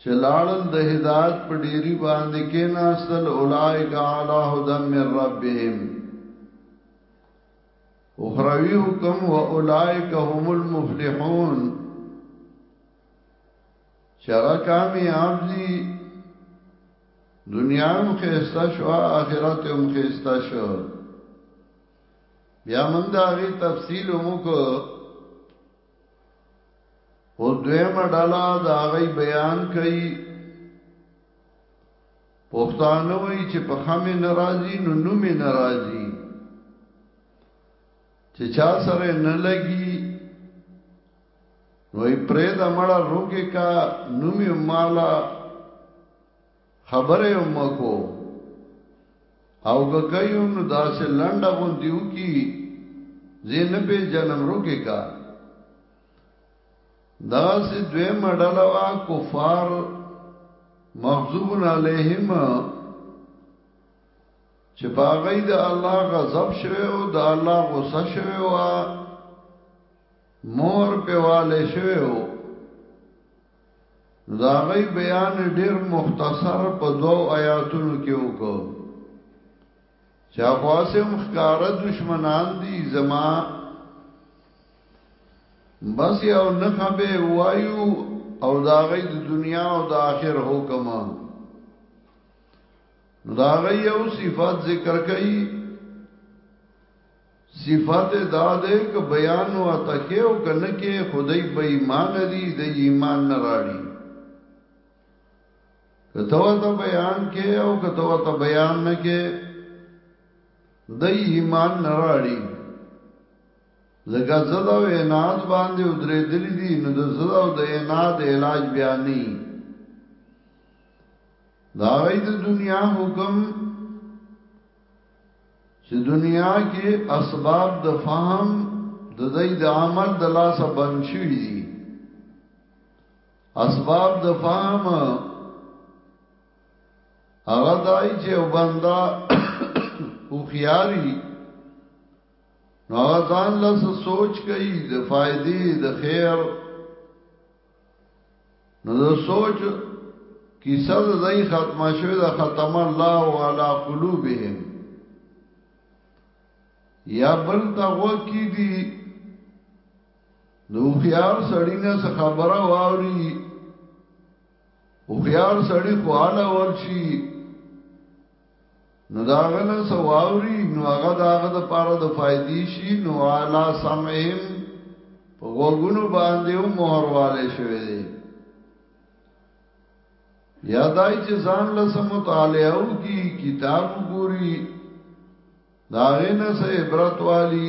چې لاړل د هدایت په ډیری باندې کې ناستل اولایک علی هدى من ربهم اخروی حکم و اولایک هم المفلحون چرا کامیاب دي دنیا هم خسته شو آخرت هم خسته شو بیا موږ دا غي تفصیل موږ او دویم ډلا دا غي بیان کوي پښتانه وایي چې په خمه ناراضي نو نومې ناراضي چې چا سره نه لګي نو پرې د مړه روکه کا نومې مالا خبره یې هم وکړو او که کوي هم نو داسې لنډه غوندې وکړي زه نه پېژنم روکې کا داسې دویمه ډله وه کفار مغضوب علیهم چې په هغه د الله غضب شوی او د الله غصه شوی و مور په والي شوی و نو دا غي بیان ډیر مختصر په دوو آیاتونو کې وکړو چا خواسم خکار دشمنان دي زما بس یو نخبه وایو او دا غي د دنیا او د آخر حکم نو دا غي یو صفات ذکر کړي صفت دا دی که بیان و عطا کې او که نه کې خو دی بې ایمانه دي دی ایمان نه راړي که ته ورته بیان کې او که ته ورته بیان نه کې دی ایمان نه راړي زګه زدا او عناد باندې ودرې دلی دي نو د زدا او د عناد علاج بیانې دا غي د دنیا حکم چې دنیا کې اسباب د فهم د دای د عمل د لاسه بند شوی دي اسباب د فهم هغه دای چې وبندا او خياري نو هغه ځان لاسه سوچ کوي د فائدې د خیر نو د سوچ کیسه د دای ختمه شوی د ختم الله علی قلوبهم یا بل تا وکی دی نو خيار سړی نه څه خبره واوري او خيار سړی خواله ورشي نو دا غنه سواوري نو هغه دا هغه د پاره د فائدې شي نو علا سمهم په غوګونو باندې او مہر والے شوی دی یادای چې ځان له سمطالعه او کی کتاب ګوري دا غنه سه عبرت والی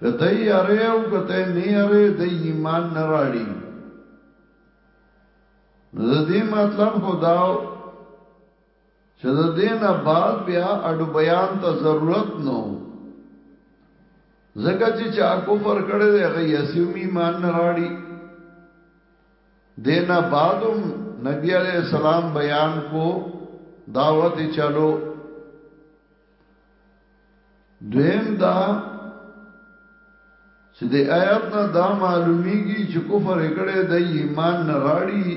که ته یې یری او که ته یې نه یری دی ایمان نه راړي نو د دې مطلب خداو چې د دینه بعد بیا اډو بیان ته ضرورت نو زکه چې چا کفر کړي دی هغه یسوم ایمان نه راړي دینه بعدم نبی علیہ السلام بیان کو دعوت چلو دویم دا چې د آیات نه دا معلومیږي چې کفر کړي د ایمان نه راړي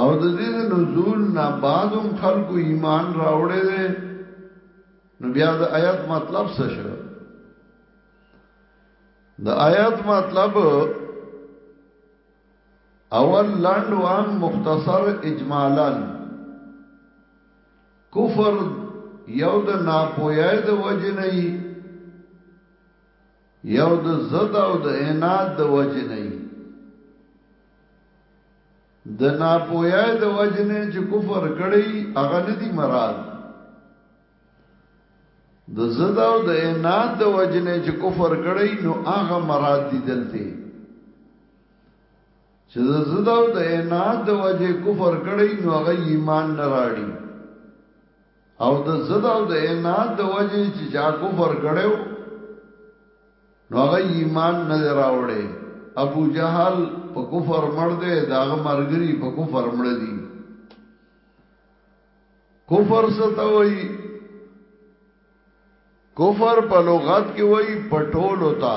او د دې نزول نه بعدم خلکو ایمان راوړي دي نو بیا د آیات مطلب څه شو د آیات مطلب اول لاند وان مختصر اجمالاً کفر یو د ناپویای د وجه نه یی یو د زد او د عناد د وجه نه یی د ناپویای د وجه نه چې کفر کړی هغه نه دی مراد د زد او د عناد د وجه نه چې کفر کړی نو هغه مراد دی دلته چې د زده او د عناد د وجه کفر کړی نو هغه ایمان نه راړي او د زده او د عناد د وجه چې چا کفر کړو نو هغه ایمان نه راوړي ابو جهل په کفر مړ دی داغه مرګري په کفر مړ دی کفر ستوي کفر په لغت کې وای پټول ہوتا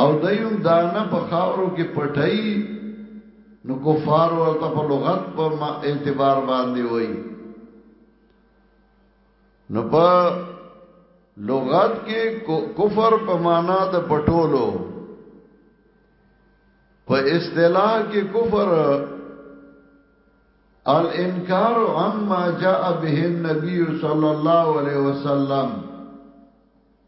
او دیم دانه په خاورو کې پټای نو کفار ورته په لغت په اعتبار باندې وای نو په لغت کې کفر په معنا د پټولو په اصطلاح کې کفر الانکار عما جاء به النبي صلى الله عليه وسلم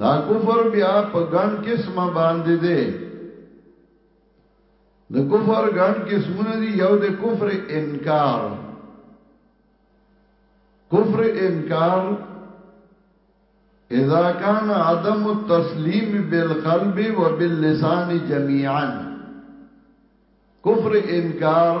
دا کفر بیا په ګڼ قسمه باندې دی د کفر ګڼ قسمونه دي یو د کفر انکار کفر انکار اذا كان عدم التسلیم بالقلب وباللسان جميعا کفر انکار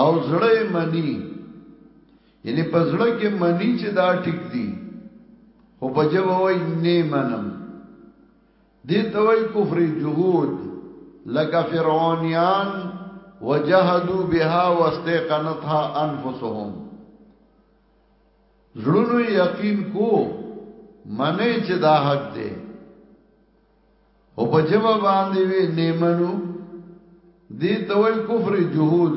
او زړه منی یعنی په زړه کې منی چې دا ټیک دی خو په جبه وای نه منم دې ته وای کفر جهود لکه فرعونیان وجهدوا بها واستيقنتها انفسهم زړونو یقین کو منه چې دا حق دی او په جبه باندې وی نیمنو دی توي کفر جهود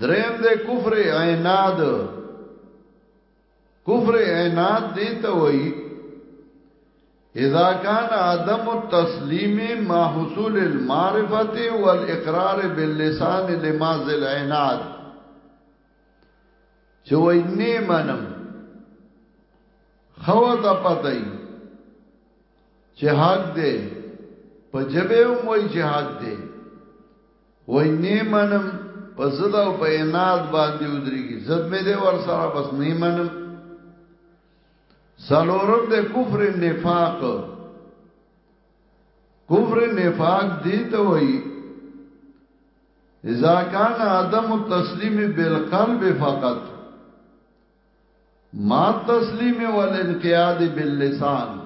دریم دی کفر عناد کفر عناد دی توي اذا كان عدم التسليم مع حصول المعرفه والاقرار باللسان لما ذل عناد چې وای نه منم خو ته پته ای چې حق دی په جبه هم وای چې حق دی وای نه منم په زړه او په عناد باندې ودرېږي زد مې دې ور سره بس نه منم سلورم دې کفر نفاق کفر نفاق دې ته وای اذا كان عدم التسلیم بالقلب فقط مع التسلیم والانقیاد باللسان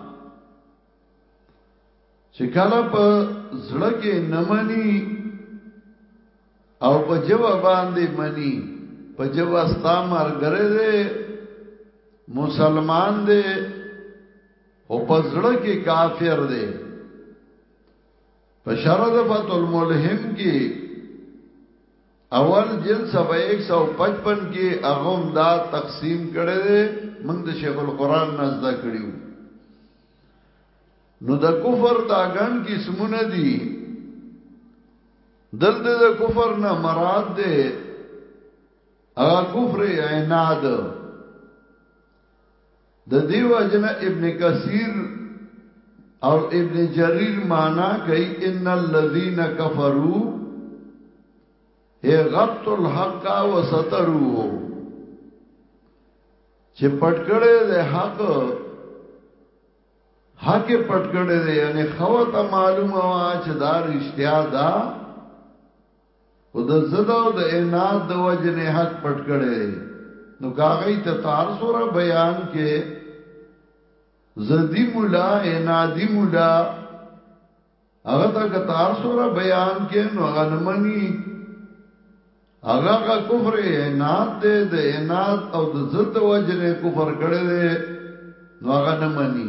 چې کله په زړه کې نه مني او په جواب باندې مني په جواب ستا مرګره دې مسلمان دې او په زړه کې کافر دې په شرط فتح الملهم کې اول جلد صفحه 155 کې هغه هم دا تقسیم کړی دی موږ د شیخ القران نه زده کړیو نو د کفر دا ګڼ قسمونه دي دلته د کفر نه مراد ده هغه کفر عناد د دې وجه نه ابن کثیر او ابن جریر معنا کوي ان الذين كفروا هي غط الحق وستروه چې پټکړې ده حق حق پټکړې ده یعنی خوته معلومه وا چې دا رښتیا ده خو د ضد او د عناد د وجې نه حق پټ کړی دی نو که هغه ته تار سوره بیان کې زدی مولا عنادی مولا هغه ته که تار سوره بیان کې نو هغه نه مني هغه کا کفر عناد دی د عناد او د ضد د وجې نه کفر کړی دی نو هغه نه مني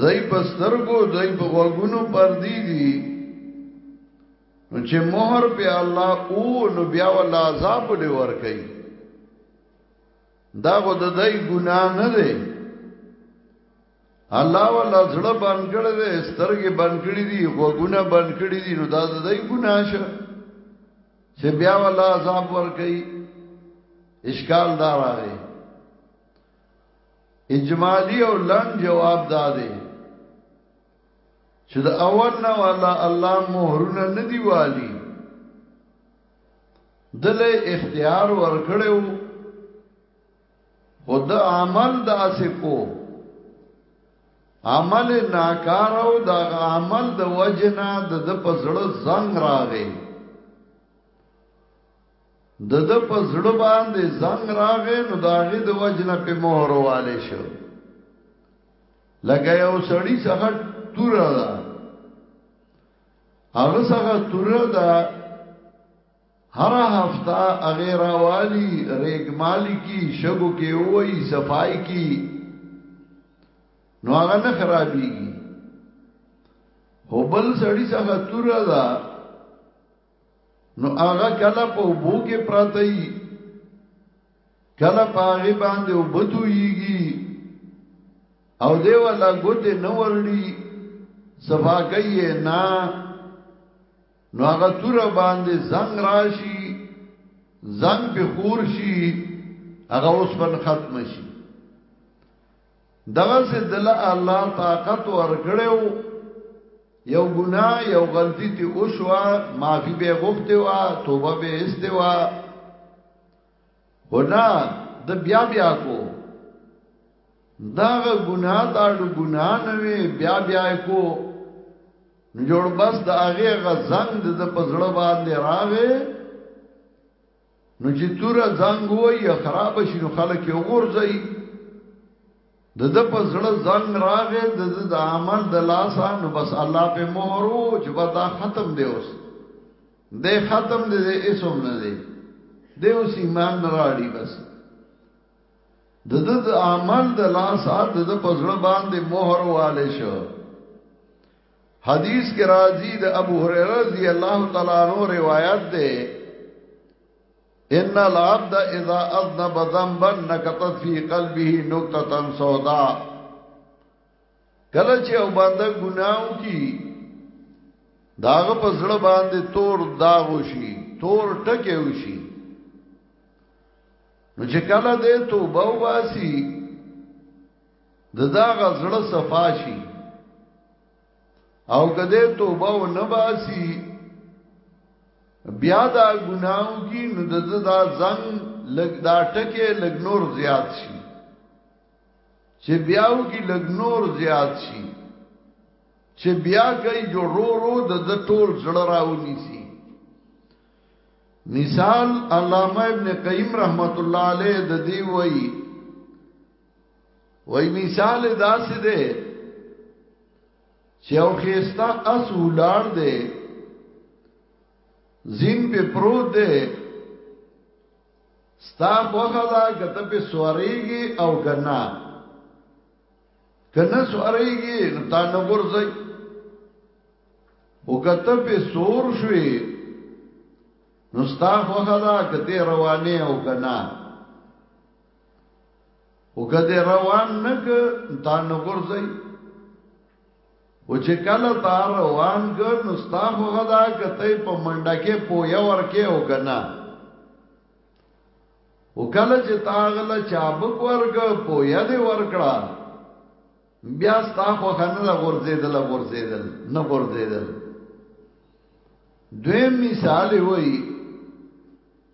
دای په سترګو دای په غوګونو پر دی دي نو چې مہر په الله او نو بیا ول عذاب لې ور کوي دا غو د دای ګنا نه دی الله ول زړه باندې کړه دې سترګې باندې کړې دي غوګونه باندې کړې دي نو دا د دای ګنا شه چې بیا ول عذاب ور کوي اشکال دار راغی اجمالی او لن جواب داده چې د اول نه والا الله مهرونه ندی والی دله اختیار ورکړو خود عمل داسې کو عمل ناکار او دا عمل د وجنا د د پزړه زنګ راغی د ده په زړه باندې زنګ راغی نو د هغې د وجې نه پرې مهر ووهلی شو. لکه یو سړي څخه توره ده، هغه څخه توره ده، هره هفته هغې راوالي، رېګمالي کړي، شګو کې یې ووهي، صفايي کړي، نو هغه نه خرابېږي. خو بل سړي څخه توره ده، نو هغه کله په بوګه پراته یي کله پاغي باندې وبدو یيږي او دی ولا ګوتې نه ورړي صفا کوي نه نو هغه تور باندې زنګ راشي زنګ به خور شي هغه اوس پن ختم شي دغسې دله الله طاقت ورکړی وو، یو ګناه یو غلطي ترې وشوه، معافي به یې غوښتې وه، توبه به یې ایستې وه، خو نه ده بیا بیا کو، د هغه ګناه ته اړ ګناه نه وي، بیا بیا یې کو، نو جوړ بس د هغې هغه زنګ د ده په زړه باندې راغی. نو چې توره زنګ وای یا خراب شي نو خلک یې وغورځي د د په زړه زنګ راغې د د عمل د لاسه نو بس الله په مهر او چې بس دا ختم دی اوس د ختم دی اسم نه دی د اوس ایمان راړي بس د د عمل د لاسه د د په زړه باندې مهر واله شو حدیث کې راځي د ابو هريره رضی الله تعالی عنہ روایت ده ان العبد اذا اذنب ذنبا نكتت في قلبه نقطه سوداء کله چې او باندې ګناو کی داغه په زړه باندې تور داغ وشي تور ټکه وشي نو چې کله دې توبه واسي د داغه زړه صفا شي او کده توبه و نه باسي بیا دا ګناو کی نو د دا زنګ لګ دا ټکه لګ نور زیات شي چې بیاو کی لګ نور زیات شي چې بیا کوي جو رو رو د ټول زړه راونی سي مثال علامه ابن قیم رحمت الله علیه د دی وایي وای مثال داسې دی چې او خيستا اس ولار دی زین په پروت دی ستا خوخه دا کته په سوریږي او کنا کنا سوریږي نو تا نو ګرځي او کته په سور شوي نو ستا خوخه دا کته روانه او کنا وګدې روان نک تا نو ګرځي و چې کله تا روان ک نو ستا خو غدا کته په منډه کې پویا ورکه او کنا او کله چې تا غلا چابک ورک پویا دې ورکړه بیا ستا خو خنه د غرزیدل غرزیدل نه غرزیدل دویم مثال وای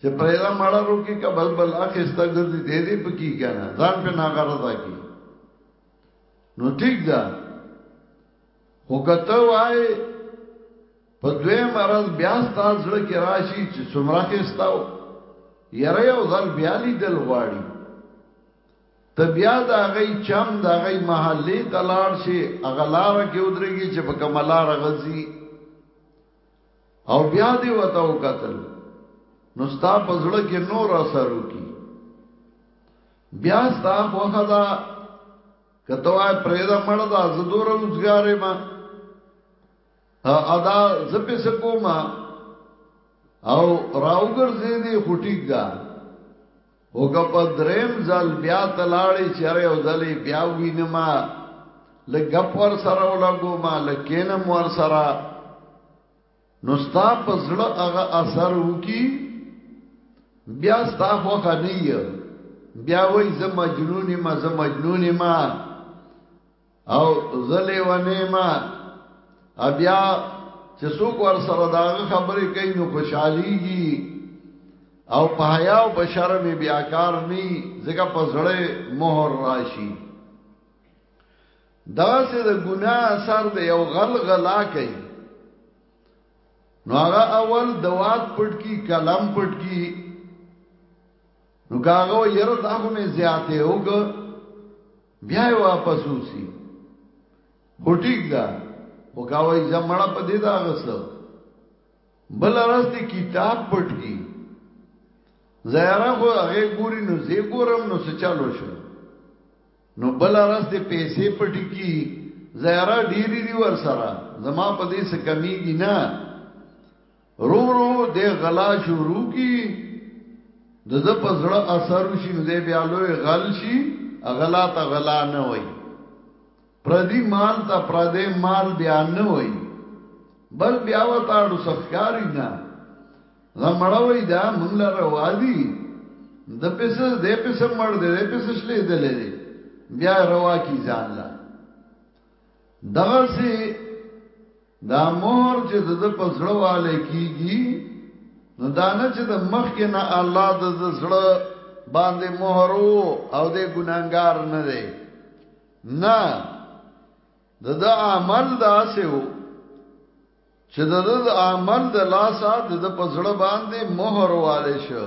چې پرېدا مړه روکي کا بل بل اخیسته ګرځي دې دې پکی کنه ځان په ناغرضا کی نو ټیک ده خو کته وای په دوی مرز بیا ستا زړه کې راشي چې څومره خستاو یره یو ځل بیا لیدل غواړي ته بیا د هغه چم د هغه محلې تلاړ شي هغه لار کې ودرېږي چې په کملار غزي او بیا دی وته او قتل نو ستا پزړه کې نور اثر وکي بیا ستا خو خدا کته وای پرې دا مړ دا زدور اوسګارې ما ادا زپې سکو ما او راوګر زیدي خټیګا خو که په دریم ځل بیا ته لاړې چې هر یو ځل یې بیا ووینم لږ ګپ ورسره ولګوم لږ کینم ورسره نو ستا په زړه هغه اثر وکي بیا ستا خوښه نه بیا وای زه مجنون ما زه مجنون ما او زلی و نیما بیا چې څوک ور سره داغه خبرې کوي نو خوشحاليږي او په حیا او په شرم بیا کار ني ځکه په زړه مهر راشي دا سه د ګناه اثر دی یو غل غلا کوي نو هغه اول دوات پټ کی کلم پټ کی نو کاغه یره دا خو می زیاته وګ بیا یې واپس وسی خو ټیک ده خو کاوی زمړه په دې دا غس بل راز دې کتاب پټ کی زیاره خو هغه ګوري نو زی ګورم نو څه چالو شو نو بل راز دې پیسې پټ کی زیاره ډیری دی ور سره زما په دې څه کمیږي نه رو رو د غلا شروع کی د ز په زړه اثر شي نو د بیا لوی غل شي غلا ته غلا نه وای پردي مال ته پردي مال بیا نه وای بل بیا وتاړو سخکاری نه زمړوي دا مونږ لا روادي د پیسې د پیسې مړ دې د پیسې شلې دلې دې بیا روا کی ځان لا دغه سي دا مهر چې د ده په زړه والی کېږي، نو دا نه چې د مخکې نه الله د ده زړه باندې مهر و او دی ګنهګار نه دی، نه، د ده عمل داسې و چې د ده د عمل د لاسه د ده په زړه باندې مهر والی شو،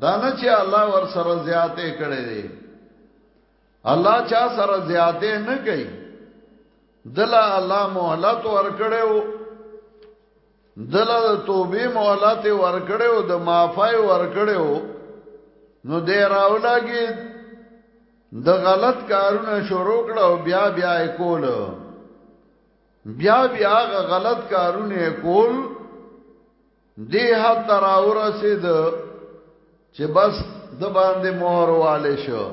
دا نه چې الله ورسره زیاتی کړی دی. الله چا سره زیاته نه کوي دلا الله مهلت ورکړو دلا د توبې مهلت ورکړو د معافی ورکړو نو دې راولګي د غلط کارونه شروع کړو بیا بیا یې کول بیا بیا غلط کارونه کول دی حد تر اورسید چې بس د باندې مهر والے شو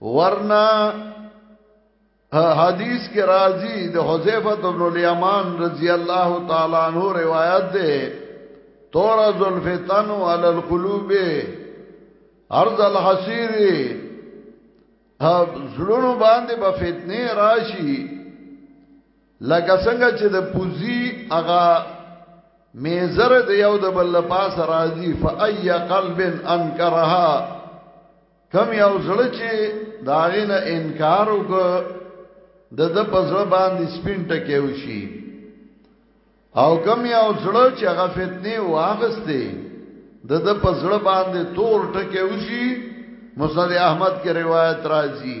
ورنا حدیث کې راځي د حذیفه ابن الیمان رضی الله تعالی عنہ روایت ده تورز الفتن علی القلوب ارض الحسیر زړونو باندې به فتنه راشي لکه څنګه چې د پوزي هغه میزر د یو د بل پاس راځي فای قلب انکرها کم یو زړه چې داغه نه انکار وک د د پزړه باندې سپین ټکی وشي او کم یو زړه چې هغه فتنه واغسته د د پزړه باندې تور ټکی وشي مسند احمد کې روایت راځي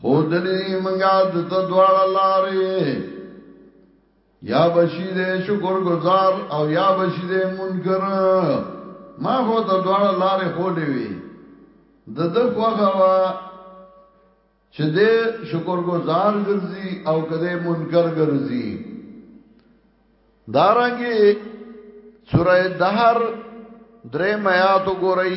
خودلی منگا دتا دوارا لاری یا بشی دے شکر گزار او یا بشی دے منکر ما خو تا دوارا لاری خولی وی د د خوخه وا چې دې شکر گزار ګرځي او کده منکر ګرځي دارنګي سوره دهر درې میات وګورئ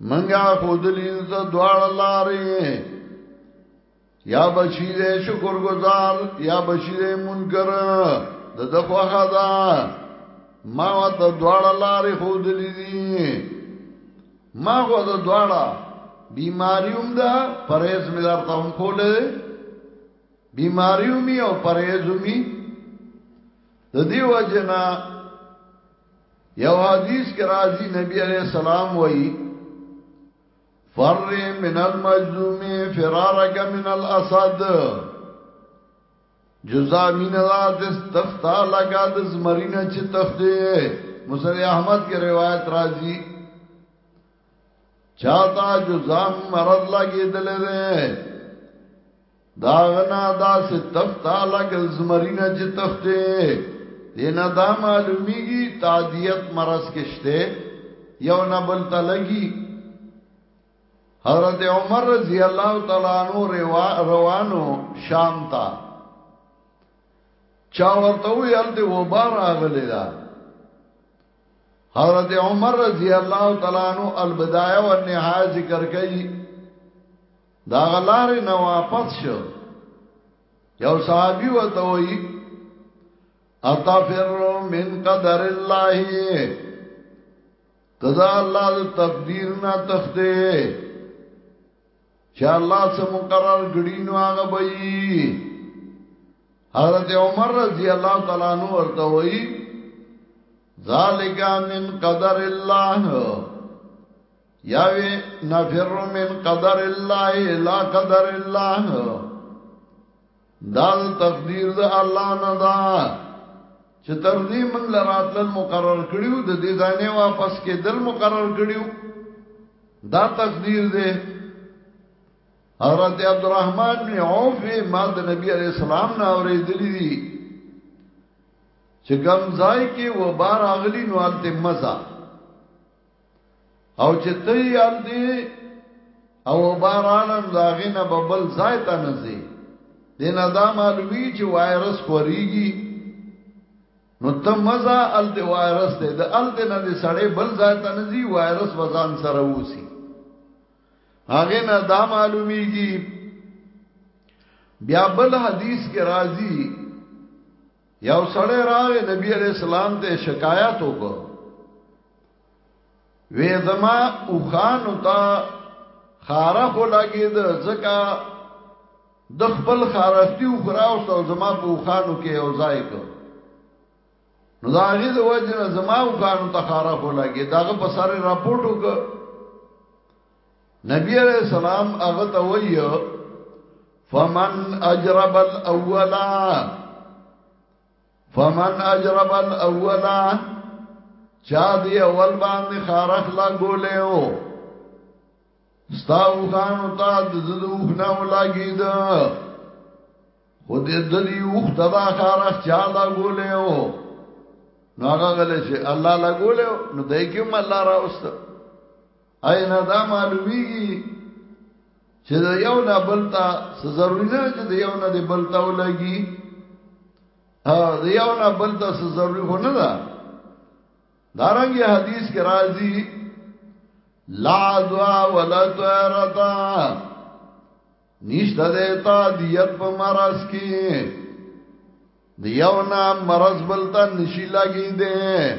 منګه خودلی د دوړ لارې یا بچی دې شکر گزار یا بچی دې منکر د دغه حدا ما وت دوړ لارې خودلی دي ما غو د دوړ بیماری هم ده پرهیز مې درته هم کولې بیماری هم او پرهیز هم د دې وجنا یو حدیث کې راځي نبی علیہ السلام وایي فر من المجذوم فرارك من الاسد جزا من ذات تفتا لگا د زمرینه چې تخته مسند احمد کې روایت راځي چاہتا جزام مرض لګې دلې دا غنا دا سه تختا لګل زمرینه چې تخته دینا دا معلومیږي تعدیت مرز کېشته یو نه بل ته لګي حضرت عمر رضی الله تعالی عنہ روانو شام ته چا ورته وی ال دی و بار اغلی دا حضرت عمر رضی الله تعالی عنہ البدایه والنهایه ذکر کړي دا غلارې نه واپس شو یو صحابي وته وایي اتفر من قدر الله تدا الله د تقدیر نه تخته چې الله سم مقرر غړي نو هغه به حضرت عمر رضی الله تعالی عنہ ورته وایي ذالک من قدر الله یاوی نفر من قدر الله الى قدر الله دال تقدیر د الله نه دا چې تر دې من لراتل مقرر کړیو د دې ځانې واپس کې دل مقرر کړیو دا تقدیر دی حضرت عبدالرحمن بن عوف ما د نبی علیہ السلام نه اورېدلې دي چې ګمځای کې و بار اغلی نو الته مزه او چې ته یې ال دی او بارالن داغې نه به بل ځای ته نه ځې دې نه دا معلومی چې وایرس خوریږي نو ته مزه ال دی وایرس دی د ال دی نه دې سړې بل ځای ته نه ځي وایرس وزان سره ووسی هغه نه دا معلومیږي بیا بل حدیث کې راځي یو سړی راغی نبی علیہ السلام ته شکایت وکړ وې زما او خان تا خاره خو لګي د زکا د خپل خارستی او خراو سو زما په خانو کې او ځای کو نو دا غي د وجه نه زما او خانو ته خاره خو لګي داغه په سره راپورټو کو نبی علیہ السلام هغه ته وایو فمن اجرب الاولا فمن اجرب الاولا چا دی اول باندې خارخ لا ګولې او ستاو خان او تا د زدوخ نه ولاګی دا خو دې د دې اوخ تبا خارخ چا لا ګولې او نو هغه غلې چې الله لا ګولې نو دای کوم الله راوست اینا دا معلومیږي چې دا یو نه بلتا ضروري نه چې دا یو نه دی بلتا ولګي ها دا یو نه بلتا ضروري خو نه ده دارنګي حدیث کې راځي لا دعا ولا طرتا نشته ده تا دیت په مرز کې دیو نه مرز بلتا نشي لګي ده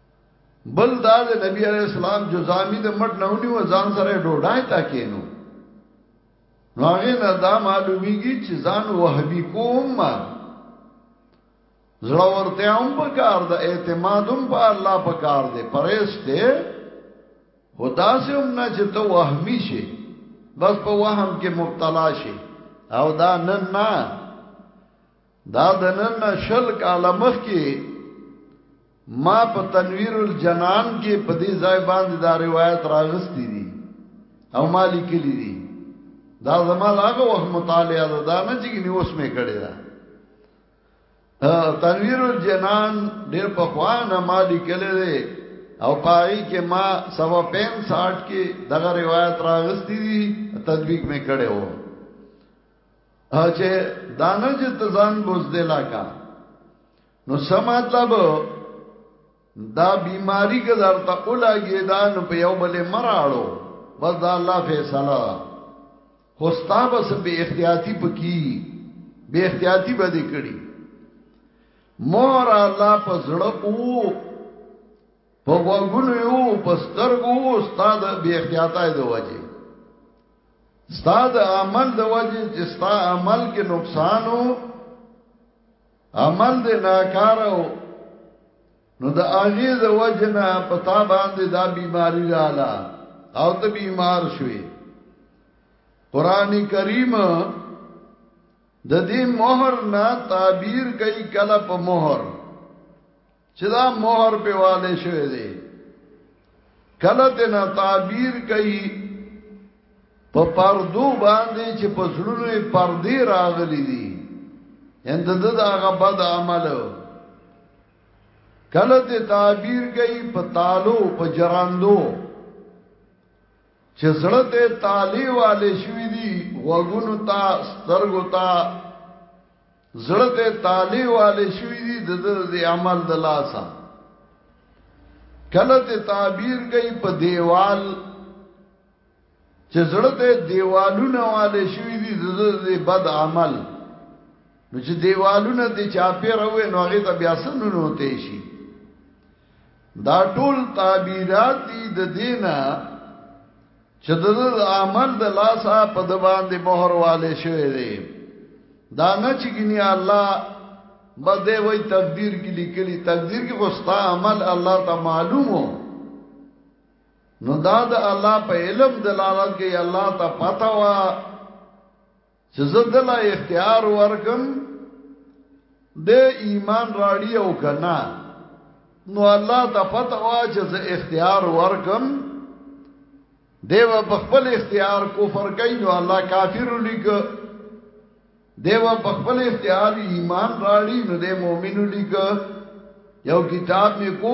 بل دا د نبی علی السلام جزامی د مټ نه ونی و ځان سره ډوډای تا کینو نو هغه نه دا معلومیږي چې ځان وهبي کوم ما زړه ورته هم په کار د اعتماد هم په الله په کار دی پرېسته خدا سه هم نه چې ته وهمي شي بس په وهم کې مبتلا شي او دا نن نه دا د نن نه شل کاله مخکې ما په تنویر الجنان کې په دې ځای باندې دا روایت راغستی دي او ما لیکلی دي دا زمال هغه وخت مطالعه ده دا نه چې کني اوس مې کړی ده تنویر الجنان ډېر په خوانه ما لیکلی دی او پای کې ما سوا 65 کې دغه روایت راغستی دي تطبیق مې کړی وو اچھے دانه چې تزان بوزدل کا نو سم مطلب دا بیماری که درته اولاګی دا نو په یو بل مراړو بس دا الله فیصله خو ستا بس به احتیاطی پکی به احتیاطی به دې کړی مور الله په زړه او په وګونو یو په سترګو استاد به احتیاطای د وجه ستا د عمل د وجه چې ستا عمل کې نقصان او عمل دې ناکار او نو د هغه د وجه نه پتا باندې دا بیماری رااله او ته بیمار شوې قران کریم د دې مہر نه تعبیر کوي کله په مہر چې دا مہر په والے شوی دی کله ته نه تعبیر کوي په پردو باندې چې په زړونو یې پردې راغلي دي اند د دغه بد عمل کله ته تعبیر کوي په تالو په جراندو چې زړه ته تالی والے شوی دي وګونو تا سترګو تا زړه ته تالې والې شوې دي د د د عمل د لاسه کله ته تعبیر کوي په دیوال چې زړه ته دیوالونه والې شوې دي د د بد عمل نو چې دیوالونه د چاپې راوې نو هغه ته بیا سنونه وته شي دا ټول تعبیرات دي د دینه چې د عمل د لاسه په د باندې مهر والے شوی دی دا نه چې ګنی الله بس دی وای تقدیر کې لیکلی تقدیر کې خو ستا عمل الله ته معلومو نو دا د الله په علم دلالت کوي الله ته پتا وا چې زه دلا اختیار ورکم د ایمان راړی او کنا نو الله ته پته وا چې زه اختیار ورکم دیو په خپل اختیار کفر کوي نو الله کافر لیک دیو په خپل اختیار ایمان راړی نو د مؤمن لیک یو کتاب می کو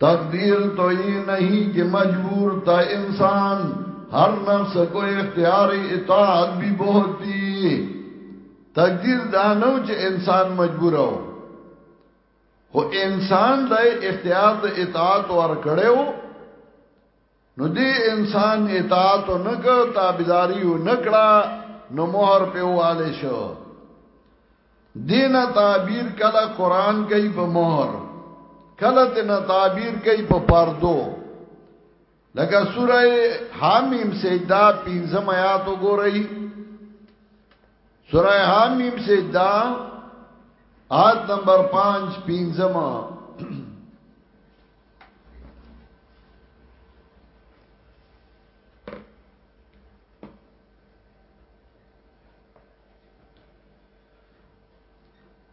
تقدیر تو یہ نہیں کہ مجبور تھا انسان ہر نفس کو اختیار اطاعت بھی بہت دی تقدیر دانو چې انسان مجبور او خو انسان د اختیار د اطاعت ور کړو نو دی انسان اطاعت نه کړ تابعداري نه کړه نو مہر په واله شو دینه تعبیر کله قران کوي په مہر کله تنه تعبیر کوي په پردو لکه سوره حامیم سجدا پنځم آیات وګورئ سوره حامیم سجدا آیت نمبر 5 پنځم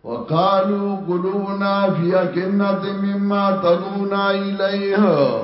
وقالوا قلوبنا في أكنة مما تدعونا إليه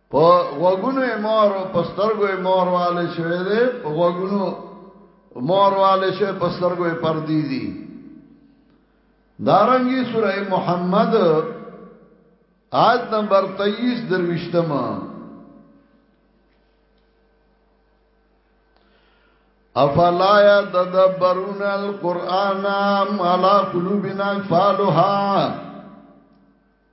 په غوګونو یې مور او په سترګو یې مور والي شوی دی په غوګونو مور والي شوی په سترګو یې پردي دي دارنګي سوره محمد آیت نمبر 23 درويشتمه افلا يتدبرون القرآن على قلوبنا فالها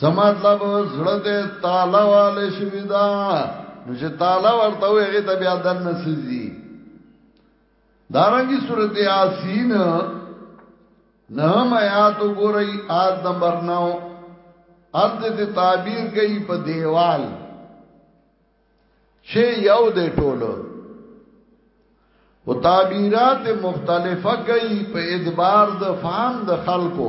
سمطلب زړه دې تاله والے شوی دا نو چې تاله ورته وي هغه ته بیا دن نسځي دارنګي سورته یاسین نه میات ګورئ آد نمبر 9 ارد ته تعبیر کوي په دیوال چې یو دې ټولو او تعبیرات مختلفه کوي په ادبار د فهم د خلکو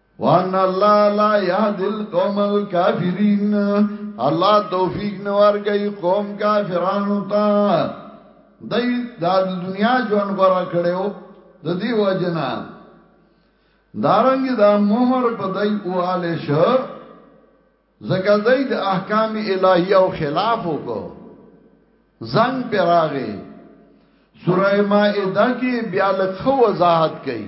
وان الله لا يهدي القوم الكافرين الله توفیق نور گئی قوم کافرانو تا دای دا د دنیا جون غره کړو د دې وجنا دارنګ دا مهر په دای اواله شو زکه دای د احکام الهی او خلاف وکړو زنګ پر راغی سوره مائده کې بیا لکه وضاحت کړي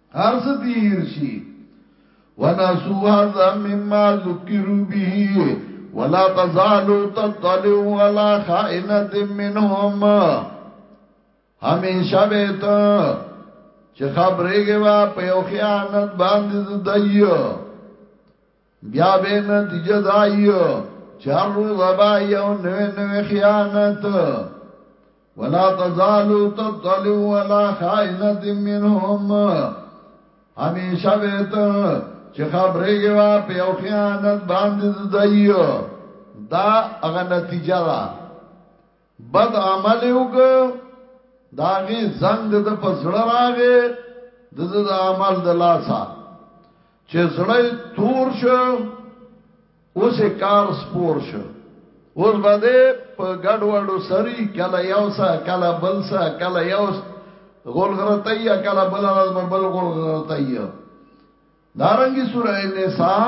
هر څه دی هیر شي ونسو هذا مما ذکروا به ولا تزالو تطلعو على خائنة منهم همیشه بیتا چې خبرې گوا په یو خیانت باندې دایو بیا به نتیجه دایو چې هر روز به یو نوې نوې خیانت ولا تزالو تطلع ولا خائنت منهم همیشه به ته چې خبرې غوا په یو خیانت باندې دایو دا هغه نتیجه ده بد عمل وګ داغي زنګ د د پسړه راغې د د عمل د لاسا چې زړی تور شو اوس کار سپور شو اوس باندې په ګډوډو سری کله یو سا کله بل سا کله یو غولغرتیا کله بل راز بل غولغرتیا دارنګي سورې نساء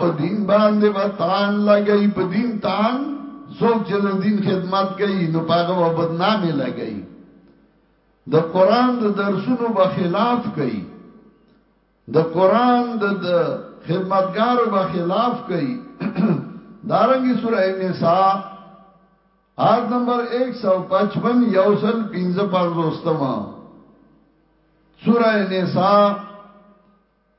په دین باندې وطن لګي په دین تان څوک چې د دین خدمت کوي نو پاګه و بدنامي لګي د قران د درسونو به خلاف کوي د قران د خدمتګارو به خلاف کوي دارنګي سوره نساء آیت نمبر 155 یوصل 55 سوره نساء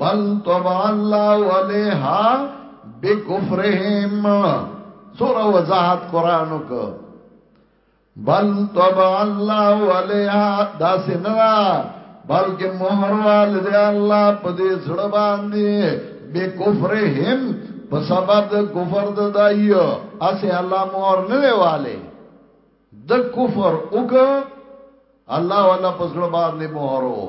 بل طبع الله عليها بكفرهم سوره وضاحت قرانو کو بل طبع الله عليها داسنرا بلکې مہر وال دې الله په دې سره باندې به کفر هم په سبب د کفر د دایو اسه الله مہر نه والے د کفر وک الله ولا په سره باندې مہر وو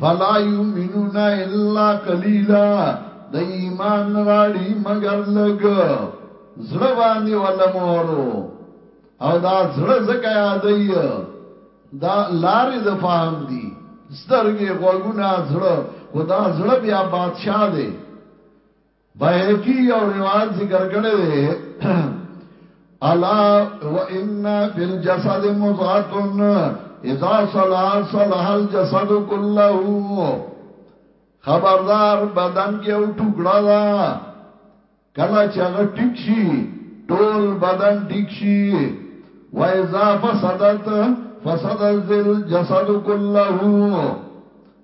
فلا یؤمنون الا قلیلا د ایمان راړي مگر لګ زړه باندې ولا مورو او دا زړه زکه یادای دا لارې د فهم دي سترګې غوګونه زړه خدا زړه بیا بادشاہ دی بيهقي یو روایت ذکر کړی دی الا وان فی الجسد مضغه اذا صلح صلح الجسد كله خبردار بدن کې او ټوکړه دا کله چې هغه ټیک شي ټول بدن ټیک شي و اذا فسدت فسد الجسد كله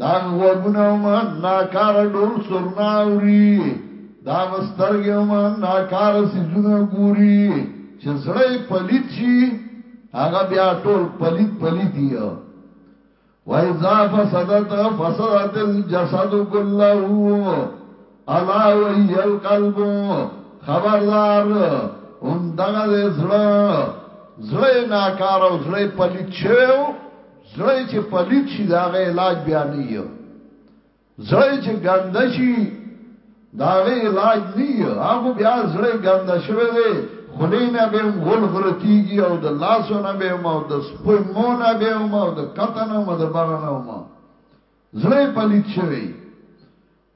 دا مې غوږونه هم ناکاره ډول سرنا اوري دا مې سترګې هم ناکاره سیزونه ګوري چې زړه یې پلیت شي هغه بیا ټول پلیت پلیت دی وایذا فسدت فسدت الجسد كله الا وهي القلب خبردار هم دغه زړه زړه ناکاره او زړه پلیت شوی زړه یې چې پلیت شي، د هغه علاج بیا نه وي. زړه یې چې ګنده شي، د هغه علاج نه وي. هغه خو بیا زړه یې ګنده شوی دی، خولې نه به هم غول غرتېږي او د لاسو نه به هم او د سپمو نه به هم او د کښته نه هم او د بره نه هم زړه یې پلیت شوی.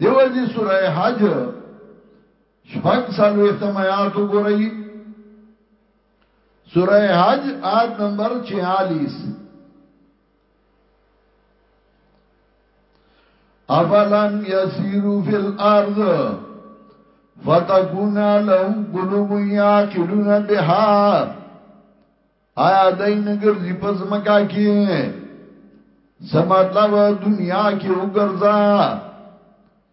دې وجې سوره حج. شپږ څلوېښتم آیات وګورئ سوره حج آیت نمبر 46 افلم یسیرو فی الارض فتكون لهم قلوب يعقلون بها آیا دین ګرځي پس مکا کې سمطلب دنیا کې وګرځا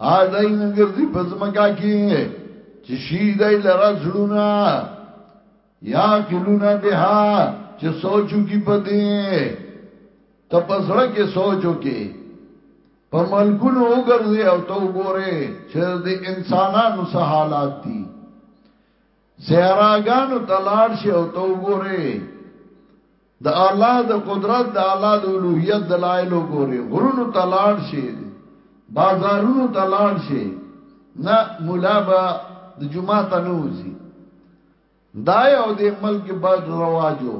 هغه نه ګرځي پزمکا کې چې شي دای لرا زړونه یا قلونا بها چې سوچو کې پدې ته پسړه کې سوچو کې په ملکونو وګرځي او تو ګوره چې د انسانانو سه حالات دي سیاراګانو تلاړ شي او تو ګوره د الله د قدرت د الله د الوهیت دلایل وګوري غرونو ته لاړ شي بازارونو ته لاړ شي نه مولا به د جمعه ته نوځي دا یو د ملک بد رواجو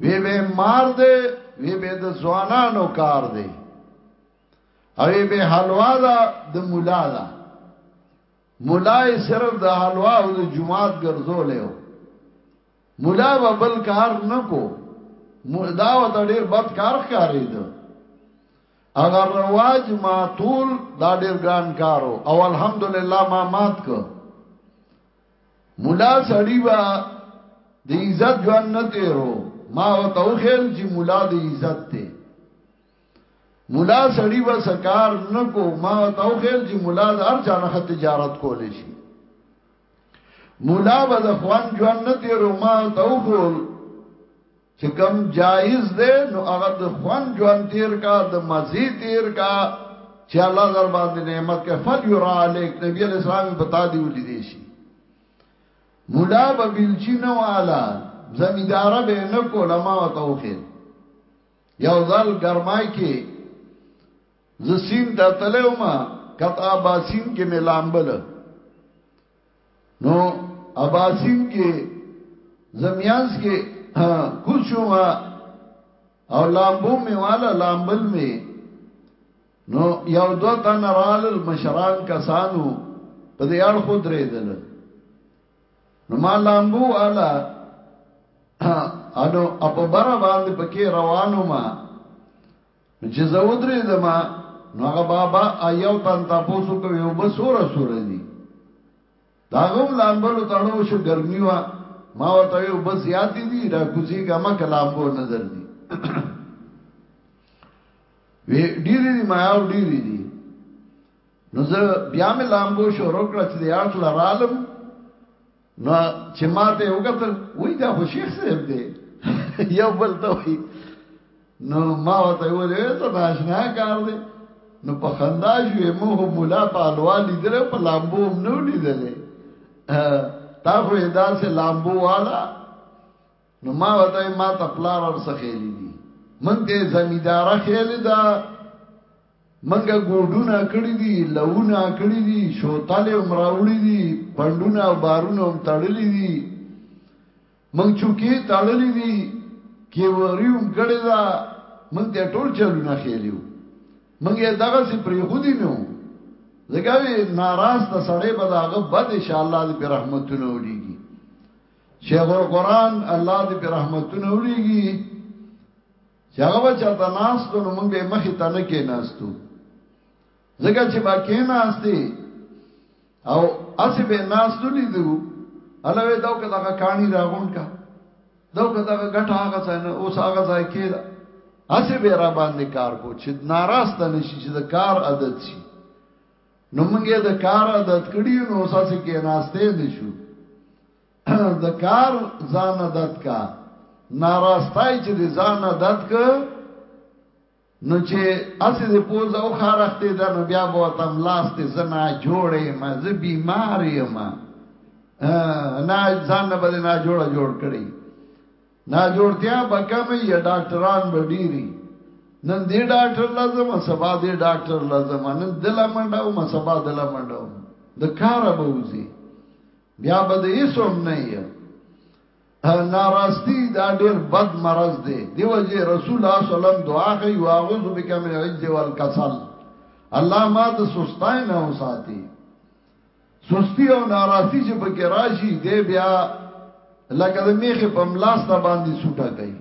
وی به مار دی وی به د ځوانانو کار دی او به حلوا دا د مولا دا ملا یې صرف د حلوا او د جومات ګرځولی و. ملا به بل کار نه کو، دا ورته ډېر بد کار ښکارېده. هغه رواج ماتول دا ډېر ګران کار و او الحمدلله ما مات کړ. ملا سړی به د عزت ژوند نه تېرو، ما ورته وښیل چې ملا د عزت دی. ملا سړی به سکار نکو ما ته خیر چې ملا د هر چا نه تجارت کولې شي ملا به د خوان جوان نه تیرو ما ته خول چې کم جایز ده نو هغه د خوان جوان تیر کا د مزي تیر کا چې الله در باندې نعمت کې فل یرا علیک نبی علیہ السلام بتا دی ولې دي شي ملا به بلچینه والا زمیدار به نه کوله ما ته خیر یو ځل ګرمای کې ز سین ته تلو ما کتا باسین کې مې لامبل نو اباسین کې زمیانس کې کوشو ما او لامبو مې والا لامبل مې نو یو دو تن رال مشران کسانو په دې اړ خود رېدل نو ما لامبو والا انو اپا برا باندې پکې روانو ما نو چې زه ودرې دما نو هغه بابا ایو تن تاسو کوي او بسور سور دي داغم لامبلو تړو شو ګرمي وا ما وته یو بس یاتې دي را کوزي ګما کلام بو نظر دي وی ډیری دي ما او ډیری دي نو زه بیا مې لامبو شروع کړ چې د اړخ لرالم نو چې ماته یو قتل وای دا خو شیخ صاحب دی یو بل ته وای نو ما وته ویلې زما آشنا کار دی نو په خندا شوې مو مولا په الوا لیدل په لامبو هم نو لیدلې تا خو داسې لامبو والا نو ما ورته وی ما ته پلار هر څه خېلی دي مونږ ته زمیداره خېلی ده منګه ګوډونه کړی دي لوونه کړی دي شوتاله عمراوړي دي پندونه او بارونه هم تړلې دي منګ چوکي تړلې دي کې وریوم کړی دا منګ ته ټول چلونه خېلیو منګه دغه سي پری خودي نو زګاوی ناراض ته سړې به داغه بد ان شاء الله دې رحمتونه وليږي شیخ القرآن الله دې په رحمتونو ولېږي چې هغه به چرته ناستو نو موږ به مخې ته نه کې ناستو ځکه چې با کې ناستي او اسی به ناستو لیدو الوی داو که دغه کانی راغون کا داو که دغه ګټه هغه ځای نه اوس هغه ځای کې دا اسی به را باندې کار کو چې ناراسته نشي چې د کار عادت شي نو موږ یې د کار عادت کړی نو اوس هسې کېناستی نه شو د کار ځان عادت کا ناراستای چې د ځان عادت که نو چې اسې د پوزه او خارخته ده نو بیا به تم لاس ته زنا جوړې ما زه بیمار یم نه ځان نه بده نه جوړه جوړ کړی ناجوړتیا به کمه یا ډاکټران به ډیری نن دې ډاکټر لازم سبا دې ډاکټر لازم نن دل منډاو ما سبا دل منډاو د کار به وځي بیا به دې سوم نه یې ناراستی دا ډیر بد مرض دی دیو جی رسول الله صلی الله علیه وسلم دعا کوي واعوذ بک من العجز والکسل الله ما د سستای نه وساتي سستی او ناراستی چې پکې راشي دی بیا لکه د میخې په ملاسته باندې سوټه کوي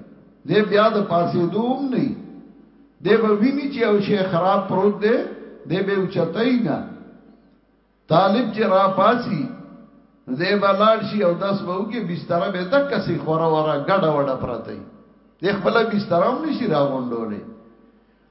دی بیا د پاسې دوم نه دی به ویني چې او شی خراب پروت دی دی به اوچتای نه طالب چې را پاسي دی به لاړ شي او داس به وګي بستر به دک سي خورا ورا ګډه وډه پرته دی خپل بستر هم نشي راغونډولې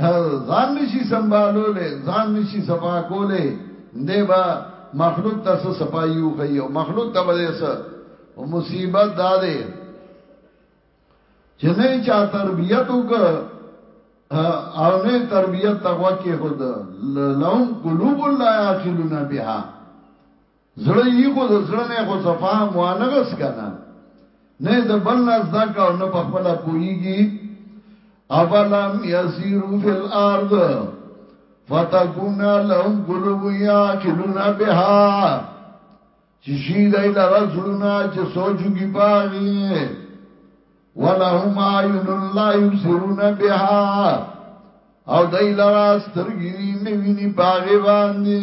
ځان نشي سنبالوله ځان نشي صفا کوله دی با مخلوق ته څه صفایو کوي او مخلوق ته به څه او مصیبت دا ده چې نه چا تربیت وک او نه تربیت تقوا کې خود لهم قلوب لا یاقلون بها زړه یی خو د زړه نه خو څه فهم وانه غست کنه نه یې د بل نه زده کړه او نه په خپله پوهیږي افلم یسیرو فی الارض فتکون لهم قلوب یعقلون بها چې شي دای لره زړونه چې سوچو کی پاغي ولهم عین لا یبصرون بها او دای لره سترګې نه ویني پاغي باندې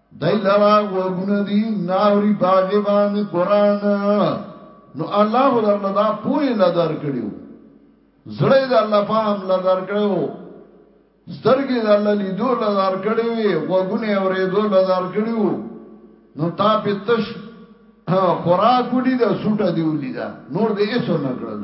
دای لرا غوګونه دی ناوري باغې باندې قران نو الله خو درله دا پوی لدار کړیو زړه د الله فهم لدار کړو سترګې د الله لیدو لدار کړی وي غوګونه اورېدو لدار کړیو نو تا په تش خوراک ولید سټه دی ولید نور دې ایسو نکړل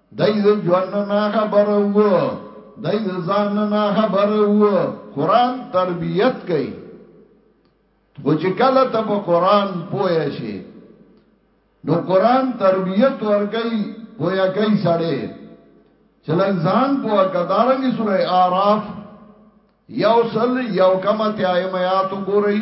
دی د ژوند نه ناخبر و دی د ځان نه ناخبر و قران تربیت کوي خو چې کله ته په قران پوه شي نو قران تربیت ورګي پویا کوي سړی چې لږ ځان پوه کدارنګي سوره আরাف یو سل یو کمه تیایمات وګورئ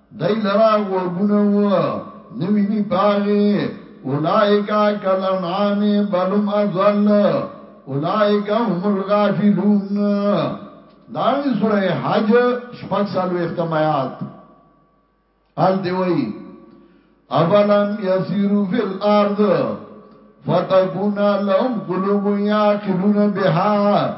دی لرا غوږونه و نه ویني په هغې اولئک کالانعام بل هم اضل اولئک هم الغافلون دارنګ سوره حج شپږ څلوېښتم آیات هلته وایي افلم یسیرو فی الارض فتکونا لهم قلوب یعقلون بها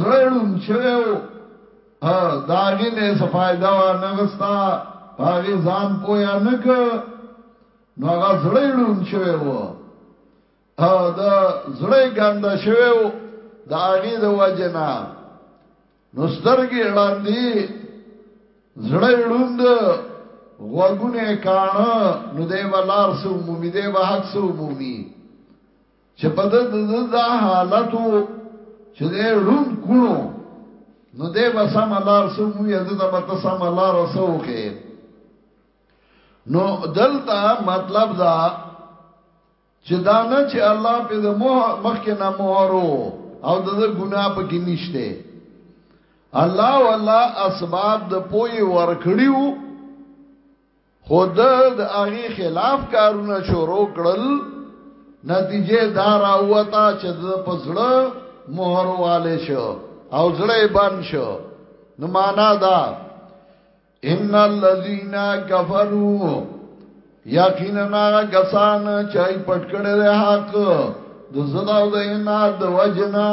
زړه ړوند شوی و، د هغې نه یې څه فایده وانخسته، په هغې ځان پوه نه کړ، نو هغه زړه یې ړوند شوی و، د زړه یې ګنده شوی و، د هغې د وجې نه نو سترګې یې ړندې، زړه یې ړوند، غوږونه یې کاڼه، نو دی به لار څه ومومي؟ دی به حق څه ومومي؟ چې په ده د ده دا حالت و، چې دی ړوند کوڼ و، نو دی به سمه لار څه ومومي او ده ته به ته سمه لاره څه وښیې؟ نو دلته مطلب دا، چې دا نه چې الله پرې د مخکې نه مهر و او د ده ګناه پکې نشته، الله والله اسباب د پوهې ورکړي وو، خود د هغه خلاف کارونه شروع کړل نتیجه دار اوتا چې د پسړه مہر والے شو او زړه بن شو نو معنا دا ان الذين كفروا یقینا غسان چای پټ کړه حق د زړه او د عناد وجنا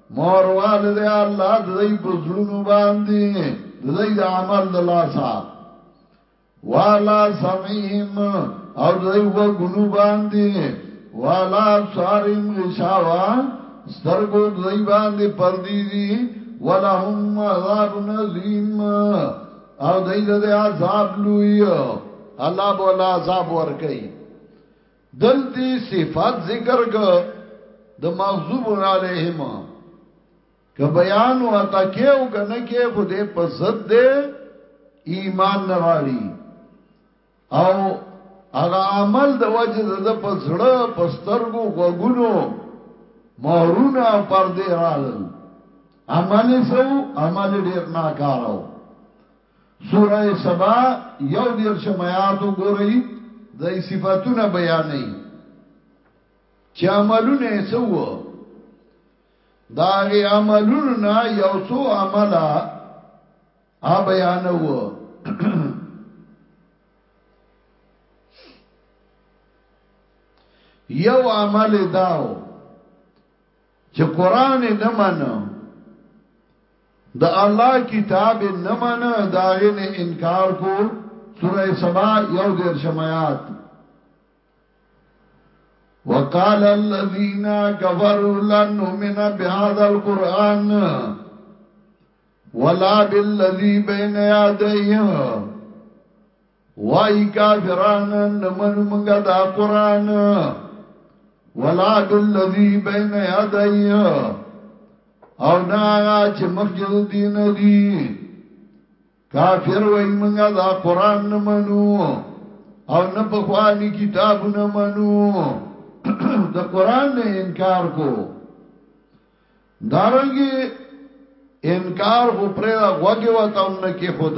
مور والد الله د دې په زړونو باندې د دې د عمل د لاسا والا سمیم او د دې و ګونو باندې والا صارم غشاوا سترګو د دې باندې پردي دي ولهم عذاب نظیم او د دې د عذاب لوی الله بولا عذاب ور کوي دلتی صفات ذکر کا د مغضوب علیهم که بیان و عطا کیو کنه کې خدای په ضد دے ایمان نراړي او هغه عمل د وجه د په زړه په سترګو غوګونو مورونه پردې رالل عمل سو عمل ډیر ناکارو سوره سبا یو دېرشم آیات وګورئ، دی صفتونه بیانوي چې عملونه یې څه وو، د هغې عملونو نه یو څو عمله هغه بیانوو. یو عمل یې دا و چې قران یې نه منه د الله کتاب یې نه منه دا یې نه انکار کو سوره سبا یو دیر شمایات وقال الذين كفروا لن نؤمن بهذا القران ولا بالذي بين يديه وای کافران نه منو مونږه دا قران ولا بالذي بين يديه او نه هغه چې مخکې د دین دی کافر وای مونږه دا قران نه منو او نه په خواني کتابونه منو د قران نه انکار کو دارنګي انکار خو پرې دا غوګي وته هم نه کې خود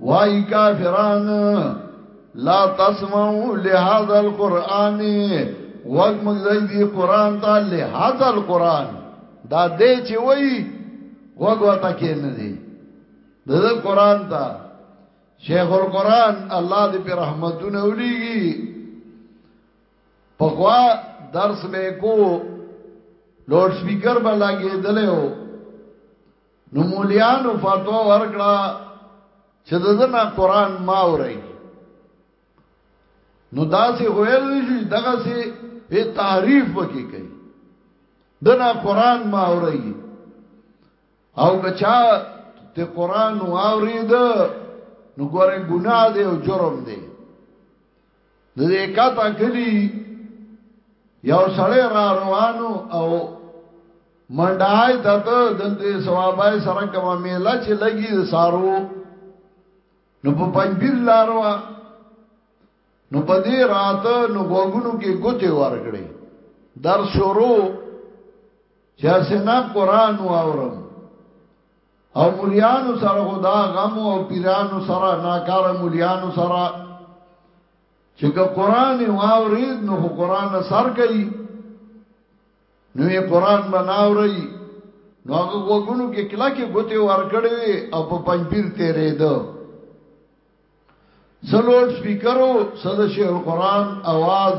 وای کافران لا تسمعوا لهذا القران وګ مګ دې قران ته لهذا القران دا دې چې وای وګ وتا کې نه دي دغه قران ته شیخ القران الله دې په رحمتونه وليږي پخوا درس به کو لوډ سپیکر به لګېدلې و نو مولیانو فتوا ورکړه چې دغه قرآن ما اوري نو داسې غویل شي دغه سي په تعریف وکي کوي دنا قرآن ما اوري او کچا ته قرآن واورید نو ګوره ګناه دی او جرم دی د دې کاته کلی یو سړی را روانو او منډای ته ته دلته ثوابای سره کومه میله چې لګي د سارو نو په پنځبیر لاروا نو په دې رات نو غوګونو کې ګوتې ورکړې در شروع چې سنا قران واورم او مليانو سره خو دا غم او پیرانو سره ناکار مليانو سره چې که قران واورید نو خو قران سر کوي نو یې قران بناوري نو هغه وګونو کې کلا کې ګوتې ورکړې وي او په پنځپیر تیرې ده زلوډ سپیکرو صد شیخ القران आवाज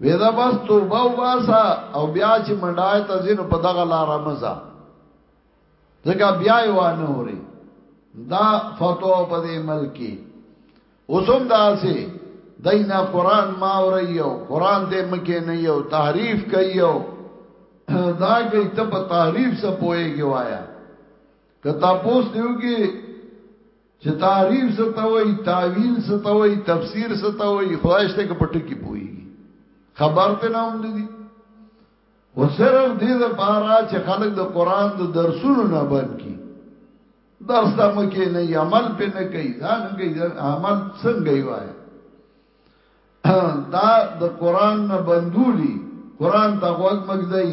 ویدا بس توبه وباسا او بیا چې منډای ته زینو په دغه لار مزه ځکه بیا یې وانه اوري دا فتوا په دې ملکی اوسم داسې دینا قران ما اوریو قران دې مکه نه یو تحریف کوي دا کوي ته په تحریف سره پويږي وایا کتا پوس دیو کې چې تعریف څه ته وایي تعویل څه ته وایي تفسیر څه ته وایي خدای شته کې پټ کې پويږي خبر ته نه هم دي و صرف دې د پاره چې خلک د قران د درسونو نه بن کی درس ته مکه نه عمل په نه کوي دا نه کوي عمل څنګه وای دا د قران نه بندولي قران ته غوږ مګدای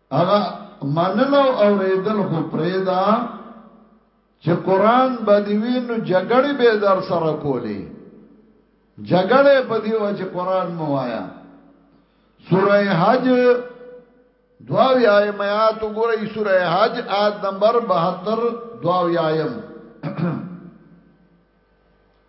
هغه منل او اوریدل خو پریدا چې قران باندې وینو جګړې به در سره کولې جګړې په دی و چې قران مو وایا سوره حج دواو یایم آیات وګورئ سوره حج آیت نمبر 72 دواو یایم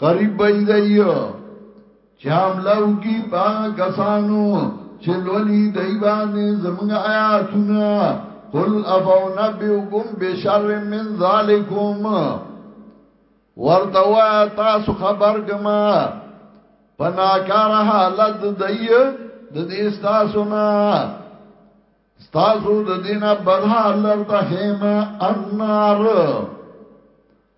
قریب بای دی چام لو کی پا کسانو چې لولی دی باندې زمونږ آیاتونه قل افو نبیوکم بشر من ذالکم ورتوا تاسو خبر کما پناکار حالت دی د دې تاسو نه تاسو د دینه بدحال لرته خیمه النار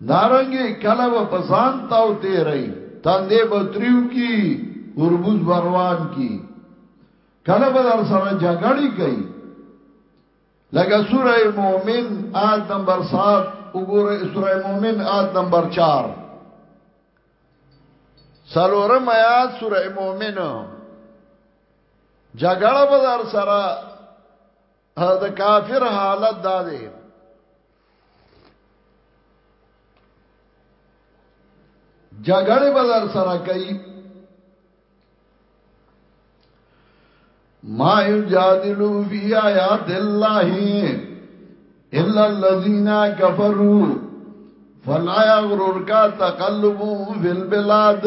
دارنګي کله و پسان تاو تیرای تندې بتریو کی وربوز بروان کی کله به در سره جګړی کوي لکه سوره مومن آیت نمبر 7 وګوره سوره مومن آیت نمبر 4 سلورم آیات سوره مومن جګړه به در سره دا کافر حالت دا دی جګړه بدر سره کوي ما یجادلو فی آیات الله الا الذين كفروا فلا يغررك تقلبهم في البلاد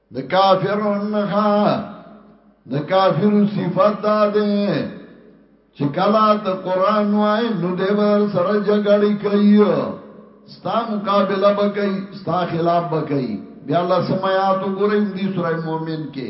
د کافرون نخا د کافر صفت دا ده چې کله ته قران وای نو د بر سره جګړه کوي ستا مقابله به کوي ستا خلاف به کوي بیا الله سمات وګورئ دی سوره مؤمن کې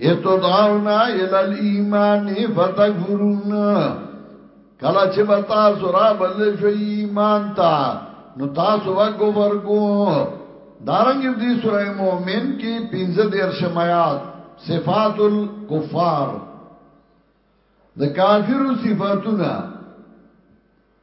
اذ تدعون الى الايمان فتكفرون کله چې به تاسو را بل شئ ایمان ته نو تاسو به کفر کو دارنګ دې سورې مؤمن کې 15 دیر شمایات صفات الكفار د کافرو صفاتونه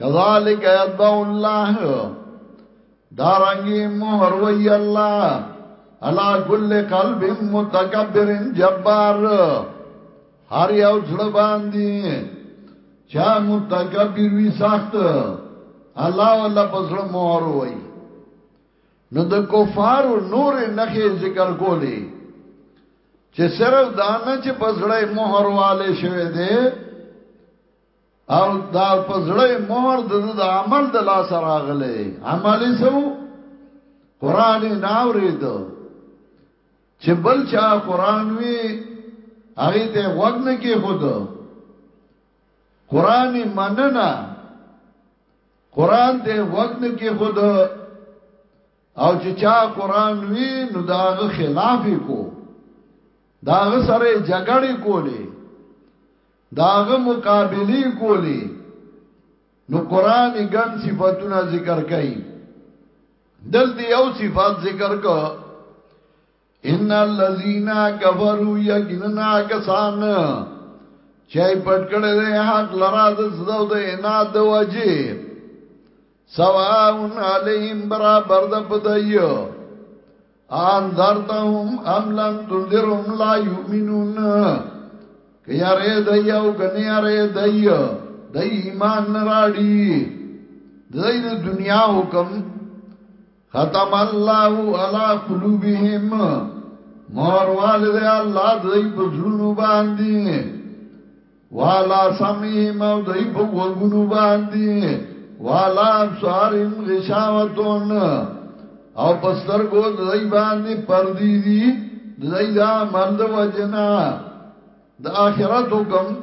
کذالک یتبع الله دارنګي مہر وی الله علا کل قلب متکبر جبار هر یو ځړ باندې چا متکبر وی سخت الله ولا پسړ مہر وی نو د کفار نور نخې ذکر کولې چې صرف دانه چې پسړې مہر والے شوی دی او دا پزړې مهر د د عمل د لاس راغلې عملي سو قران نه اورید چې بل چا قران وی هغه ته وګ نه کې خود قران مننه قران ته وګ نه کې خود او چې چا قران وی نو داغه خلاف کو داغه سره جګړې کولې داغه مقابلی کولی نو قران ګن صفاتونه ذکر کئ دلته یو صفات ذکر کو ان الذين كفروا يقيننا كسان چای پټ کړه له حق لرا د زدو د انا د وجه سواون عليهم برابر د پدایو انذرتهم ام لم تنذرهم لا یؤمنون که یاره دی او که نه یاره دی د ایمان نراړي د دنیا حکم ختم الله علی قلوبهم مور والد الله دې په زړونو باندې وعلى سمعهم او دای په وګونو باندې وعلى ابصارهم غشاوتون او پستر کو دای باندې پردی دی دای دا عمل د وجنا د اخرت حکم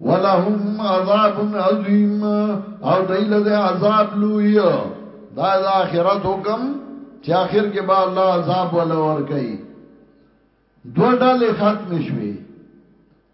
ولهم عذاب عظیم او دای له عذاب لوی دا د اخرت حکم چې اخر کې به الله عذاب ولا ور کوي دوه ډلې ختم شوي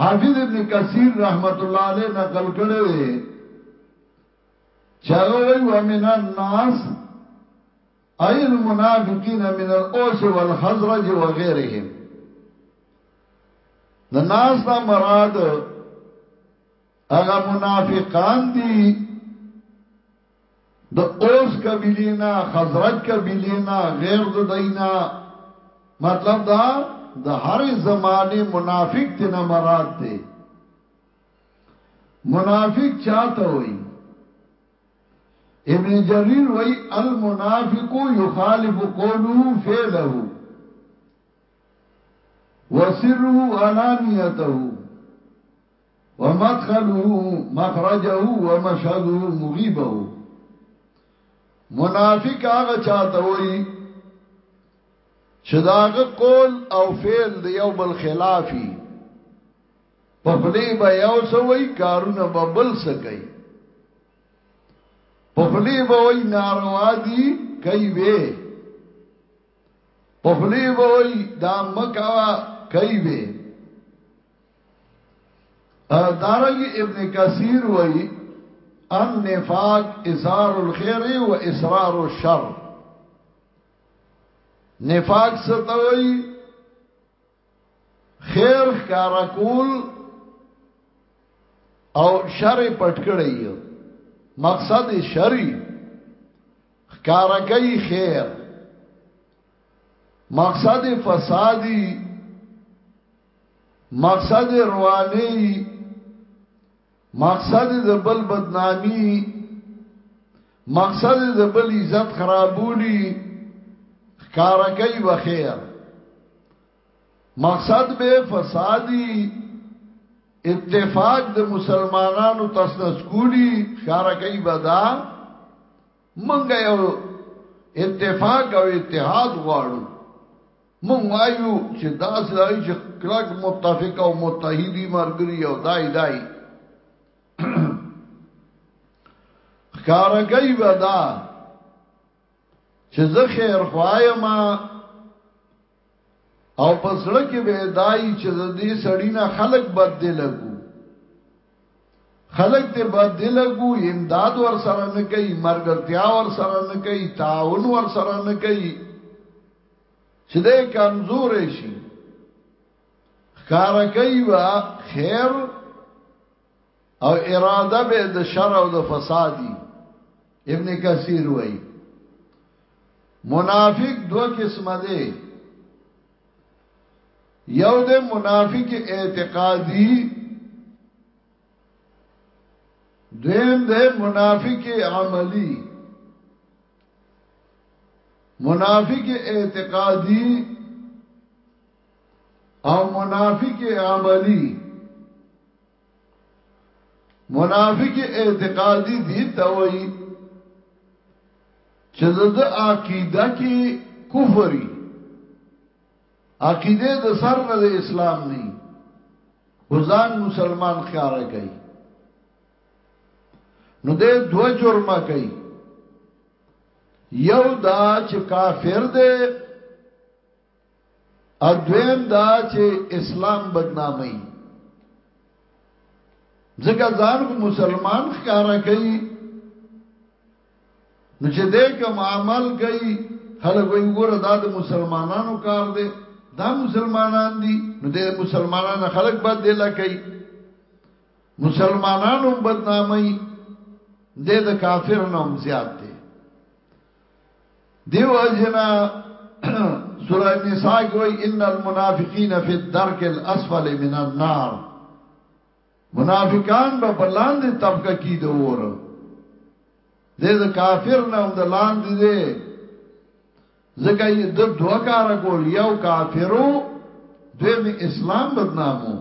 حافظ ابن کثیر رحمت الله علیه نقل کړی دی چې هغه وی ومن الناس اي المنافقين من الاوس والخزرج وغيرهم د ناس دا مراد هغه منافقان دي د اوس قبیلې نه، خزرج قبیلې نه، غیر د دوی نه، مطلب دا د هرې زمانې منافق ترې نه مراد دی. منافق چاته وایي؟ ابن جریر وایي، المنافق یخالف قوله فعله وسره وعلانیته. ومدخله مخرجه ومشهده مغيبه منافق هغه چاته وي چې داغه قول او فعل د یو بل خلافي په خلی به یو سوي کارونه به بل سکي په خلی به وای ناروا دي کوي وي په خلی به وای دا مکوا کوي وي دارنګ ابن کثیر وای ان نفاق اظهار الخير و اسرار الشر نفاق ستوي خیر ښکارا کول او شر پټ کړی مقصد شری ښکارا کوي خیر مقصد فسادی مقصد یې رواني مقصد یې د بل بدنامي مقصد یې د بل عزت خرابولي ښکارا کوي بخیر مقصد به فسادي اتفاق د مسلمانانو تسنس کولی ښکارا کوي بدا منګه یو اتفاق او اتحاد غواړو مونږ وایو چې دا سړی چې کلک متفق او متحدی مرګري او دای دای خارګي ودا چې زه خیر خوایم او پسړه کې به دای چې دې سړی نه خلق بد دی لګو خلق دې بد دی لګو امداد ور سره نه کوي مرګرتیا ور سره نه کوي تعاون ور سره نه کوي چې دې کمزورې شي ښکارا کوي وا خیر او اراده به د شر او د فسادي ابن کثیر وای منافق دو قسم دی یو د منافق اعتقادي دویم د منافق عملی منافق اعتقادی او منافق عملی منافق اعتقادی دی توئی چې د عقیده کې کفري عقیده د سر نه د اسلام نه ځان مسلمان خیاره کوي نو دې دو جرمه کوي یو دا چې کافر دی ادویم دا چې اسلام بدنامي ځکه ځان کو مسلمان ښکارا کوي نو چې دې کوم عمل کوي هله وی ګوره دا د مسلمانانو کار دی دا مسلمانان دي نو د مسلمانانو خلک بد دی لکې مسلمانان هم بدنامي د د کافر نوم زیات دی دیو اجنا سورہ نساء کې وای ان المنافقین فی الدرک الاسفل من النار منافقان به بلاندې طبقه کې دی ور د د کافر نوم د لاندې دی ځکه یې ده دوه کاره کول، یو کافر و، دویم یې اسلام بدنام و.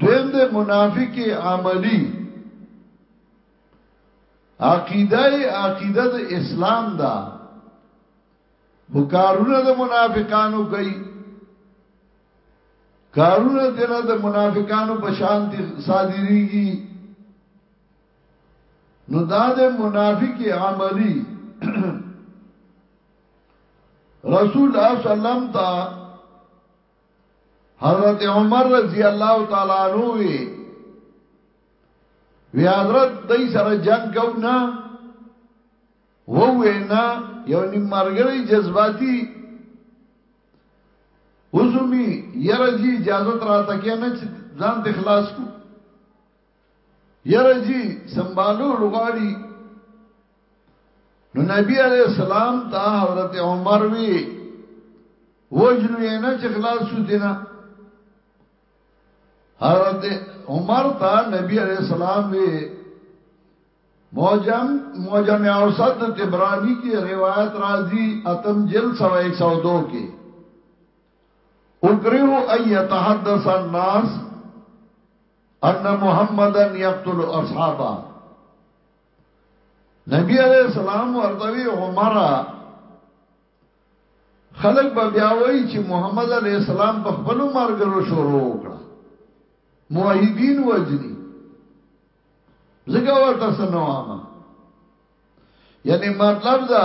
دویم ده منافق عملی، عقیده یې عقیده د اسلام ده، خو کارونه د منافقانو کوي، کارونه ترې نه د منافقانو په شان صادریږي. نو دا د منافق عملی رسول الله صلی الله علیه وسلم ته حضرت عمر رضی الله تعالی عنہ وی وی حضرت دای سره جنگ کو نه وو نه یو نیم مرګری جذباتی اوسمی یره جی اجازه تراته کې نه ځان ته خلاص کو یره جی سمبالول غواړي نو نبی علیہ السلام ته حضرت عمر وی وجنو یې نه چې خلاص شو دینا حضرت عمر ته نبی علیہ السلام وی موجم موجم اوسط تبرانی کی روایت راضی اتم جل سوا ایک سو دو کی اکریو ایتحدث الناس ان محمدا یقتل اصحابا نبی علیہ السلام ورتوی عمر خلق به بیا وای چې محمد علیہ السلام په خپل مرګرو شروع وکړه موحدین وجنی زګور تاسو نو یعنی مطلب دا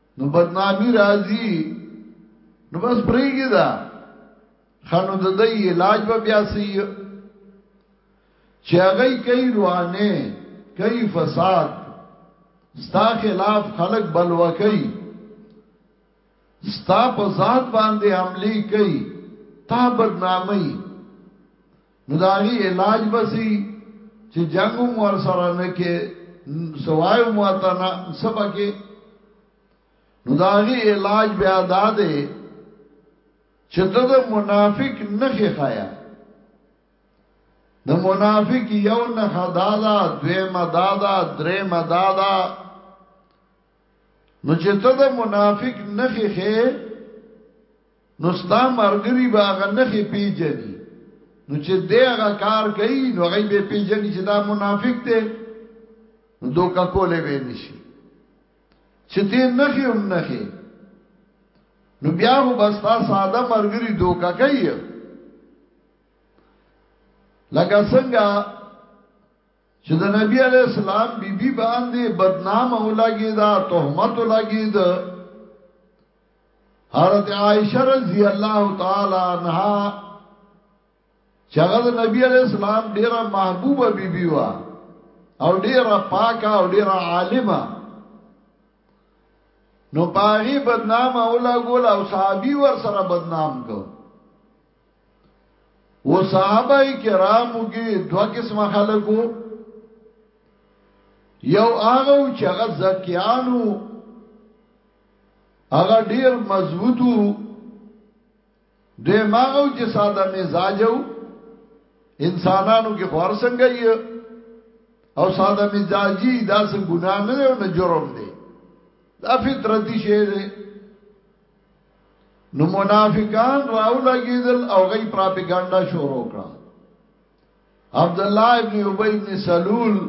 نو بدنامی راځي نو بس پریږي دا خانو د دې علاج به بیا سي چې هغه کوي روانه کوي فساد ستا خلاف خلق بلوا کوي ستا په ذات باندې عملی کوي تا بدنامي نو دا غي علاج بسي چې جنگ هم ور سره نه کې سوای هم ورته نه سبا کې نو دا غي علاج بیا دا دی چې ته د منافق نه خایا د منافق یو نه خدا دا دوی مدا دا درې مدا دا نو چې ته د منافق نه خې نو ستا مرګري باغ نه خي پیجني نو چې دی هغه کار کوي نو هغه به پیژني چې دا منافق دی نو دوکا کولې به نشي چې ته نخي هم نخي نو بیا خو بس تا ساده مرګري دوکا کوي لکه څنګه چې د نبي علیه السلام بی بی باندې بدنام اولاګي دا تهمت اولاګي د حضرت عائشه رضی الله تعالی عنها چې هغه د نبی علیه السلام ډیره محبوبه بی بی وا او ډیره پاکه او ډیره عالمه نو پاغي بدنام اولاګول او صحابي ور سره بدنام کو و صحابه کرامو کې دوه قسمه خلکو یو هغه چې هغه زکیانو هغه ډیر مضبوطو دوی ماغو چې ساده مزاجو انسانانو کې خور څنګه یې او ساده مزاجي دا څه ګناه نه دی او نه جرم دی دا فطرتي شی دی نو منافقان راو لګیدل او غي پروپاګاندا شروع کړه عبد الله ابن ابي ابن سلول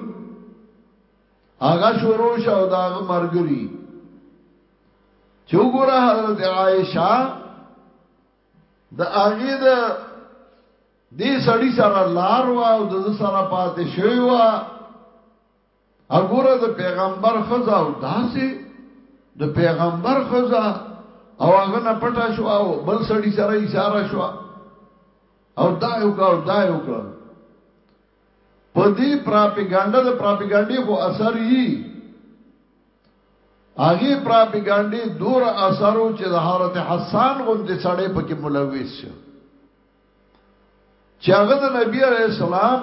هغه شروع شو دا مرګري چوغره حضرت عائشه د هغه د دې سړی سره لار وا او د سره پاتې شوی وا اګوره د پیغمبر خزا او داسې د پیغمبر خزا او هغه نه پټه شو او بل سړی سره یې سارا شو او دا یو کا او دا یو کا په دې پراپګاندا د پراپګاندا خو اثر یي هغه پراپګاندا دور اثرو چې د حضرت حسن غوندې سړی پکې ملوث شو چې هغه د نبی عليه السلام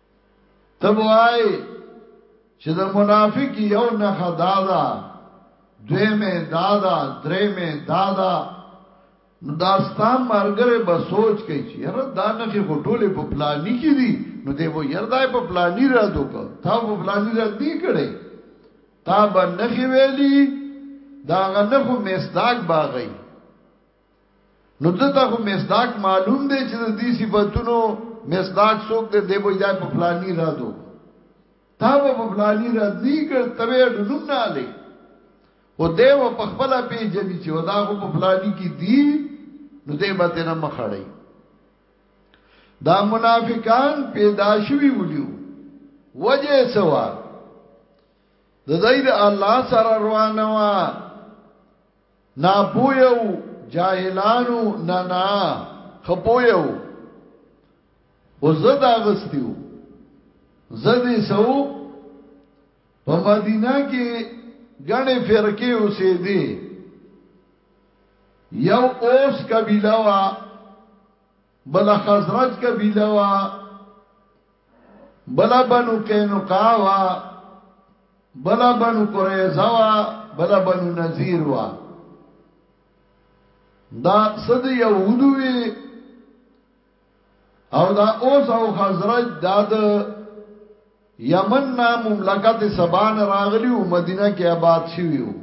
تبوای چې د منافق یو نه خدا دا دوی مې دادا درې مې دادا نو داستا مرګره به سوچ کوي چې یاره دا نه کې غټولې په پلاني کې دي نو دی وو یاره دا په پلاني را دوک تا په پلاني را دی کړي تا به نه ویلي دا غنه خو مستاق باغی نو دته خو مصداق معلوم دی چې د دې صفاتونو مصداق څوک دی دی وای دا په فلانی رادو تا په فلانی راد نه کړ تبه ډنوم نه علي او دیو په خپل پیجنې چې ودا خو په فلانی کې دی نو دې به تنه مخړی دا منافقان پیدا شوی ولیو وجه سوا د دای د الله سره روانه وا نا پویو جاهلانو نه نه خپویو او زد اغستیو زد سو په مدینه کې غنې فرقه اوسې دي یو اوس قبیله وا بل خزرج قبیله وا بل بنو قینقاع وا بل بنو قریظه وا بل بنو نذیر وا دا صد یهودو وی او دا اوس او خزرج دا د یمن نا مملکت سبان راغلی او مدینه کې آباد شوی وو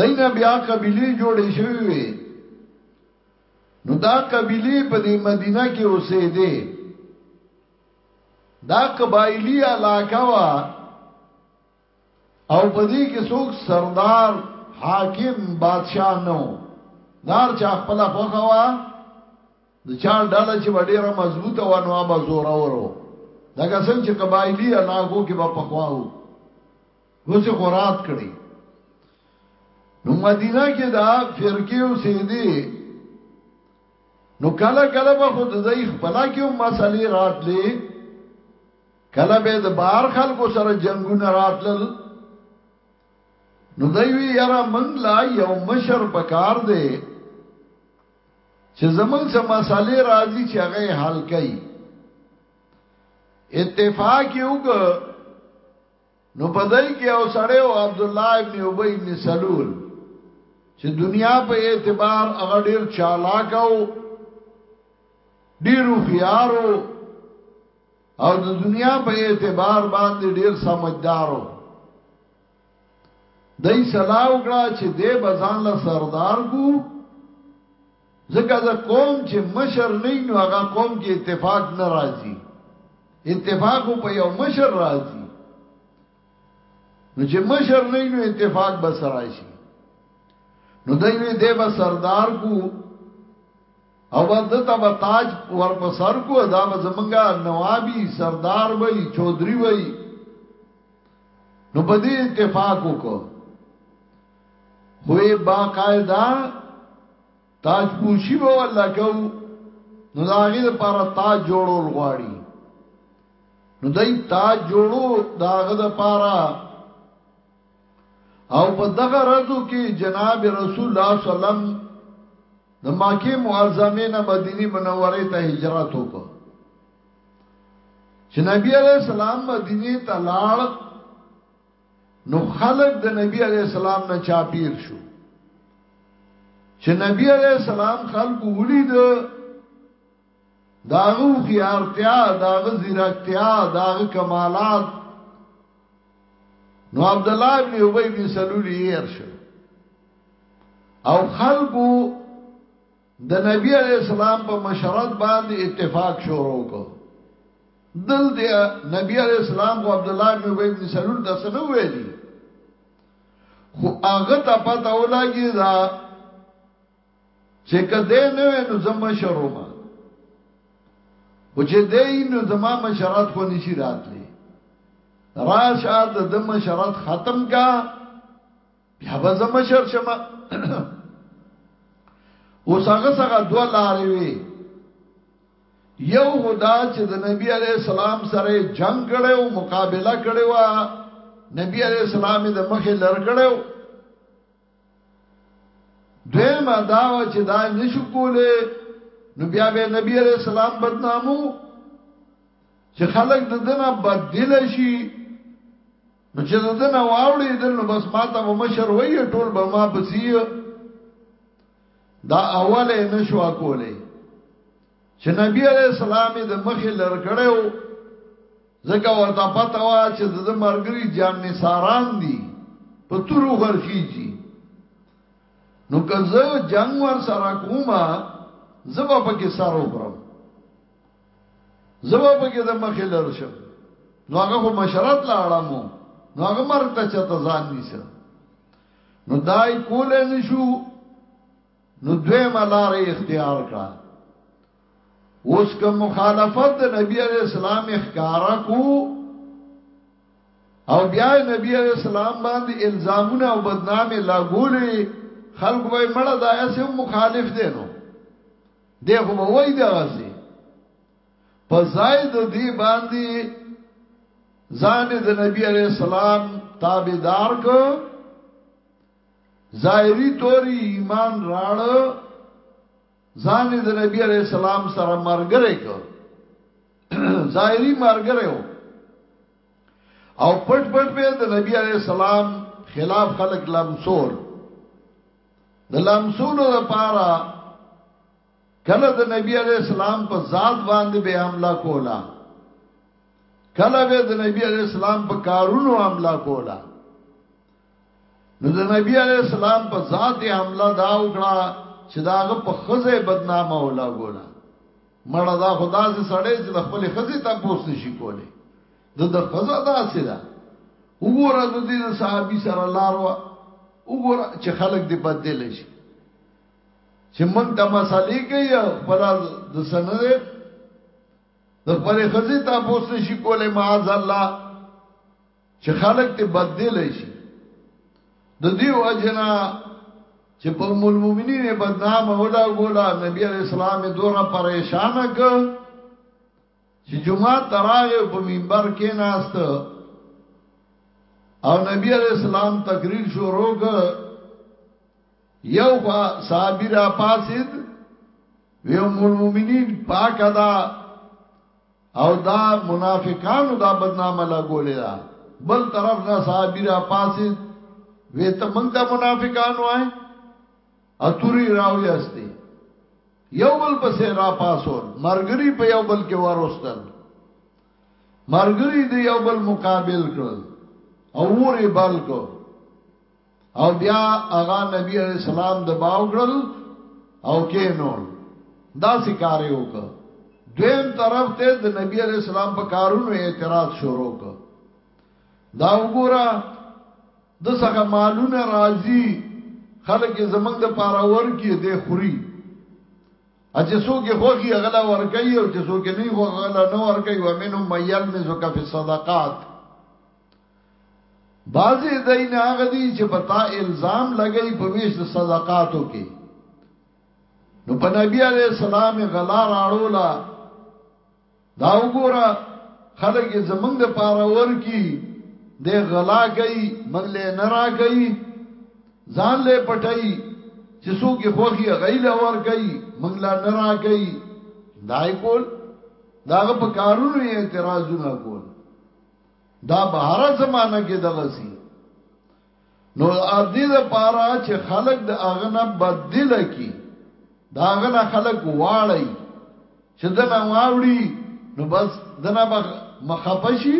دینه بیا قبیله جوړې شوی وي نو دا قبیلی په دی مدینه کې اوسې دې دا قبایلی علاقه وا او په دې کې څوک سردار حاکم بادشاہ نو دار چا خپل خوخه وا د چا ډاله چې ډیره مضبوطه و نو ابا زور اورو دا څنګه چې قبایلی علاقو کې به پخواو اوس یې غورات کړي نو مدینه کې دا فرقه اوسېدي نو کله کله به خود دای خپل کې مسلې راتلې کله به د بار خلکو سره جنگونه راتلل نو دای وی یاره من لا یو مشر پکار دی چې زمنګ سم مسلې راځي چې هغه حل کړي اتفاق یو که نو په دوی کې یو سړی و عبدالله ابن ابی ابن سلول چې دنیا په اعتبار هغه ډیر چالاک او ډیر خيارو او د دنیا په اعتبار باندې ډیر سمجدارو دای سلاو کړه چې دې بزان له سردار کو ځکه د قوم چې مشر نه وي نو هغه قوم کې اتفاق نه راځي اتفاق په یو مشر راځي نو چې مشر نه نو اتفاق به سره شي نو دوی دې به سردار کو او به دته به تاج ور په سر کو دا به زمونږه نوابي سردار وای چودري وای نو په دې اتفاق وکړو خو یې باقاعده تاج پوشي به ولا کو نو دا غي د پاره تاج جوړول غواړي نو دای تاج جوړو دا غي د پاره او په دغه رزو کې جناب رسول الله صلی الله علیه وسلم د مکه معظمه نه مدینه منوره ته هجرت وکړ چې نبی علیہ السلام مدینه ته لاړ نو خلق د نبی علیہ السلام نه چاپیر شو چې نبی علیہ السلام خلق ولید داغه خيارتیا داغه زیرکتیا داغه کمالات نو عبد الله ابن ابي بن سلول یې ارشه او خلقو د نبی علیه السلام په مشرت باندې اتفاق شروع وکړ دل دی نبی علیه السلام خو عبد الله بن ابي بن سلول ته سنو ویلي خو هغه ته پته ولګي دا چې کده نه نو زما شروما او چې دې نو زما مشرات خو نشي راتلې راشه د دم شرط ختم کا بیا به زه مشر شم اوس هغه څنګه دوه لارې وي یو هدا چې د نبی علی السلام سره جنگ کړي او مقابله کړي وا نبی علی السلام د مخې لر کړو دویم دا و چې دا نشو کوله نو بیا به نبی علی السلام بدنامو چې خلک د دنه بدل شي نو چې د ده نه واورېدل نو بس ما ته به مشر وایي ټول به ما پسې دا اوله نشوا کولې چې نبی عليه السلام د مخې لر کړو ځکه ورته پته وا چې د مرګري جان نثاران دي په تورو غرخيږي نو که زه جنگ ور سره کومه زبا پکې سارو خورم زبا په کې د مخې لر شم نو هغه خو مشرت لاړمو نو هغه مرګ ته چته ځان نیسه نو دای کول نشو نو دوی ملاره اختیار کړه اوس که مخالفت د نبی علی السلام اخکارا کو او بیا نبی علی السلام باندې الزامونه او بدنامي لاګولې خلق به مړه دایسه مخالف دي نو دی خو به وای دغه سي په ځای د دې باندې ځان د نبی عليه السلام تابعدار کو ظاهری توري ایمان راړ ځان د نبی عليه السلام سره مرګره کو ظاهری مرګره او پټ پټ به د نبی عليه السلام خلاف خلق لمسور د لمسولو لپاره کله د نبی علی السلام په ذات باندې به حمله کولا کله به د نبی علی السلام په کارونو حمله کولا نو د نبی علی السلام په ذات حمله دا وکړه چې داغه په خزه بدنامه ولا ګولا مړه دا خدا سي سړی چې د خپل خزه ته پوسټ شي کوله د د خزه داسې ده وګوره د دې د صحابي سره لار وا وګوره چې خلک دې بدل شي چې موږ د مسالې کوي خپل د سند د خپل خزه ته پوسټ شي کولای معاذ الله چې خلک دې بدل شي د دې وجنا چې په المؤمنین بدنام ولا ګولا نبی علیہ السلام دورا پریشان کړ چې جمعه تراغه په منبر کې ناست او نبی علیہ السلام تقریر شروع ک یو خوا صحابی را پاسید وی ام المؤمنین پاک ادا او دا منافقانو دا بدنامه لګولې دا بل طرف نه صحابی را پاسید وی ته موږ د منافقانو آئے اتوری راوی استی یو بل پسې را پاسول مرګري په یو بل کې وروستل مرګري د یو بل مقابل کړل او ورې بل کو او بیا هغه نبی علی السلام د باو کړل او کې نور دا سکارې وک دویم طرف ته د نبی علی السلام په کارونو اعتراض شروع کړ دا وګوره د څخه مالونه راځي خلک زمنګ د پاره ورکی د خوري اجه څوک خوخي غلا ورکي او چې څوک نه خو غلا نه ورکي و منهم ميل مزک فی الصدقات بعضی دین هغه دي چې پتا الزام لګي په ویش صدقاتو کې نو په نبی عليه السلام غلا راړولا دا وګوره خلک یې زمونږ د پاره ورکی دی غلا کوي موږ له نه را کوي ځان له پټي چې څوک یې خوخي غیله ور کوي موږ له نه را کوي دای کول داغه په کارونو یې اعتراضونه کول دا بهر زمانہ کې دغه سي نو ادي د پاره چې خلق د اغنه بدل کی دا غنه خلق واړی چې دنه واوړي نو بس دنه بخ مخپشي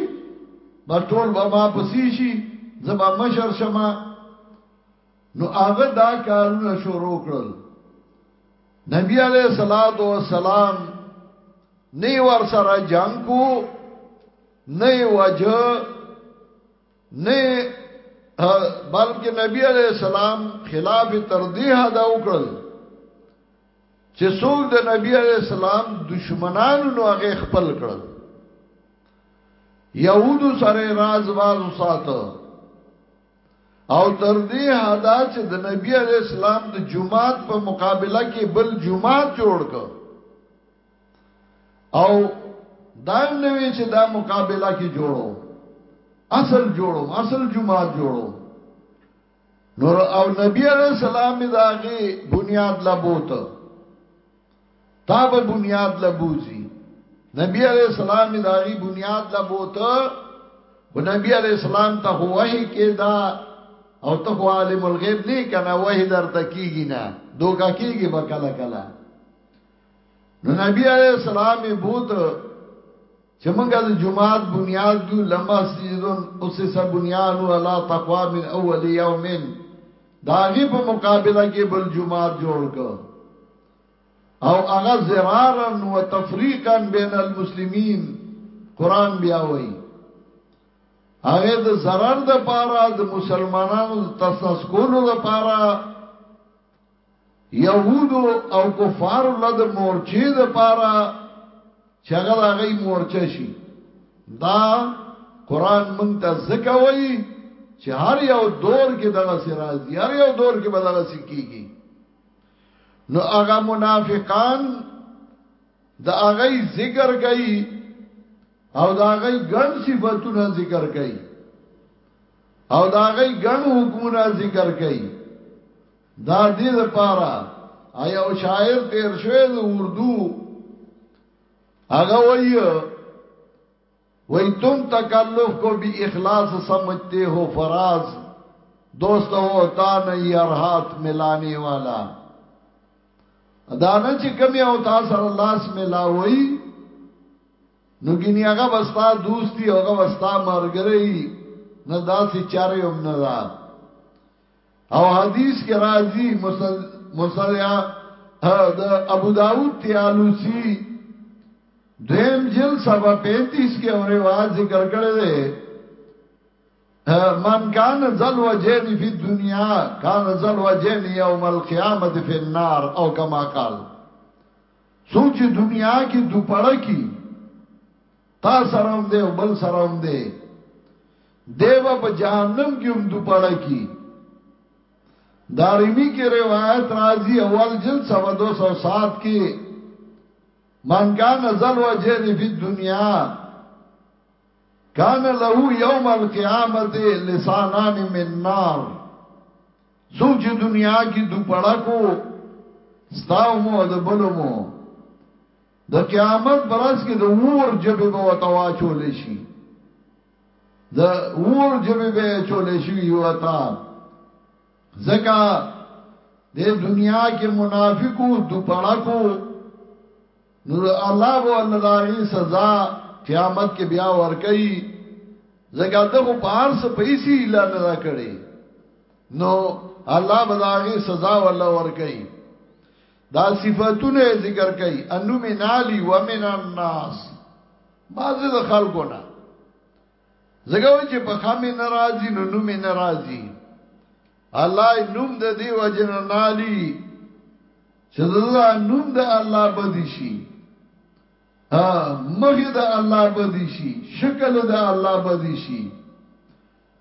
با ټول به ما پسی شي زبا مشر شما نو هغه دا کارونه شروع کړل نبی علیہ الصلات والسلام نی ور سره جنگ کو نی وجه نه بلکې نبی علی السلام خلاف تردیح دا وکړل چې څوک د نبی علی السلام دشمنانو نو هغه خپل کړل یهودو سره راز واز ساتو او تر دې حدا چې د نبی علی اسلام د جمعات په مقابله کې بل جمعات جوړ کړ او دایم نوی چې دا مقابله کې جوړو اصل جوړو اصل جماعت جوړو نور او نبی علیہ السلام داغه بنیاد لبوت تاب بنیاد لبوزی نبی علیہ السلام داغه بنیاد لبوت و نبی علیہ السلام ته وحی کېدا او ته عالم الغیب نه کنه وحی درته کیږي نه دوکا کیږي بکلا کلا نو نبی علیہ السلام بوت چې موږ د جمعات بنیاد ګو لمسجد اسس بنیان علی تقوا من اول یوم داغي په مقابله کې بل جمعات جوړ کو او هغه زرارا و تفریقا بین المسلمین قران بیا وای هغه د zarar د پاره د مسلمانانو د تساس کولو د پاره یهودو او کفارو الله د مورچې د پاره چې هغه د هغې مورچه شي دا قران مونږ ته ځکه وایي چې هر یو دور کې دغه سي راځي هر یو دور کې به دغه سي کیږي نو هغه منافقان د هغه ذکر کوي او د هغه ګڼ صفاتونه ذکر کوي او دا غي ګڼ حکمونه ذکر کوي دا دې لپاره آیا او شاعر تیر شوی د اردو هغه وایي وای تم تکلف کو بھی اخلاص سمجھتے ہو فراز دوست ہوتا نہیں اور ہاتھ ملانے والا دانا چې کمی او تاسو لاس ملاوي نو ګینی هغه به ستا دوست وي هغه به ستا ملګری وي نه داسې چاره هم نه ده او حدیث کې راځي مصلیه د ابو داود تیالوسی دویم جل سبا 35 کې اور روایت ذکر کړی دی من کان ذل وجین فی الدنیا کان ذل وجین یوم القیامت فی النار او کما قال څوک چې دنیا کې دوپړه کی تا سره هم دی او بل سره هم دی دیو په جهنم کې هم دوپړه کی دارمی کې روایت راځي اول جلد صفحه 207 کې من کان نزل وجه دی په دنیا کان له یوم القیامت لسانان من نار څوک چې دنیا کې دوپړه کو ستاو مو د بلو مو د قیامت برس کې د ور جبه به وتوا چول شي د ور جبه به چول شي وتا زکا د دنیا کې منافقو دوپړه کو نو الله به ول د هغې سزا قیامت کې بیا ورکوي ځکه ده خو په هر څه په هیڅ هیله نه ده کړې نو الله به د هغې سزا وله ورکوي دا صفاتونه ذکر کوي انو من علی و من الناس بعضې د خلکو نه ځکه وای چې په خامې ناراضي نو نومې ناراضي الله نوم د دې وجن نالي چې دا نوم د الله بدی شي ها مخې د الله بدی شي شکل د الله بدی شي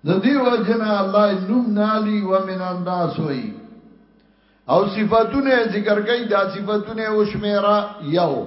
د دې وجن الله نوم نالي ومن الناس وای او صفاتونه ذکر کوي دا صفاتونه او شمیره یو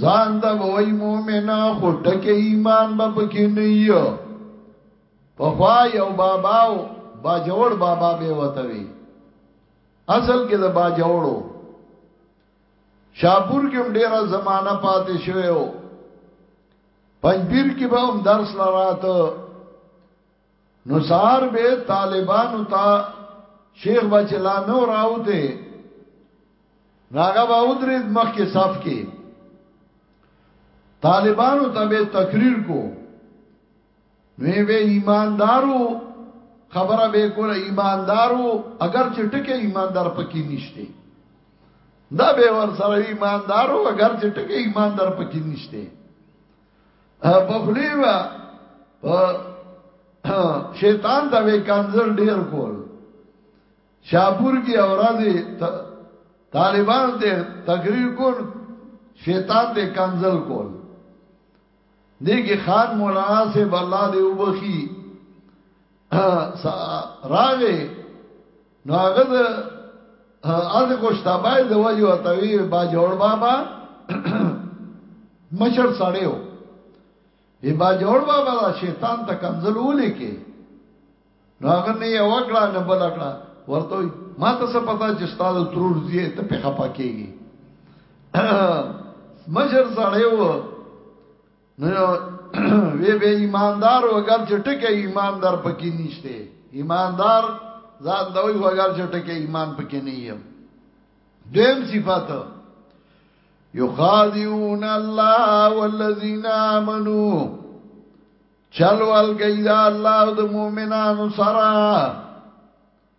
ځان ته وای مومنا خو ټکه ایمان به پکې نه یو په خوا یو بابا او با جوړ بابا به وته وی اصل کې د با جوړو شاپور کې ډیره زمانہ پاتې شوی او پنځبیر کې به هم درس لراته نو سار به طالبانو ته شیخ بچلا نو راوته ناغه به ودرید مخ کې صف کې طالبانو ته به تقریر کو نو به ایماندارو خبره به کول ایماندارو اگر چې ټکه ایماندار پکې نشته دا به ور سره ایماندارو اگر چې ټکه ایماندار پکې نشته بخلی با شیطان تا بے کنزل ډیر کول شاپور کی اورازی طالبان تے تقریر کول شیطان تے کنزل کول دیکھ خان مولانا سے باللہ دے اوبخی راغې نو هغه د ارزه کوشتا بای د وجه او توی با جوړ بابا مشر سړیو ای با جوړ بابا دا شیطان ته کنزل ولې کې نو هغه نه یو کړه نه بل کړه ورته ما ته څه پتا چې استاد ترور زیه ته په خپه کېږي مشر سړیو نو وی به ایماندار وګر چې ټکه ایمان در پکې نشته ایماندار ځان ته وی وګر چې ټکه ایمان پکې نه یم دیم صفات یخادعون الله والذین آمنو چلوال گئی دا الله د مؤمنانو سره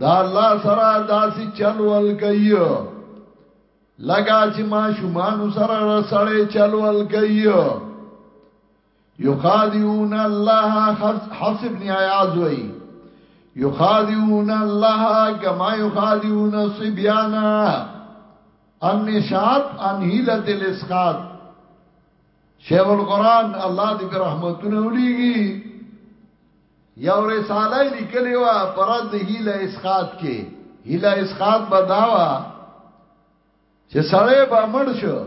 دا الله سره داسې چل ول کوي لګا چې ما شومان سره رسړې چل ول کوي یخادعون الله حفص ابن عیاض وی یخادعون الله کما یخادعون صبیانا النشاط ان هیلت الاسقاط شیخ القرآن الله دې په رحمتونو ولېږي یو رساله لیکلی و پرز د هیله اسقات کې هیله اسقات بداوا چې سړی به مړ شو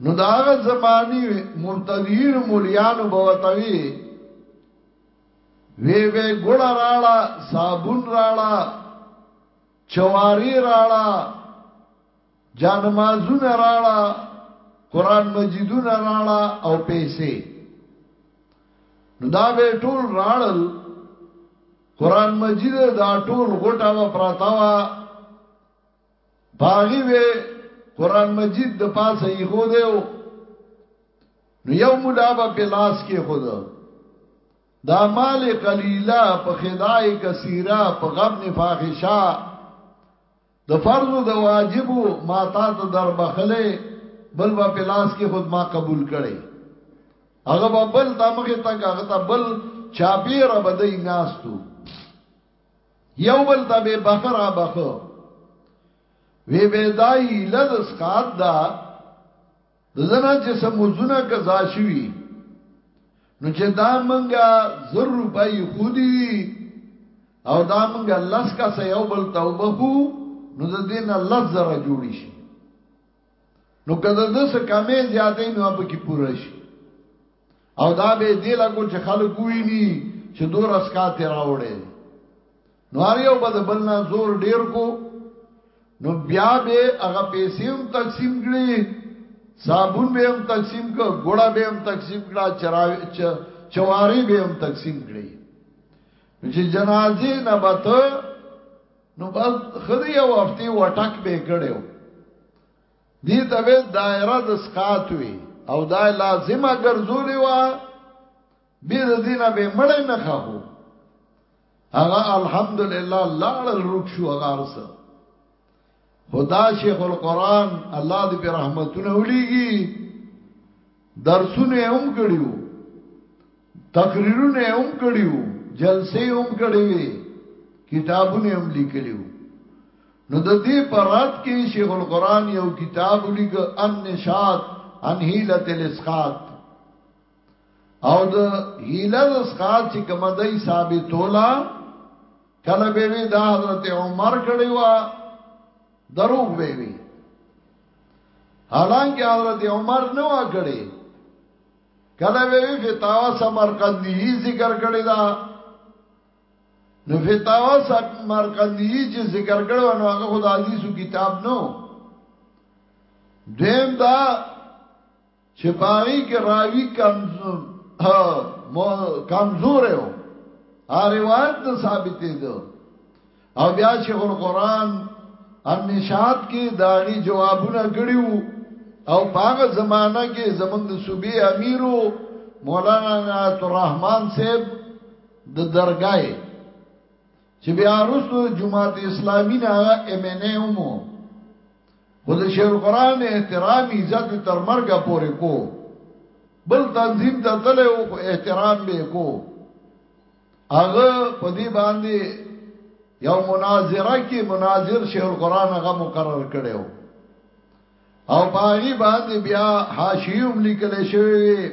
نو داغه زمانی مرتدین مولیانو بوتوی وی وی ګړه راړه صابون راړه چواری راړه جانمازونه راړه قران مجیدونه راړه او پیسې نو دا به ټول راړل قران مجید دا ټول غټه و پراتا وا باغی به قران مجید د پاسه یې خو دیو نو یو مولا به په لاس کې خود دا مال قلیلا په خدای کثیره په غبن فاحشه د فرض او د واجب ما تا ته در بخله بل با پلاس کې خود ما قبول کړي هغه به بل د مخه تک هغه ته بل چاپیره بدای ناستو یو بل ته به بخرا بخو وی به دای لز سکات دا د زنا چې سموزونه قضا شوي نو چې دا منګه زر روپۍ خو دي او دا منګه لس کا سه یو بل توبه خو نو د دین لس زره جوړ شي نو کده د څه کمې زیاتې نو په کې پوره شي او دا به دی لګول چې خلک ویني چې دور اسکات راوړي نو هر یو بد بل نه زور ډیر کو نو بیا به هغه پیسې هم تقسیم کړي صابون به هم تقسیم کړه ګوړه به هم تقسیم کړه چراوی چواری به هم تقسیم کړي چې جنازې نه بته نو بس خدای یو هفته وټک به کړو دې ته به دایره د سقات وي او دا لازمه ګرځولې و به د دینه به مړ نه خاو هغه الحمدلله لاړل روک شو هغه ارس خدا شیخ القران الله دې په رحمتونه ولېږي درسونه هم کړیو تقریرونه هم کړیو جلسې هم کړې وي کتابونه هم لیکلیو نو د دې پرات کې شیخ القران یو کتاب لیک ان نشاد ان هیله الاسقات او د هیله د سخال چې کوم دای ثابتولا کله به وی دا حضرت عمر کړي وا دروغ به وی حالانکه حضرت عمر نه وا کړي کله به وی فتاوا سمرقندی ذکر کړي دا نو فتاوا سمرقندی چې ذکر کړو نو هغه خدای حدیثو کتاب نو دیم دا چې پای کې راوی کمزور یو ا روایت نه ثابتې ده او بیا شیخ القران ان نشاط کې داغي جوابونه کړیو او پاغه زمانہ کې زمنګ د صوبې امیرو مولانا عنایت الرحمن صاحب د درگاه چې بیا رسو جماعت اسلامی نه ایم ان ایمو خو د شیخ القرآن احترامي عزت یې تر مرګه پورې کو، بل تنظیم ته تللی و خو احترام به یې کو، هغه په دې باندې یو مناظره کې مناظر شیخ القرآن هغه مقرر کړی و او په هغې باندې بیا حاشیې هم لیکل شوې وې.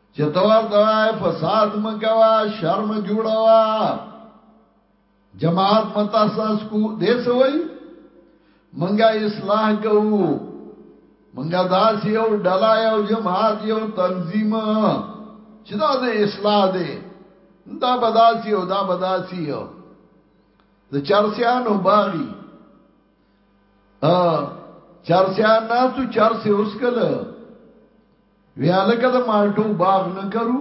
چې ته ورته وای فساد مګوا شرم جوړوا جماعت متاساس کو دې سوي منګه اصلاح کوو منګه داس یو ډلا یو جماعت یو تنظیم چې دا د اصلاح دی دا بداسي او دا بداسي یو د چرسیانو باغی ا چرسیان ناسو چرسی اوسکل وی هلکه د مالټو باغ نه کرو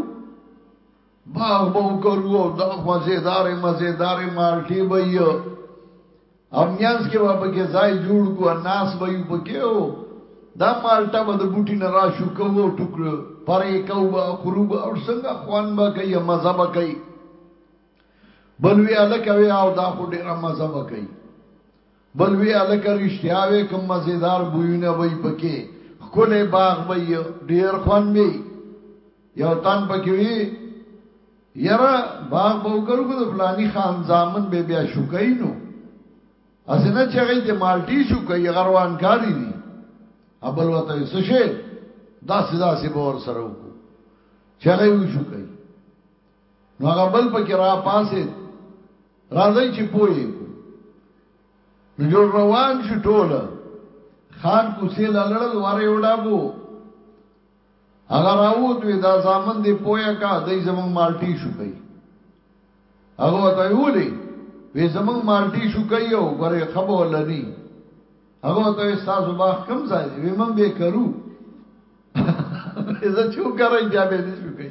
باغ به وکړو او دا مزیدار مزیدار مالټي به یو امنیانس کې به پکې ځای جوړ کو ناس به یو پکې او دا مالټا به د بوټي نه را شو کو او ټوکړو پرې کو به خروب او څنګه خوان به کوي مزه به کوي بلوي الکوي او دا خو ډیره مزه به کوي بل وی الکه رشتیا وی کوم مزیدار بویونه وی پکې خکله باغ به ډیر خوان وی یو تن پکې وی یرا باغ به وګرو کو د فلانی خان زامن به بیا شوکاینو اسنه چې غي د مالټي شوکای غروان کاری دي ابل وته سشه داسې داسې به ور سره وکړو چې غي وشوکای نو هغه بل پکې را پاسې راځي چې پوي کو نو جوړ روان شو ټول خان کوسه لړل واره وډا بو هغه راووت وی دا ځامن دی پویا کا دای زمنګ مالټی شو کوي هغه وته ویولې وی زمنګ مالټی شو کوي او ګره خبو لنی هغه ته استاد باغ کم ځای دی وی من به کرو زه چې وګورم بیا به نه شو کوي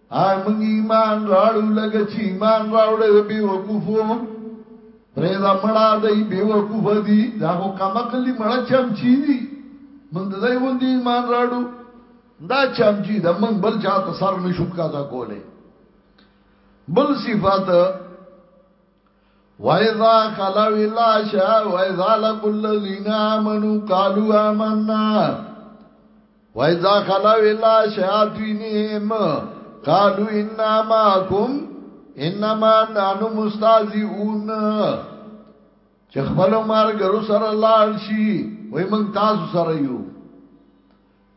آی منګ ایمان راړو لګ چې ایمان راوړې د بي وقوفو پرې دا مړه دی بي وقوف دي دا خو کمقلی مړه چمچی دي من د دې غوندي ایمان راړو دا چمچی د من بل چاته سر نشو کاته کوله بل صفات وَإِذَا خَلَوْا إِلَى شَاءٍ وَإِذَا لَقُوا الَّذِينَ آمَنُوا قَالُوا آمَنَّا وَإِذَا خَلَوْا إِلَى شَيَاطِينِهِمْ قَالُوا إِنَّا مَعَكُمْ إِنَّمَا نَحْنُ مُسْتَهْزِئُونَ چې خپل مار ګرو سره لاړ شي وای موږ تاسو سره یو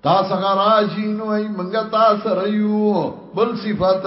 تاسو غراجی نو ای موږ تاسو سره یو بل صفات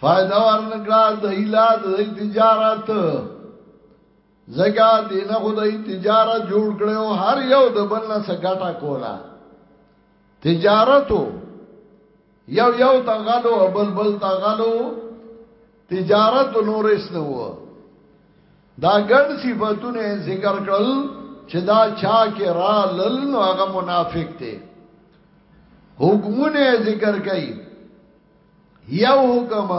فائدہ ورنکړه د ایلا د تجارت زګا دینه خدای تجارت جوړ کړو هر یو د بل نه سګټه کولا تجارتو یو یو تا غلو بل بل تا غلو تجارت نور اس نه و دا ګڼ صفاتونه ذکر کړل چې دا چا کې را لل نو هغه منافق دی حکمونه ذکر کړي یو حکم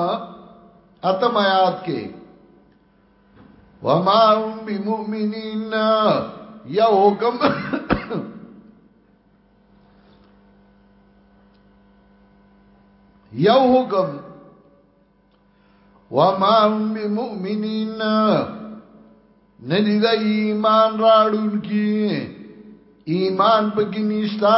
اتم آیات کې وما هم بمؤمنین یو حکم یو حکم وما هم بمؤمنین ندی دا ایمان راړون کی ایمان پکی نشتا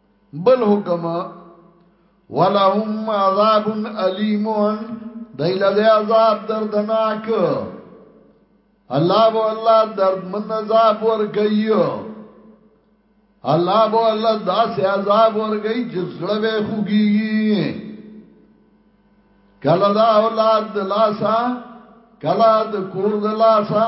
بل حکم ولهم عذاب الیم دایله د عذاب دردناک الله بو الله درد من عذاب ور گئی الله بو الله داس عذاب ور گئی جسړه به خوږي کله دا اولاد د لاسا کله د کور د لاسا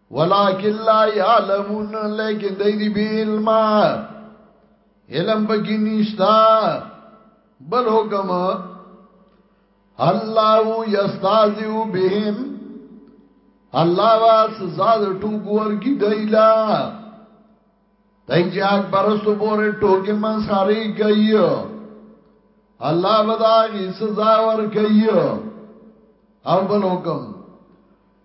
ولكن لا يعلمون لیکن دای دی بی علم علم بگی نشتا بل حکم الله یستازیو بهم الله وا سزا د ټوګور کی دایلا دای چې اک برسو پورې ټوګې ما ساري گئی الله ودا کی سزا ور گئی او بل حکم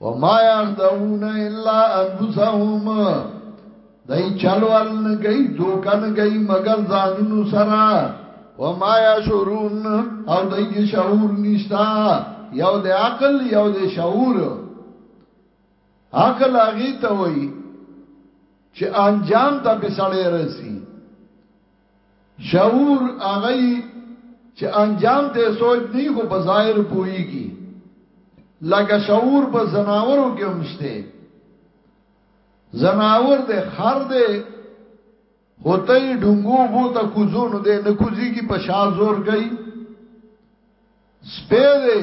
وما يخدعون الا انفسهم دای چلوال نه گئی دوکا نه گئی مگر ځانونو سره وما يشعرون او دای کې شعور نشتا یو د عقل یو د شعور عقل هغه ته وای چې انجام ته به سړی رسی شعور هغه یی چې انجام ته سوچ نه خو په ظاهر پوهیږي لکه شعور په زناورو کې هم شته زناور د خر دی هوته ډنګو بو ته کوزونو دی نه کوزيږي په شا زور کوي سپه دی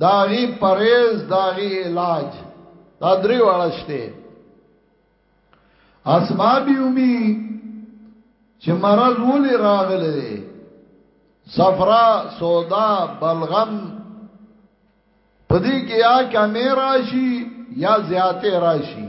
داغي پرېز داغي علاج دا درې وړشته اسباب یومی چې مرض ولې راغله صفرا سودا بلغم پدې کې یا کمی راشي یا زیاتې راشي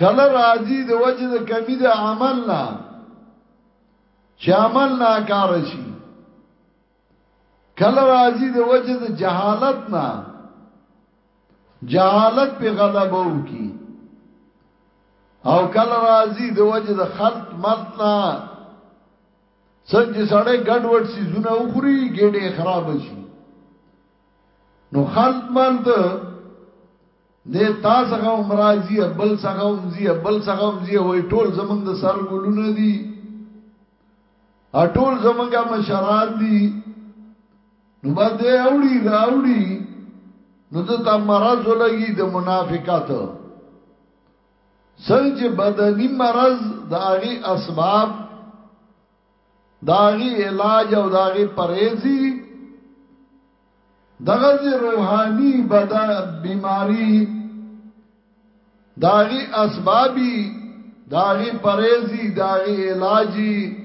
کله راځي د وجه د کمی د عمل نه چې عمل ناکار شي کله راځي د وجه د جهالت نه جهالت په غلبه وکي او کله راځي د وجه د خلط ملت نه څنګه سړی ګډوډ سي زونه وخوري ګډه خراب شي نو خلط ملت دی تا څخه هم راځي بل څخه هم ځي بل څخه هم ځي وای ټول زمنګ د سر ګلونه دي ټول زمنګا مشران دي نو با دې اوړي راوړي نو د تا مرز لګي د منافقت څنګه بدني مرز د هغه اسباب داغي علاج او داغي پریزي دغه روحاني بدا بیماری داغي اسبابي داغي پریزي داغي علاجي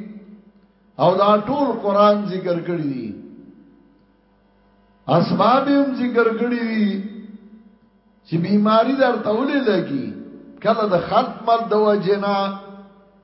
او دا ټول قران ذکر کړی دي اسباب هم ذکر کړی دي چې بیماری در تولې لګي کله د خلق مل د وجنا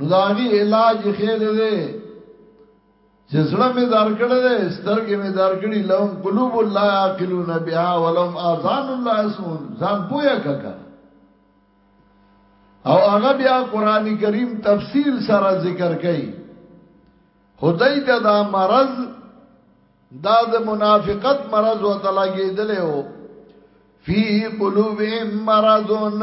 نو دا غي علاج خیر دی چې زړه می درکړه ده سترګې می درکړي لهم قلوب لا يعقلون بها ولهم اذان لا يسمعون ځان پوهه ککا او هغه بیا قران کریم تفصیل سره ذکر کړي خدای ته دا مرض دا د منافقت مرض وته لګیدل او فی قلوبهم مرضون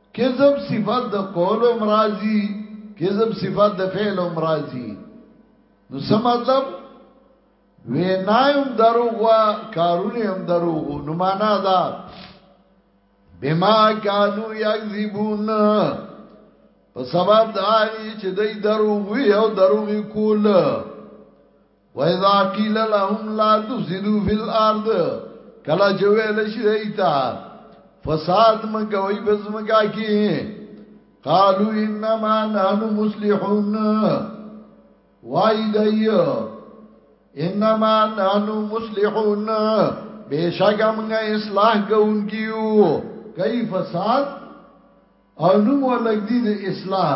کذب صفت د قول هم راځي کذب صفت د فعل هم راځي نو څه مطلب وینایم دروغ وا کارونه هم دروغ نو معنا دا بما کانو یکذبون په سبب دا چې دای دروغ وی او دروغ کول وَإِذَا قِيلَ لَهُمْ لَا تُفْسِدُوا فِي الْأَرْضِ کلا چې ویل شي دیتا فساد مګوي بزمګه کې قالو انما نحن مصلحون وای دی انما نحن مصلحون بشک موږ اصلاح کوونکیو کای فساد او نو ولګدي د اصلاح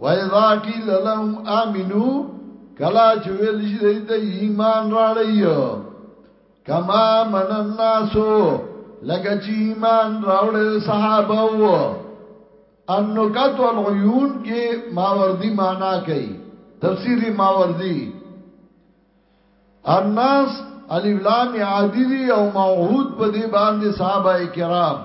وَإِذَا قِيلَ لَهُمْ آمِنُوا کلا چې ویل شي د ایمان راړی کما من الناس لکه چې ایمان راوړ صحابه وو النکات والعیون کې ماوردی معنا کوي تفسیری ماوردی الناس الف لام عادی او موعود په دې باندې صحابه کرام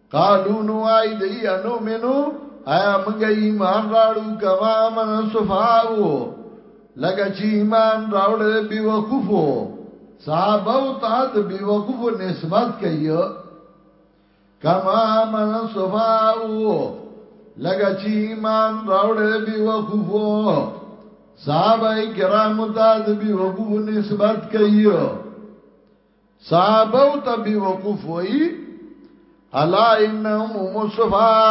قالو نو آی دی انو منو آیا منگا ایمان راڑو کما من صفاو لگا چی ایمان راوڑ بی وقفو صحابو تا د بی وقفو نسبت کئی کما من صفاو لگا چی ایمان راوڑ بی وقفو صحابه کرام تا د بی وقفو نسبت کئی صحابه او تبي وقوف وای الا انهم مصفا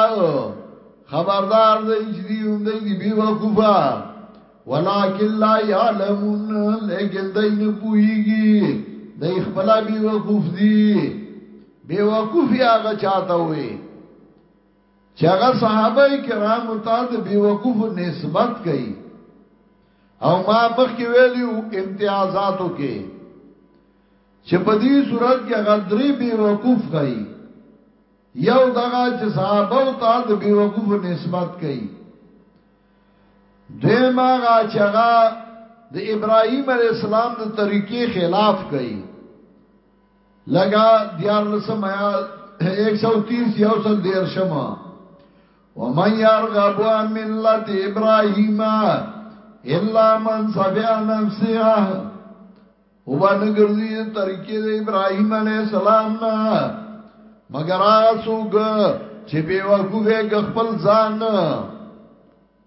خبردار دی چې دی هم دی بي وقوفا ولکن لا يعلمون لیکن دی نه پويږي دی خپل بي وقوف دی بي وقوف هغه چاته وي چې هغه صحابه کرام ته د بیوقوف نسبت کوي او ما مخکې ویلو امتیازاتو کې چې په دې صورت کې هغه درې بیوقوف کوي یو دغه چې صحابه او تا د بیوقوف نسبت کوي دویم هغه چې هغه د ابراهیم علی السلام د طریقې خلاف کوي لگا دیار لسم آیات ایک سو تیس یو سل دیر شما ومن یارغبو عن ملت ابراہیم الا من صفیع نفسیہ وبا نگردی طریقې د ابراهیم علی السلام نه مگر هغه څوک چې به وقفه خپل ځان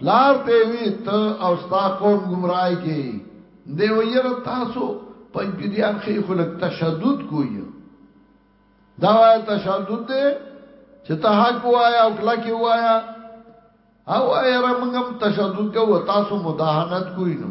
پلار ته وی ته او ستا قوم گمراهی کې دی ویل تاسو پنځپیریان خې خلک تشدد کوی دا وای تشدد دی چې ته حق وایا او کله کې وایا او ایرمنګم تشدد کو تاسو مداهنت کوی نو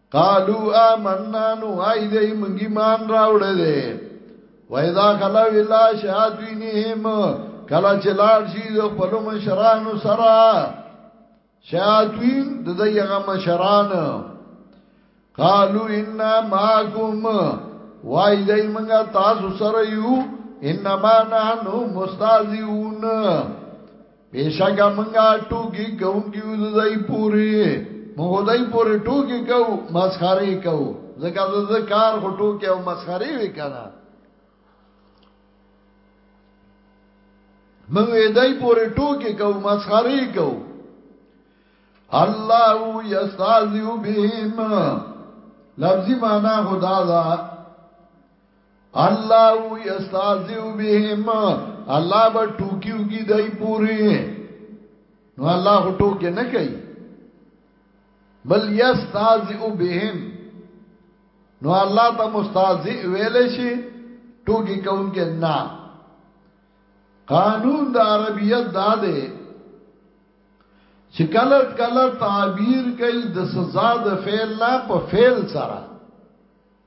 قالو آمنا نو آئی دی منگی مان راوڑه دی و اذا خلو الہ شیاطینهم کلا چلار شی دو خپلو مشرانو سرا شیاطین د دیغه مشران قالو انا ماکم وای دای منګه تاسو سره یو انما نحنو مستازیون بیشکه منګه ټوکی کوم کیو د ځای پوری موږ دای پوری ټوکی کو مسخره کو زکه زه کار خو ټوکی او مسخره وکنه موږ دای پوری ټوکی کو مسخره کو الله یستاذو بهم لفظی معنا خدا دا الله یستازیو بهم الله به ټوکیو کی دای پوری نو الله هو ټوکې نه کوي بل یستازیو بهم نو الله ته مستازی ویل شي ټوکی کون کې نه قانون د عربیت دا دی چې کله کله تعبیر کوي د سزا د فعل نه په فعل سره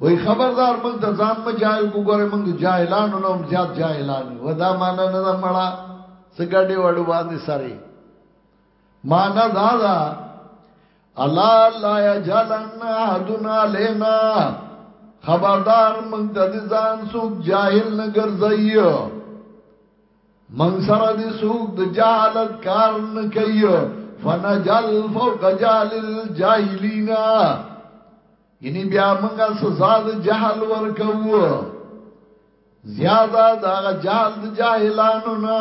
وای خبردار موږ ته ځان مه جاهل کو ګوره موږ جاهلانو نوم زیات جاهلان و دا معنا نه دا مړه سګډې وړو باندې سره معنا دا دا الا لا یجلن احدنا لینا خبردار موږ ته ځان څوک جاهل نه ګرځي موږ سره دې څوک د جهالت کار نه کوي فنجل فوق جال الجاهلین ګنی بیا منګه سزا د جهل ورکوو زیاده دا جهل د جاهلانو نه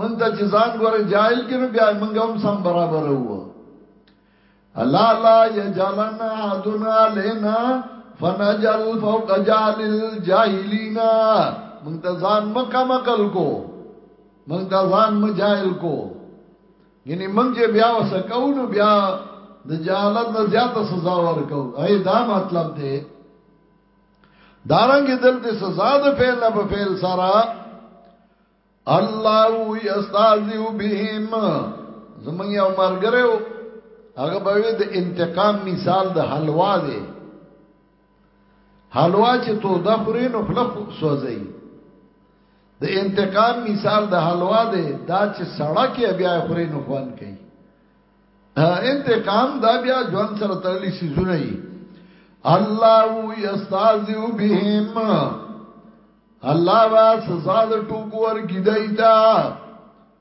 من ته جزان ګوره جاهل کینو بیا منګه هم سم برابر وو الله لا یجلنا حدنا لینا فنجل فوق جهل الجاهلین من ته ځان مکه مکل کو من ته ځان مجاهل کو ګنې موږ چې بیا وسکو نو بیا د جهالت نه زیاته سزا ورکو اې دا مطلب دی دارنګ دلته سزا د فعل نه په فعل سره الله یستازو بهم زمون یو مرګره هغه به د انتقام مثال د حلوا دی حلوا چې توده خوري نو خلق سوځي د انتقام مثال د حلوا دی دا چې سړه کې بیا خوري نو خوان کوي انتقام دا بیا ځوان سره تړلې سيزونه یي الله یستازو بهم الله وا سزا د ټوګور کیدای تا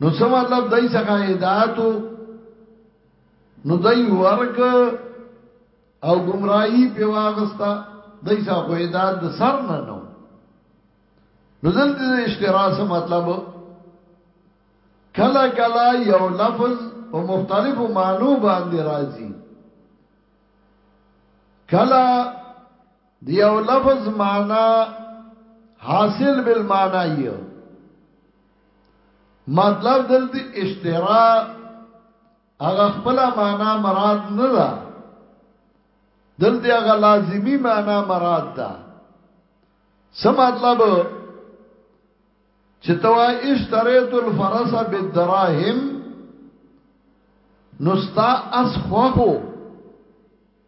نو څه مطلب دای څخه هدایتو نو دای ورک او گمراهی په واغستا دای څخه هدایت د سر نه نو نو دلته اشتراس مطلب کلا کلا یو لفظ په مختلفو معنو باندې راځي کلا د یو لفظ معنی حاصل بالمعنی یو مطلب دلته اشترا هغه خپل معنی مراد نه ده دلته هغه لازمی معنی مراد ده څه مطلب چې توا اشتریت الفرس بالدراهم نستا اس خوخو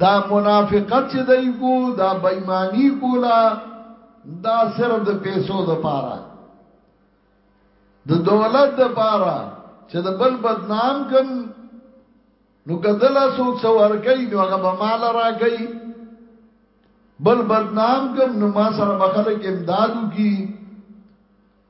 دا منافقت چې دای کو دا بېمانی کولا دا صرف د پیسو د پاره د دولت د پاره چې د بل بدنام کم نو کدلا سوک سو ورکی نو هغه به مال راکی بل بدنام کم نو ما سره بخلک امدادو کی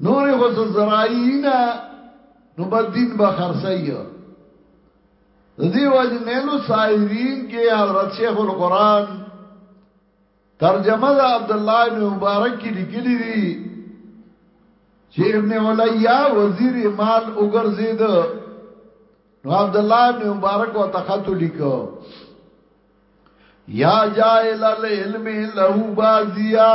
نور خو زرائی نه نو با دین با خرسائی دا دی واجه نیلو سائرین کے حضرت شیخ القرآن ترجمه دا عبداللہ ابن مبارک کی لکلی دی چې ابن علیا وزیر مال وګرځید نو عبد الله ابن مبارک او تخت لیکو یا جائل العلم له بازیا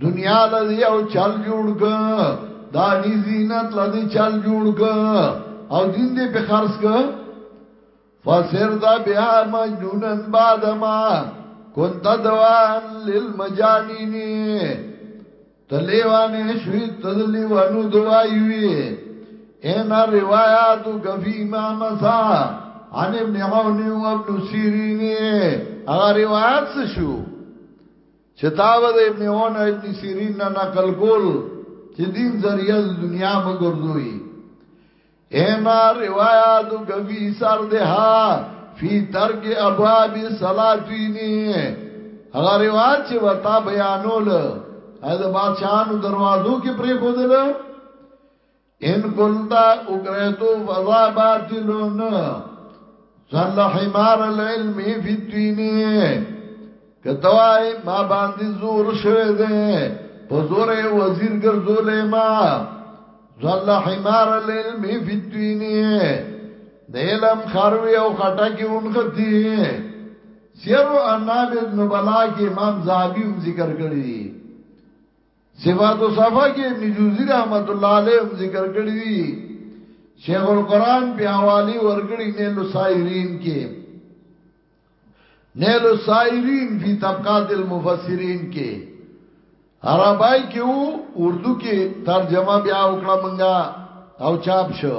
دنیا لدی او چل جوړ ک دا غی زینت لدی چل جوړ ک او دین دې په خرج ک فسر دا بیا مجنونن بعد ما كنت دوان للمجانين تليوان شوي تدليوانو دوايوي ان الروايات كفي ما مسا عن ابن عون وابن سيرين اغا روایت شو چې دا به د ابن اون او ابن سیرین نه نقل کول چې دین ذریعہ د دنیا په ګرځوي اینا روایت غوی سر ده فی ترک ابواب سلاطینی هغه روایت چې وتا بیانول هدا بادشاہانو دروازو کې پرې خودل ان كنت اكرهت فضا باطل صلى حمار العلم في الدين کتوای ما باندې زور شوه دې په زور وزیر ګرځولې ما ظل حمار العلم فی الدین د علم خروی او خټکی اونختی سیر انابد نبلا کې امام زابی هم ذکر کړی صفات الصفا کې ابن جوزی رحمت الله علیه هم ذکر کړی دی شیخ القران په حوالی ورګړي نیل سایرین کې نیل سایرین فی طبقات المفسرین کې عربای کې وو اردو کې ترجمه بیا وکړه منګه او چاپ شو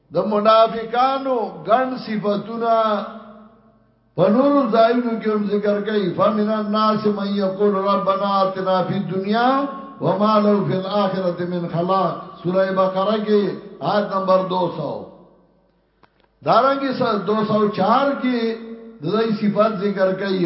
د منافقانو ګڼ صفاتونه په نور ځایونو کې هم ذکر کوي فمن الناس من یقول ربنا آتنا فی الدنیا وما له فی الاخره من خلاق سوره بقره کې آیت نمبر 200 دارنګه 204 کې د دې صفات ذکر کوي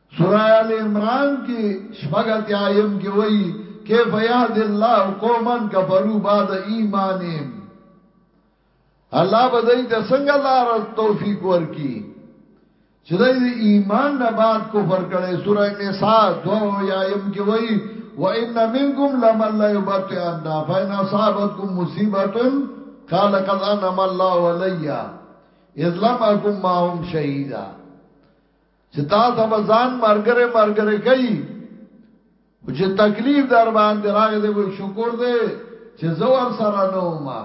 سوره آل عمران کې شپږ اتیا ایم کې وایي کیف یهد الله قوما کفروا بعد ایمانهم الله به دای ته څنګه لار توفیق ورکی چې دای د ایمان نه بعد کفر کړي سوره نساء 2 یا یم کې وای و ان منکم لمن لا یبتئن فإن اصابتكم مصیبه قال قد انعم الله عليّ اذ لم اكن معهم شهيدا چې تا ته به ځان مرګره مرګره کوي او چې تکلیف در باندې راغی دی وي شکر دی چې زور سره نو ما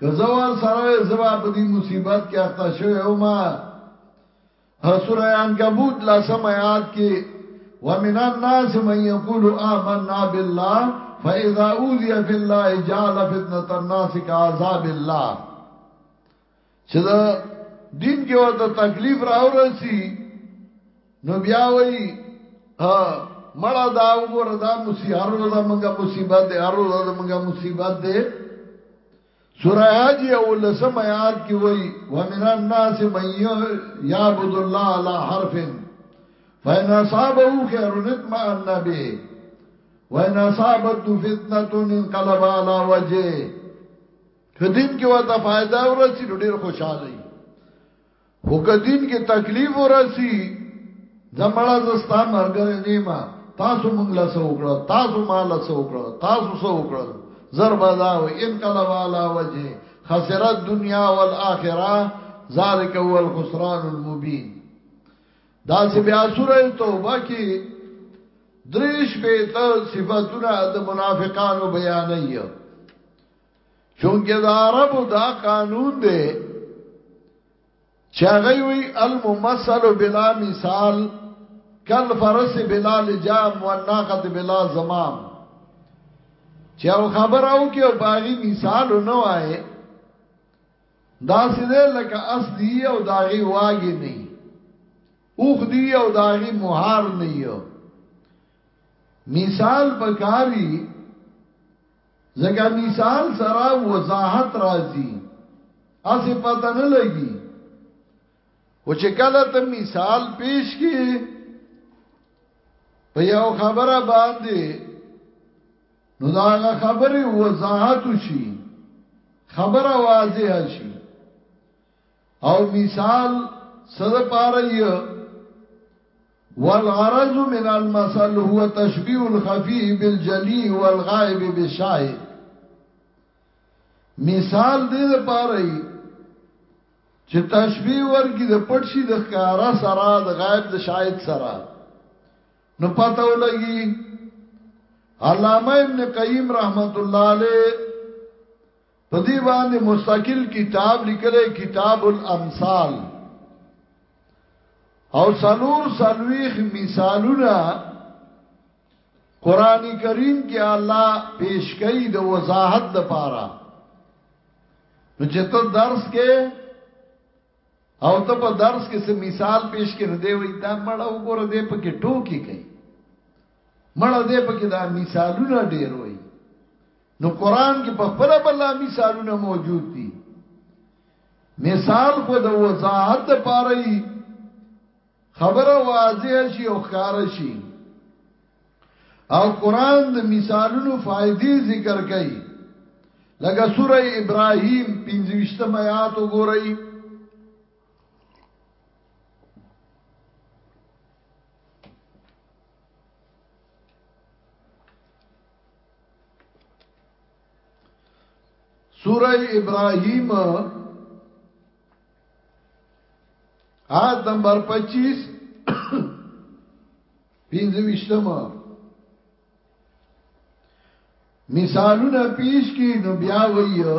که زور سره زما په دې مصیبت کې اخته شوی او ما سورہ عنکبوت لا سمات کې ومن الناس من يقول آمنا بالله فإذا أوذي في الله جعل فتنة الناس كعذاب الله چې دا دین کې ورته تکلیف راورسی نو بیا وای ها مړه دا وګوره دا مصیبت هر ورځ منګه مصیبت ده هر ورځ منګه مصیبت ده سورہ حج او لسم آیات کی وای ومن الناس من یعبد الله على حرف فإن أصابه خير اطمأن به وإن أصابته فتنة انقلب على وجهه کدین کې ورته فائدہ ورسی نو ډیر خوشاله وي هو کدین کې تکلیف ورسی زمړه زستا مرګ نیما تاسو مونږ لا سو کړ تاسو ما لا سو کړ تاسو سو کړ ضرب دا و انقلب علی وجه خسرت دنیا والاخره ذالک هو الخسران المبین دا سی بیا سوره توبه کې دریش به ته صفاتونه د منافقانو بیانې چونکه دا عربو دا قانون دی چاگئی وی الممثل بلا مثال کل فرس بلا لجام والناقت بلا زمام چې او خبر او کې او باغی مثال نه وای دا سیده لکه اس دی او داغي واګي نه اوخ دی او داغي مهار نه یو مثال بکاری ځکه مثال سره وضاحت راځي اسې پته نه لګي او چې کله ته مثال پیش کی په یو خبره باندې نو دا خبره وضاحت شي خبره واضح شي او مثال څه د پاره یې والغرض من المثل هو تشبيه الخفي بالجلي والغائب بالشائع مثال دې د پاره چې تشبيه ورګي د پټ شي د ښکارا سره د غائب د شاهد سره نو پته ولګي علامه ابن قیم رحمت الله علیه په دې باندې مستقل کتاب لیکلی کتاب الامثال او سلور سلويخ مثالونه قران کریم کې الله پیش کوي د وضاحت د پاره نو چې ته درس کې او ته په درس کې څه مثال پیش کړي دی وای دا مړه وګوره دې په کې ټوکی کوي مړه دې په کې دا مثالونه ډیر وای نو قران کې په خپل بل مثالونه موجود دي مثال خو د وضاحت لپاره خبره واضح شي او ښکار شي او قران د مثالونو فائدې ذکر کوي لکه سوره ابراهيم 25 آیات وګورئ سوره ابراهيم آیت نمبر 25 پینځوشتمه مثالونه پیش کی نو بیا وایو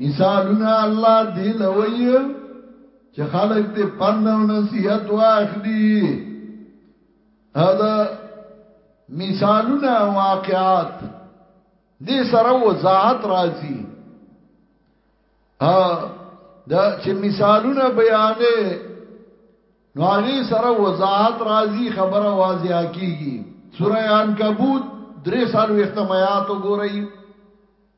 مثالونه الله دی لوی چې خلک دې پند او نصيحت واخلي دا مثالونه واقعات دې سره وضاحت راځي ها دا چې مثالونه بیانې نو هغه سره وضاحت راځي خبره واضحه کیږي سوره عنکبوت درې سال وختمات وګورئ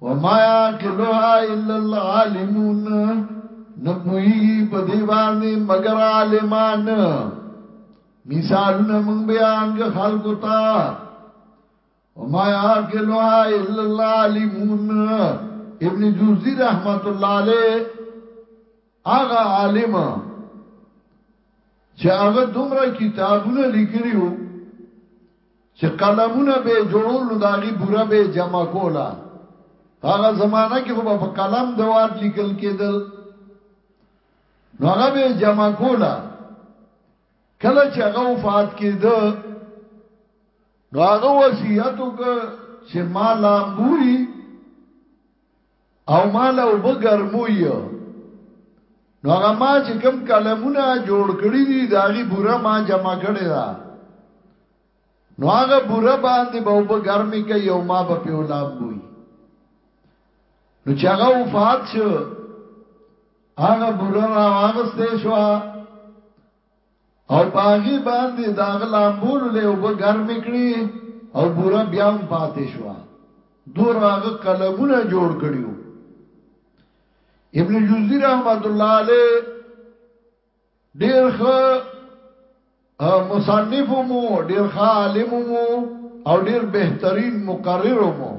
وما يعقلها الا العالمون نپوی په دی باندې مگر عالمان مثالونه مونږ بیان که خلکو ته وما يعقلها الا العالمون ابن جوزی رحمت الله علیه هغه عالم چې هغه دومره کتابونه لیکلیو چې قلمونه به یې جوړول نو د هغې بوره به یې جمع کوله په هغه زمانه کې خو به په قلم د وارډ لیکل کېدل نو هغه به یې جمع کوله کله چې هغه وفات کېده نو هغه وصیت وکړ چې ما لامبوري او مال او بګرموي نو هغه ما چې کم کلمونه جوړ کړی دي داغي بوره ما جمع کړی دا نو هغه بوره باندې به په ګرمي کې یو ما به په ولام بوي نو چې هغه وفات شو هغه بوره را واغسته شو او په هغې باندې د هغه لامبولو له اوبه ګرمې کړې او بوره بیا هم پاتې شوه دوره هغه قلمونه جوړ کړیو ابن جوزی رحمت الله علی ډیر ښه مصنف مو ډیر ښه عالم مو او ډیر بهترین مقرر مو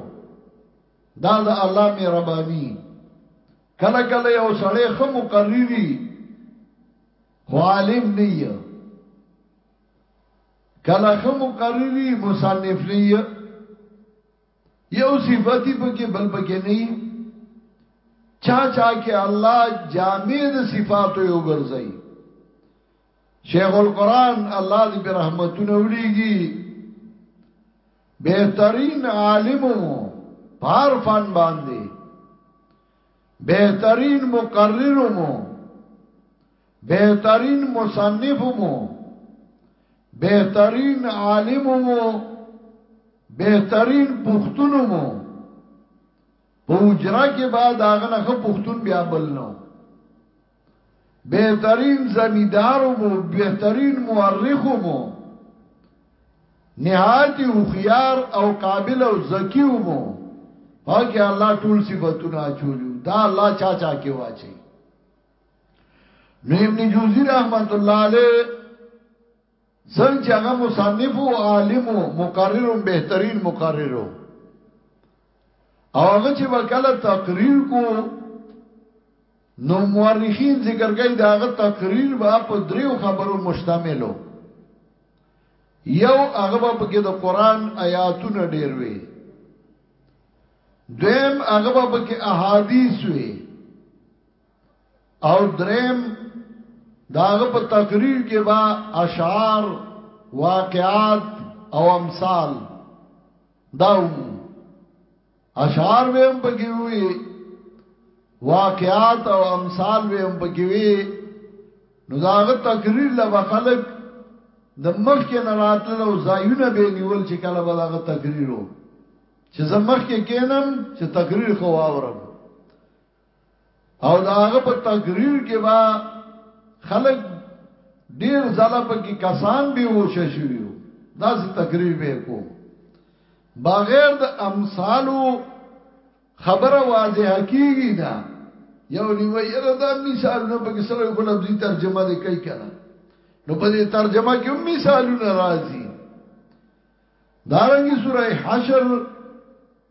دا د الله مهرباني کله کله یو سړی خو مقرری خو عالم نه یې کله ښه مقرري مصنف نه یې یو صفتی پکې بل پکې نه یې چا چا کې الله جامع د صفاتو یو ګرځي شیخ القرآن الله دې په رحمتونو وړيږي بهترین عالم مو پار فن باندې بهترین مقرر مو بهترین مصنف مو بهترین عالم مو بهترین پښتون مو په اجرا کې بعد هغه نه پښتون بیا بل نو بهترین زمیدار مو بهترین مورخ مو نهایت هوښیار او قابل او ذکی مو پاکه الله ټول صفاتونه اچولیو دا الله چا چا کې واچي نو ابن جوزی رحمت الله علیه څنګه چې هغه مصنف او عالم او مقرر بهترین مقرر او هغه چې وکاله تقریر کو نو مورخین ذکر کوي د هغه تقریر به په دریو خبرو مشتمل و، یو هغه به پکې د قرآن ایاتونه ډیر وي، دویم هغه به پکې احادیث وي او دریم داغه په تقریر کې با اشعار واقعات او امثال داوم اشعار به هم پکې وي واقعات او امثال به هم پکې وي نو داغه تقریر لبا خلق د مخ کې نه راتل او زایونه به نیول چې کله به داغه تقریرو چې زمخ کې کینم چې تقریر خو واورم او دا هغه په تقریر کې با خلک ډیر ځله په کې کسان به هوښ شي دا سي تقریر به کو بغیر د امثالو خبره واضحه کیږي دا یو نیو یره دا مثالونه په کې سره خو لفظي ترجمه دې کوي کنه نو په دې ترجمه کې هم مثالونه راځي دارنګي سوره حشر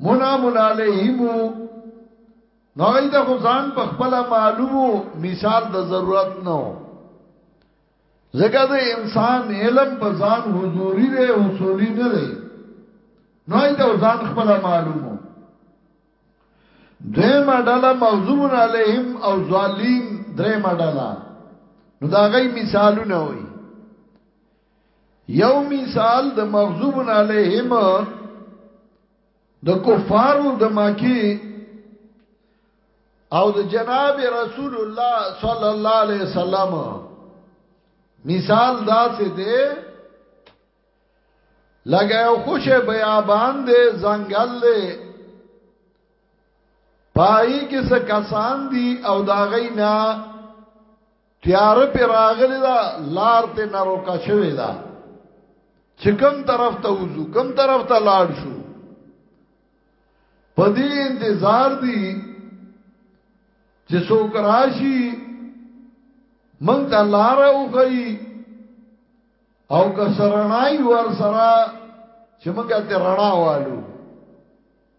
منعم علیهم نو هغه ته خو ځان په خپل معلومو مثال د ضرورت نو زګه د انسان علم په ځان حضوری دی اصولی نه دی نو هغه ته ځان خپل معلومو دویم ډله مغضوب علیهم او ظالم دریم ډله نو دا غي مثالونه وي یو مثال د مغضوب علیهم د کفارو د مکی او د جناب رسول الله صلی الله علیه وسلم مثال دا څه دی لګه یو خوشې بیابان دی ځنګل دی پای کې څه کسان دي او دا غینا تیار پر راغلی دا لار ته نروکا شوی دا چې کوم طرف ته وځو کوم طرف ته لاړ شو په دې انتظار دی چې څوک راشي مونږ ته لار وخی او که سرنای ور سره چې مونږ ته رڼا والو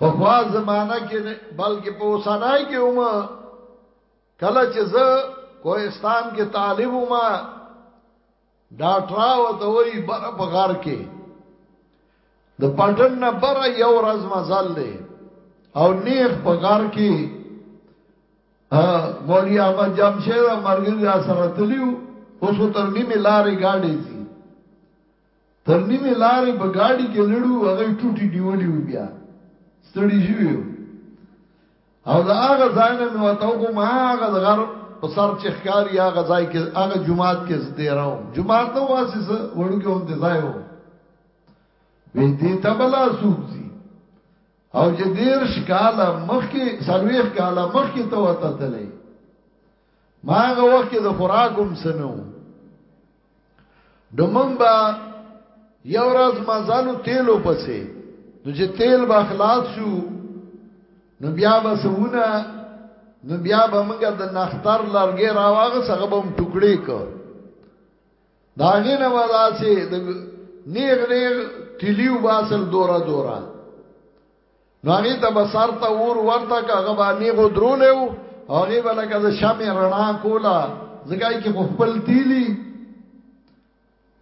پخوا زمانہ کې نه بلکې په اوسنۍ کې هم کله چې زه کوهستان کې طالب وم دا ټراو ته وای بر په غار کې د پټن نه بر یو ورځ مزل دی او نیخ په غار کې مولوی احمد جمشید مرګ را سره تلیو اوس تر نیمه لارې گاډي تر نیمې لارې په ګاډي کې لړ وو، هغه یې ټوټې نیولي وو، بیا ستړي شوي یو او له هغه ځای نه مې ورته وکړم، هغه د غر په سر چې ښکاري هغه ځای کې هغه جومات کې زه دېره وم، جومات نه وو هسې څه وړوکی غوندې ځای و، وایي دې ته به لا څوک ځي او چې دېرش کاله مخکې څلوېښت کاله مخکې ته ورته تللی ما هغه وخت کې د خوراک هم څه نه و نو مونږ به یو ورځ مزانو تیلو پسې نو چې تیل به خلاص شو نو بیا به سونه نو بیا به موږ د نختر لرګې راواغه څنګه به هم ټوکړې کو دا غینه ودا چې د نیغ نیغ تلیو باسل دورا دورا نو هغه ته بسر ته ور ورته کاغه باندې غو درولو هغه بلکې د شمع رڼا کولا زګای کې خپل تیلی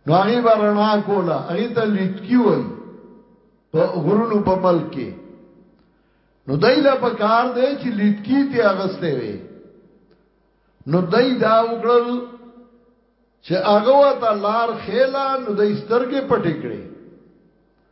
نو هغه برنا کولا هغه ته لټکی وای په غرونو په ملک کې نو دایله په کار دی چې لټکی ته اغسته وي نو دای دا وکړل چې هغه ته لار خېلا نو د سترګې پټې کړې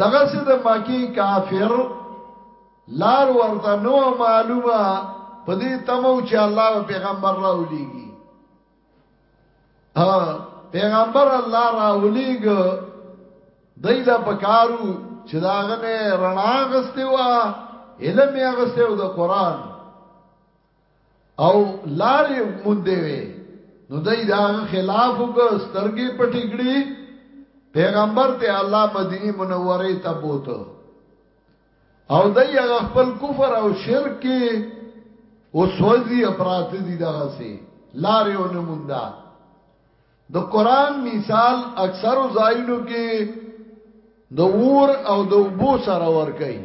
دغسې د مکې کافر لار ورته نه وه معلومه په دې تمه و چې الله به پیغمبر راولېږي پیغمبر الله راولېږ دای له پکارو چې داغه نه رڼا غسته و علم یې غسته و د قران او لارې موندې وي نو دای دا خلاف وکړ سترګې پټې کړې پیغمبر ته الله مدینه منوره ته بوته او دای هغه خپل کفر او شرک کې وسوځي اپرات دي دغه سي لارې ونموندا د قران مثال اکثر زاینو کې د ور او د وبو سره ور کوي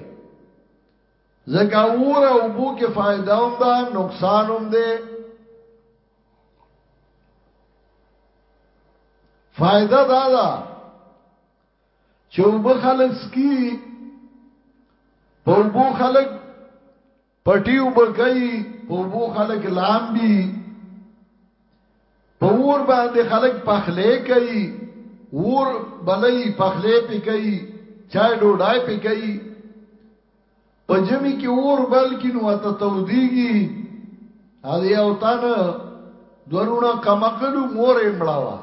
ځکه اور او بو کې فائدہ هم ده نقصان هم ده فائدہ دا ده چې وب خلک سکی په وبو خلک پټي وبکای په وبو خلک لامبي په اور باندې خلک پخلی کوي اور بلای پخلی پی کوي چای ډوډای پی کوي په جمی کې اور بل کې نو ته تودیږي ا دې او تن دورونه کمکلو مور امړاوا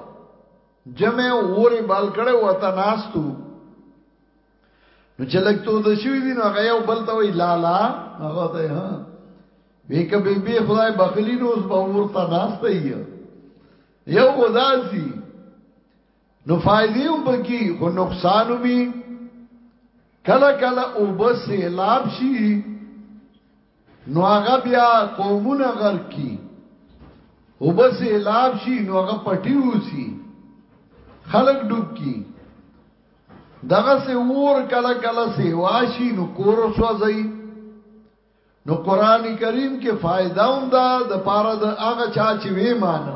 جمع اور بل کړه وته ناستو نو چې لګ تو د شوی دین هغه یو بل ته وی لالا هغه ته ها وی ک بی بی خدای بخلی نو اوس به ورته ناشته یو غزاسی نو فائدې هم بکی خو نقصان هم کله کله او بس لاب شي نو هغه بیا قومونه غر کی او بس لاب شي نو هغه پټي وسی خلق ډوب کی دغسې اور کله کله سیوا شي نو کور وسوځي نو قران کریم کې فائدہ هم ده د پاره د هغه چا چې وی مان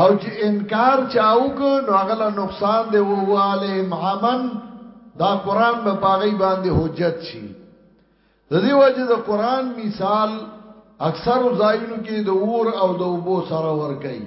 او چې انکار چاوک نو هغه له نقصان دی وواله معمن دا قران به پاغي باندې حجت شي د دې وجه د قران مثال اکثر زاینو کې د اور او د اوبو سره ور کوي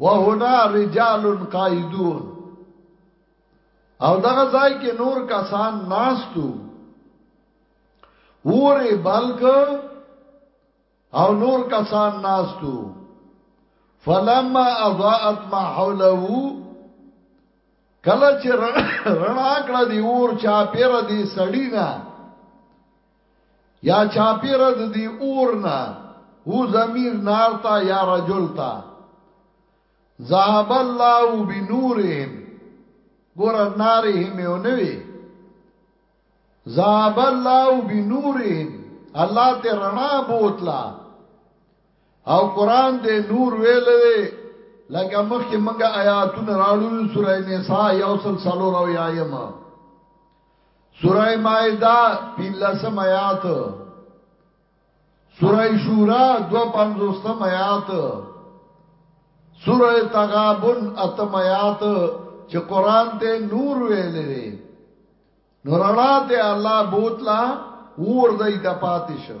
وهنا رجال قائدون او دغه ځای کې نور کسان ناستو وره بلک او نور کسان ناستو فلما اضاءت ما حوله کله چې رڼا کړه دی اور چا پیر دی سړی نه یا چاپیر د دی اورنا هو ضمیر نارتا یا رجلتا ذهب الله بنورهم ګور نارهم یو نوی ذهب الله بنورهم الله ته رڼا بوتلا او قران دې نور ویل دی لکه مخکې منګه آیاتونه راړو سورې نساء یو سل سلو راو یایم سوره مائده پینلسم آیات سوره شورا دو پنزوستم آیات سوره تغابن اتم آیات چې قران ته نور ویل لري نور اړه ته الله بوتلا ور دای د پاتې شو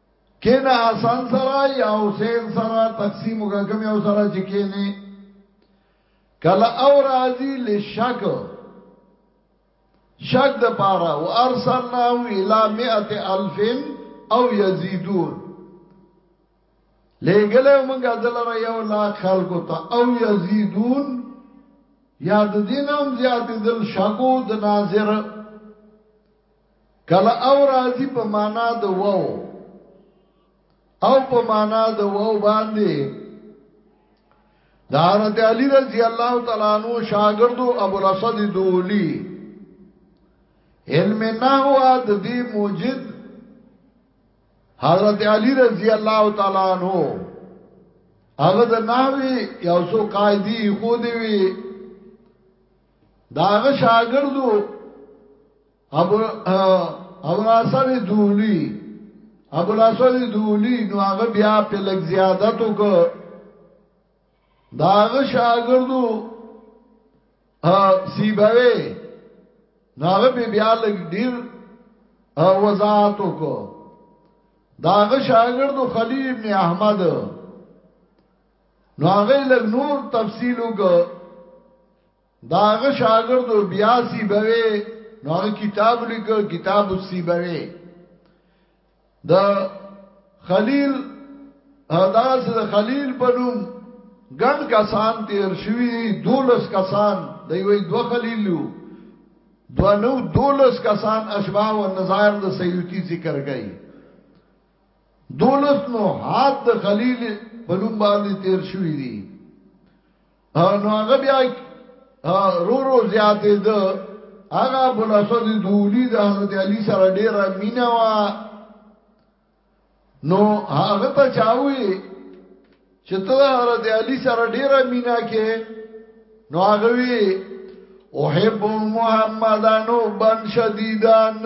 کینا حسن سره یا حسین سره تقسیم وکړه کوم یو سره چې کینه کله او راضی لشک شک د پاره او ارسلنا الى 100000 او یزيدون لګلې مونږه دلاره یو لا خلکو ته او یزيدون یاد دینم زیات دل شکو د ناظر کله او راضی په معنا د وو او په معنا د وو باندې دا حضرت علی رضی الله تعالی عنہ شاګردو ابو الاسد دولی علم نحو د دې موجد حضرت علی رضی الله تعالی عنہ هغه د نحوی یو څو قاعده خو دی وی دا هغه شاګردو ابو ابو ناصر دولی ابو ناصر دولی نو هغه بیا په لګ زیادت وک دا هغه شاګردو سیبوي نو هغه بیا لګ ډیر وضاحت وک دا هغه شاګردو خلیل ابن احمد نو هغه لګ نور تفصیل وګ دا هغه شاګرد او بیا سی بوي نو هغه کتاب لیک کتاب سی بوي دا خلیل دا چې د خلیل په نوم ګڼ کسان تیر شوی دی دولس کسان دی وی دو خلیلو دو نو دولس کسان اشباع و نظائر د سیوتی ذکر گئی دولس نو حد د خلیل په نوم باندې تیر شوی دی نو هغه بیا رو رو زیاتې ده هغه ابو الاسود دولی د حضرت علی سره ډیره مینا وا نو هغه ته چاوي چې ته حضرت علی سره ډیره مینا کې نو هغه وی احب محمدانو بن شدیدان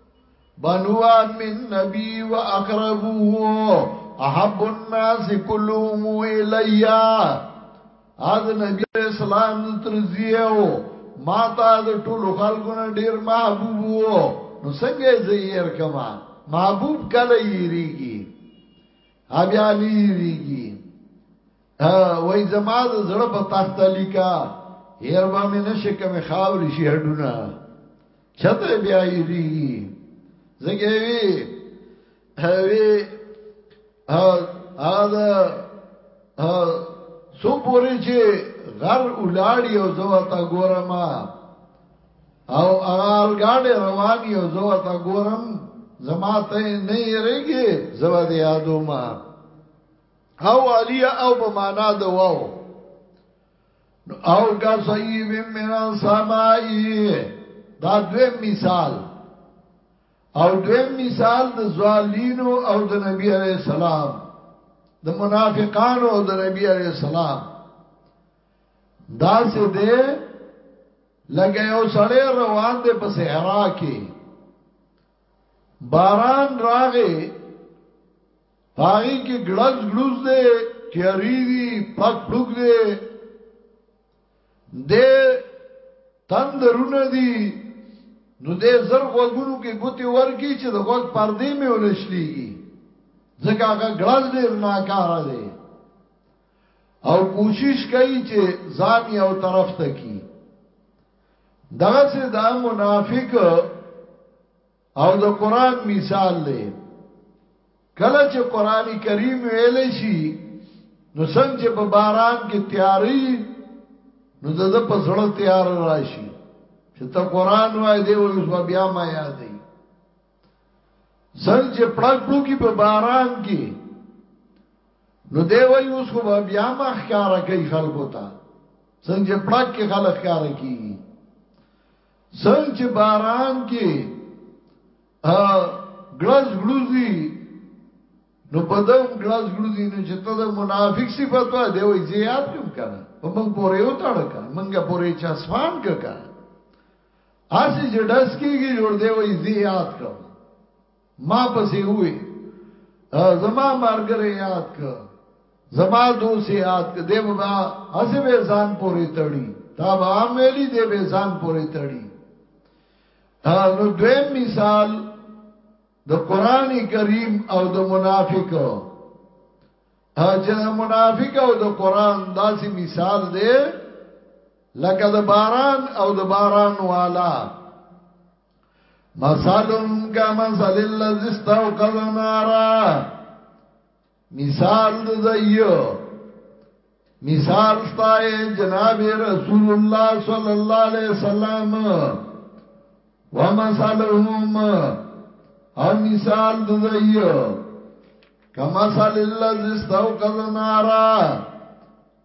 بنو عم النبي واقربوه احب الناس كلهم الي از نبی اسلام ترزیو ما تا د ټولو خلکو نه ډیر محبوب وو نو څنګه زهیر کما محبوب کله یریږي ابي علي یریږي وای زما د زړه په تخته لیکا هیر با مې نشه کمه خاوري شي هډونه چته بیا یری زګې وی هوی ا ا دا ا سو پوری چې غر اولاړی او زوا تا ګورم او اغار گاڑی روانی او زوا تا ګورم زما ته نه یریږي زوا دی یادو ما او علی او په معنا د واو او کا صیب من سمائی دا دویم مثال او دویم مثال د زوالینو او د نبی علیہ السلام د منافقانو او د نبی علیہ السلام دا سه دې لګه یو سړی روان دی په صحرا کې باران راغې پای کې ګړز ګړز دې تیاری دی پک پلوک دې دې تندرونه دي نو دې زر غوګونو کې ګوتې ورکی چې د غوګ پردې مې ونشلېږي ځکه هغه ګړز ډېر ناکاره دی او کوشش کوي چې ځان یو طرف ته کی دغه سه دا منافق او د قران مثال دی کله چې قران کریم ویل شي نو څنګه چې په باران کې تیاری نو د د پسړه تیار راشي چې ته قران وای دی وای اوس بیا ما یادې څنګه چې پړک پړکی په باران کې نو دی وای اوس خو بیا ما ښکارا کوي خلکو ته څنګه چې پړک کې خلک ښکارا کوي څنګه چې باران کې ا ګلاس ګلوزي نو په دم ګلاس ګلوزي نو چې ته د منافق صفات وای دی وای زه یاد کوم کنه په موږ پورې یو تړ کا موږ پورې چا سوان کا کا اسی جډس کېږي جوړ دی وای زه یاد کوم ما پسې ووې زما مارګره یاد که زما دوست یاد که دی به هسې به ځان پورې تړي تا به هم ویلي دی به ځان پورې تړي نو دویم مثال د قران کریم او د منافق چې د منافق او د قران داسې مثال دی لکه د باران او د باران والا مثالهم کمثل الذي استوقد نارا مثال د زیو مثال ستای جناب رسول الله صلی الله علیه وسلم ومثالهم او مثال د زیو کمثل الذي استوقد نارا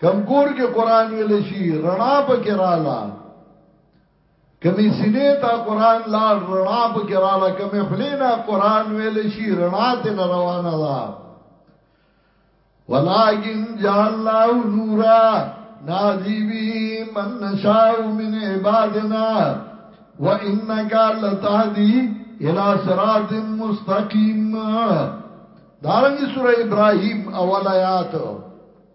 کوم کور کې قران ویل شي رڼا پکې رااله کمی سینې ته قران لا رڼا پکې رااله کمی خلینا قران ویل شي رڼا ته روانه ده ولكن جعلناه نورا نادي به من نشاء من عبادنا وانك لتهدي الى صراط مستقيم دارنګ سوره ابراهيم اول آیات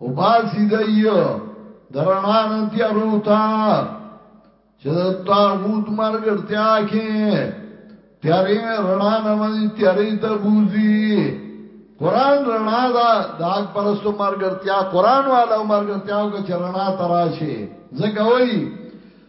او باسی دایو درنا نه تیارو تا چې د طاغوت مرګرتیا کې تیارې رڼا نه باندې تیارې ته بوزي قران رڼا دا داګ پرستو مرګرتیا قران والا مرګرتیاو کې رڼا تراشي زکه وای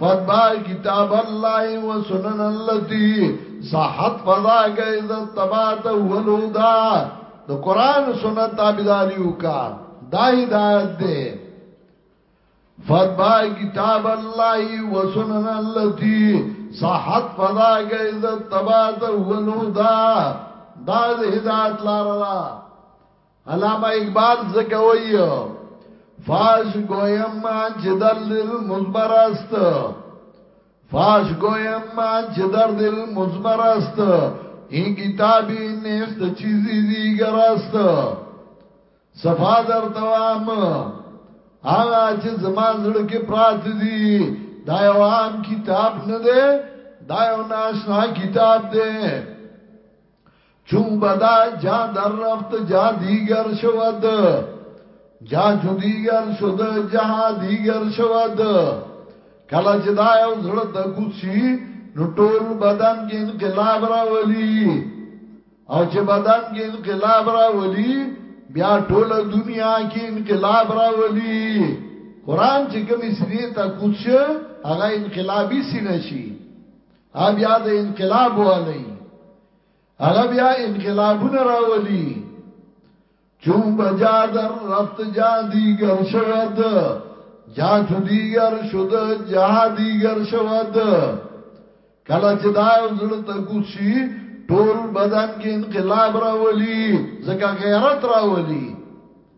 فضا کتاب الله و سنن اللتی صحت فضا گئز تبات ولودا د قران سنت تابعداري وکا دا هدایت ده فضا کتاب الله و سنن اللتی صحت فضا گئز تبات ولودا دا د هدایت لار ده علامه اقبال زکه وایو فاش گویم من چې در دل مزمر است فاش گویم من چې در دل مزمر است این کتابی نیست چیزی دیگر است صفا در توام آغا چې زما زړه کې پرات دي دا یو عام کتاب نه دی دا یو ناشنا کتاب دی چون بدا جا در رفت جا دیگر شود جا جو دیگر شد جها دیگر شود کلا چې دا یو زړه تکوت شي نو ټول بدن کې انقلاب راولي او چې بدن کې انقلاب راولي بیا ټول دنیا کې انقلاب راولي قران چې کوم سری ته کوڅ هغه انقلابي سینه شي ا بیا د انقلاب والی هغه بیا انقلابونه راولي چون بجا در رفت جا دیگر شود جا تو دیگر شد جا دیگر شود کله چې دا زړه ته کوشي ټول بدن کې انقلاب راولي ځکه غیرت راولي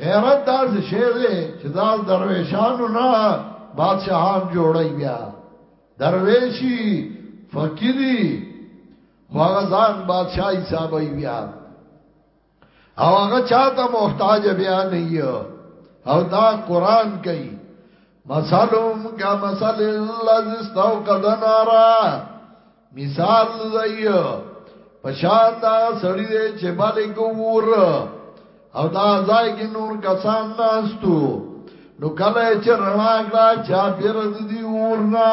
غیرت دا څه شی دی چې دا درویشانو نه بادشاہان جوړای بیا درویشی فقیری هغه ځان بادشاہ حسابای بیا او هغه چاته محتاج بیا نه یو او دا قران کوي مثلهم كمثل الذي استوقد نارا مثال زي پشان دا سړی دی چې باندې کوور او دا ځای کې نور کسان ناستو نو کله چې رڼا کړه چا پیر د دې ورنا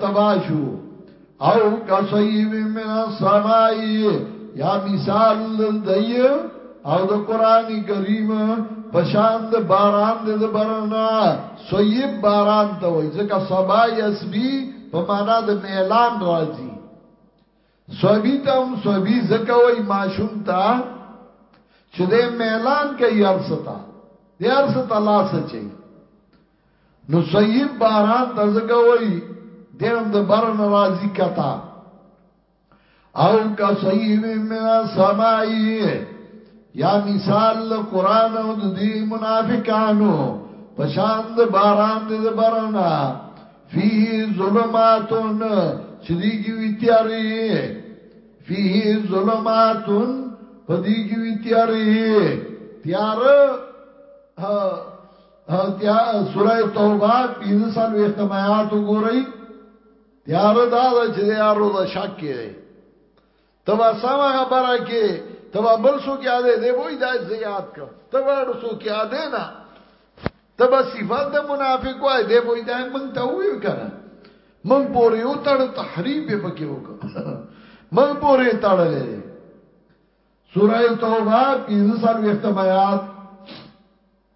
تباشو او کسیب من السمائی یا مثال دی او د قران کریم پشان د باران د برنا سویب باران ته وای ځکه سبا یسبی په معنا د میلان راځي سوبی ته هم سوبی ځکه وای ماشوم ته چې د میلان کې یارستا د یارستا لاس چي نو صیب باران ته زګه وای دی هم د بر ناراضی کتا او کا صیب من سمائی یا مثال قران او د دې منافقانو پشان د باران د برنا فيه ظلماتن چې دی کی وی تیاری فيه ظلماتن پدی کی وی تیاری تیار تیا سوره توبه 45 ختم آیات وګورئ تیار دا دا چې یارو دا شک کړي تبا سم خبره کې تبا بل سو کې اده دې وای دا زیات کم تبا ور سو کې اده نه تبا صفات د منافق وای دې وای دا مونږ ته وی کړه مونږ پورې یو تړ تحریب به پکې وکړه مونږ پورې تړلې سورہ توبہ 35 ختم آیات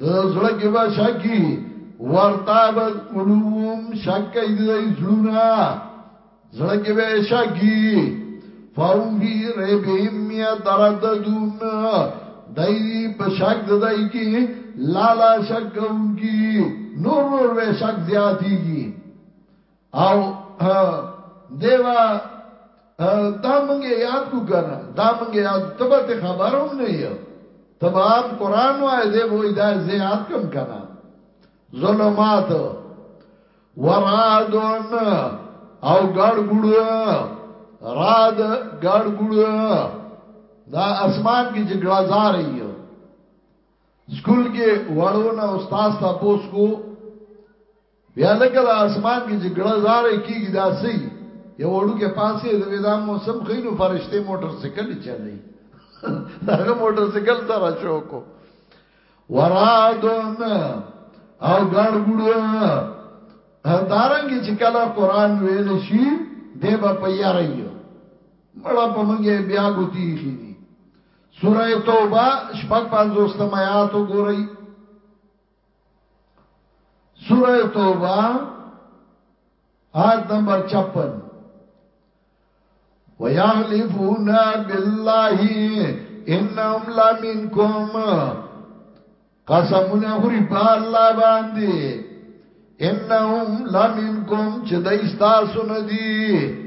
د زړه کې به شکی ورتابت قلوبهم شک کوي د زړونه زړه کې به شکی فهم فی ریبهم یترددون دای په شک د دای کې لالا شک کوونکی نور نور به شک زیاتیږي او دیوا دا مونږه یاد کو کنه دا مونږه یاد تبه ته خبروم نه یو تبات قران وای دی وای دا زه یاد کم کنه ظلمات ورادون او ګړ ګړو راد ګړ ګړو دا اسمان کې چې ګړزار یو سکول کې وړو نه استاد تاسو کو بیا لکه د اسمان کې چې ګړه زارې کیږي دا سي یو وړو کې پاسې د ودا موسم خینو فرشته موټر سایکل چلي هغه موټر سایکل سره شوکو ورادون او ګړ ګړو دارنګي چې کله قران ویل شي دی به پیارایو مړه په منګه بیا ګوتی شي دي سوره توبه شپږ پنځوستم آیات وګورئ سوره توبه آیت نمبر 56 ويحلفون بالله انهم لمنكم قسمونه خوري په الله باندې انهم لمنكم چې دای تاسو نه دي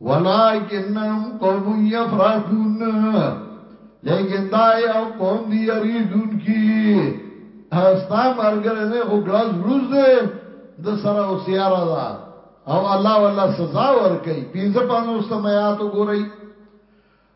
ولکنهم قوم یفرحون لیکن دا یو قوم دی یریدون کی استا مرګره نه خو ګلاس روز دی د سره او سیاره دا او الله ولا سزا ور کوي پینځه پانو سمات وګورئ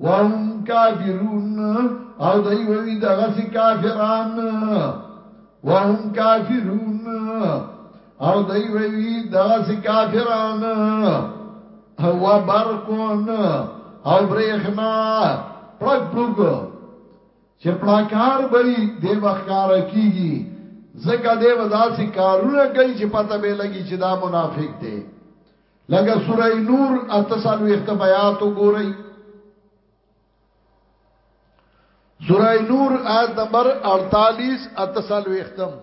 وهم کافرون او دای وی دغه سی کافران وهم کافرون او دای وی دغه سی کافران او برقون او برېخنا پړک پړک چې پړکار به دی بخکار کیږي زکه دی ودا سی کارونه کوي چې پته به لګي چې دا منافق دی لګه سوره نور اتصال وخت بیات وګورئ سوره نور آیت نمبر 48 اتصال وختم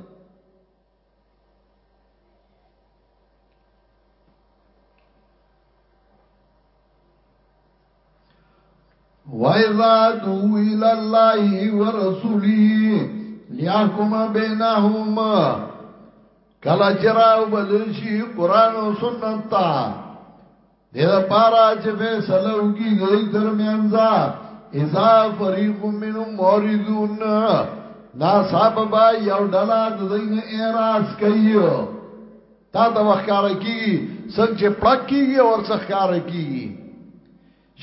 وَإِذَا دُعُوا إِلَى اللَّهِ وَرَسُولِهِ لِيَحْكُمَ بَيْنَهُمْ کله چې راو بلل شي قران او سنت ته د لپاره چې فیصله وکړي د درمیانځ اذا فريق منهم موردون نا سبب یو ډلا د دین اعتراض کوي تا ته وخکار کیږي څنګه چې پړک کیږي او څنګه خکار کیږي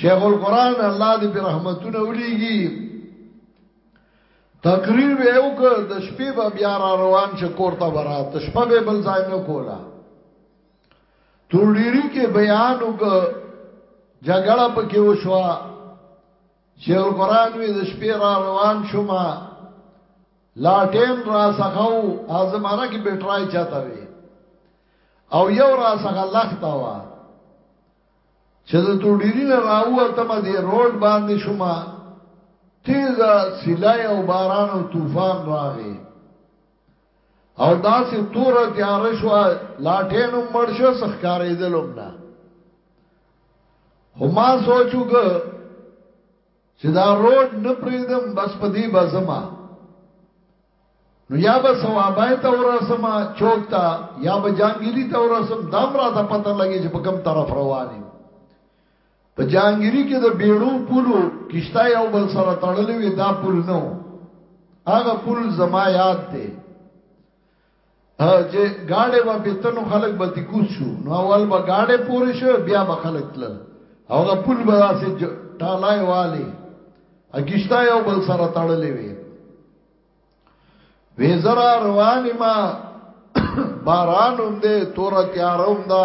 شیخ القران الله دې په رحمتونو وليږي تقریر به یو که د شپې به بیا را روان شه کوړه برات شپه به بل ځای نه کولا تورډيري کې بیان وک جګړه پکې وشوا شیخ القران وی د شپې را روان شوما لاټین را څخه او ازمره کې بټرای چاته وي او یو را څخه لخته وا چې د تو ډیری نه راوه ته ما دی روډ باندې شوما تیز سلای او باران او طوفان راغی او داسې تور تیار شو لاټین مړ شو سخکارې دلوم نه هما سوچو که چې دا روډ نه پریدم بس په دې به زما نو یا به ثوابای ته ورسم چوک ته یا به جانګيري ته ورسم دام را ته پته لګي چې په کوم طرف رواني په جانګيري کې د بیړو پولو کشته یو بل سره تړلې وي دا پول نو هغه پول زما یاد دی چې گاډې به بیتنو خلک به تکوس شو نو اول به گاډې پورې شو بیا به خلک تلل هغه پل به داسې ټالای والي اګشتا یو بل سره تړلې وي وی زرا رواني ما باران هم دې تور تیاروم دا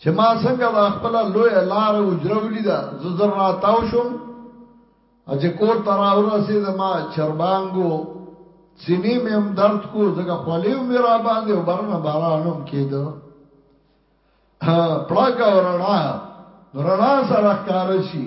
چې ما څنګه دا خپل لوی لار او جرولې دا زر راتاو شوم اجه کور تر اورسه د ما چربانګو سینې مې هم درد کو زګه خولې مې را باندې وبرنه بارانم کېده پړګه ورنا رڼا سره کار شي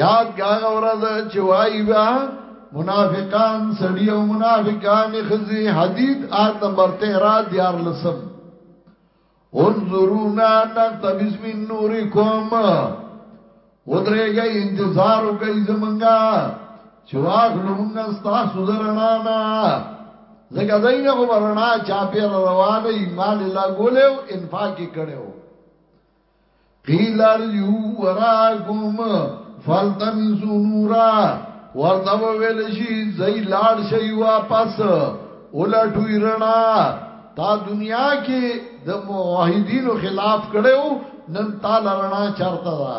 یاد کاغه ورځ چې وای با منافقان سړی او منافقان خزي حدید آیت نمبر 13 دیار لسم انظرونا نقتبس من نورکم ودره گئی انتظار وکي زمنګا چې واخلو موږ ستاسو درنا نه زګا دینه خو برنا چا پیر روانه مال لا ګولیو انفاق کړو قیل ارجو وراکم فالتمسو نورا ورته ویل شي زئی لاړ شي واپس ولټوي رڼا تا دنیا کې د موحدینو خلاف کړو نن تعالی رڼا چرته ده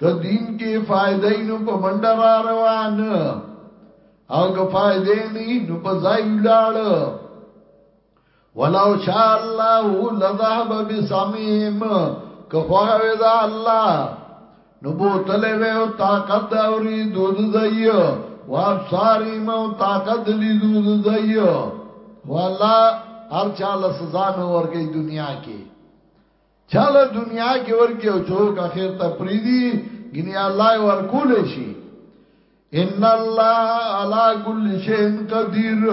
که دین کې فائدې نو په منډه را روان او که فائدې نه نو په ځای ولاړ ولو شاء الله لذهب بسمهم که خوغه وې دا الله نو بوتلې وې او طاقت دا اوري دود زایو واب ساری مو طاقت لی دود زایو والله هر چاله سزا نو ورګي دنیا کې چاله دنیا کې ورګي او چوک اخر ته پریدي ګني الله ورکول شي ان الله علا کل شین قدیر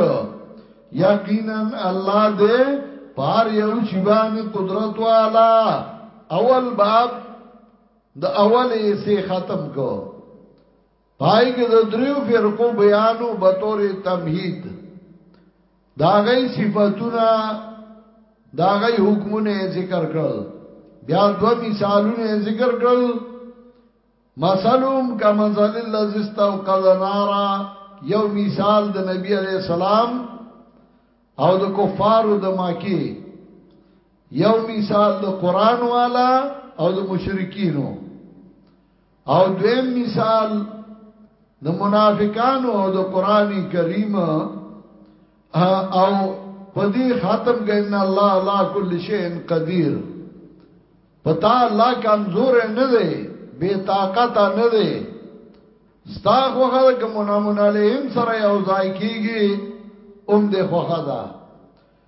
یقینا الله دې پار یو شی باندې قدرت والا اول باب د اول یې ختم کو پای کې د دریو فرقو بیانو به تور تمهید دا غي صفاتونه دا غي حکمونه ذکر کړل بیا دو مثالونه ذکر کړل مثلهم کمثل الذي استوقد نارا یو مثال د نبی علی السلام او د کفارو د ماکی یو مثال د قران والا او د مشرکینو او دویم مثال د منافقانو او د قران کریم او پدی ختم کین الله لا کل شیء قدیر پتا الله کمزور نه دی بے طاقت نه دی ستا خوخه د ګمنامون علیهم سره یو ځای کیږي اوم د خوخه ده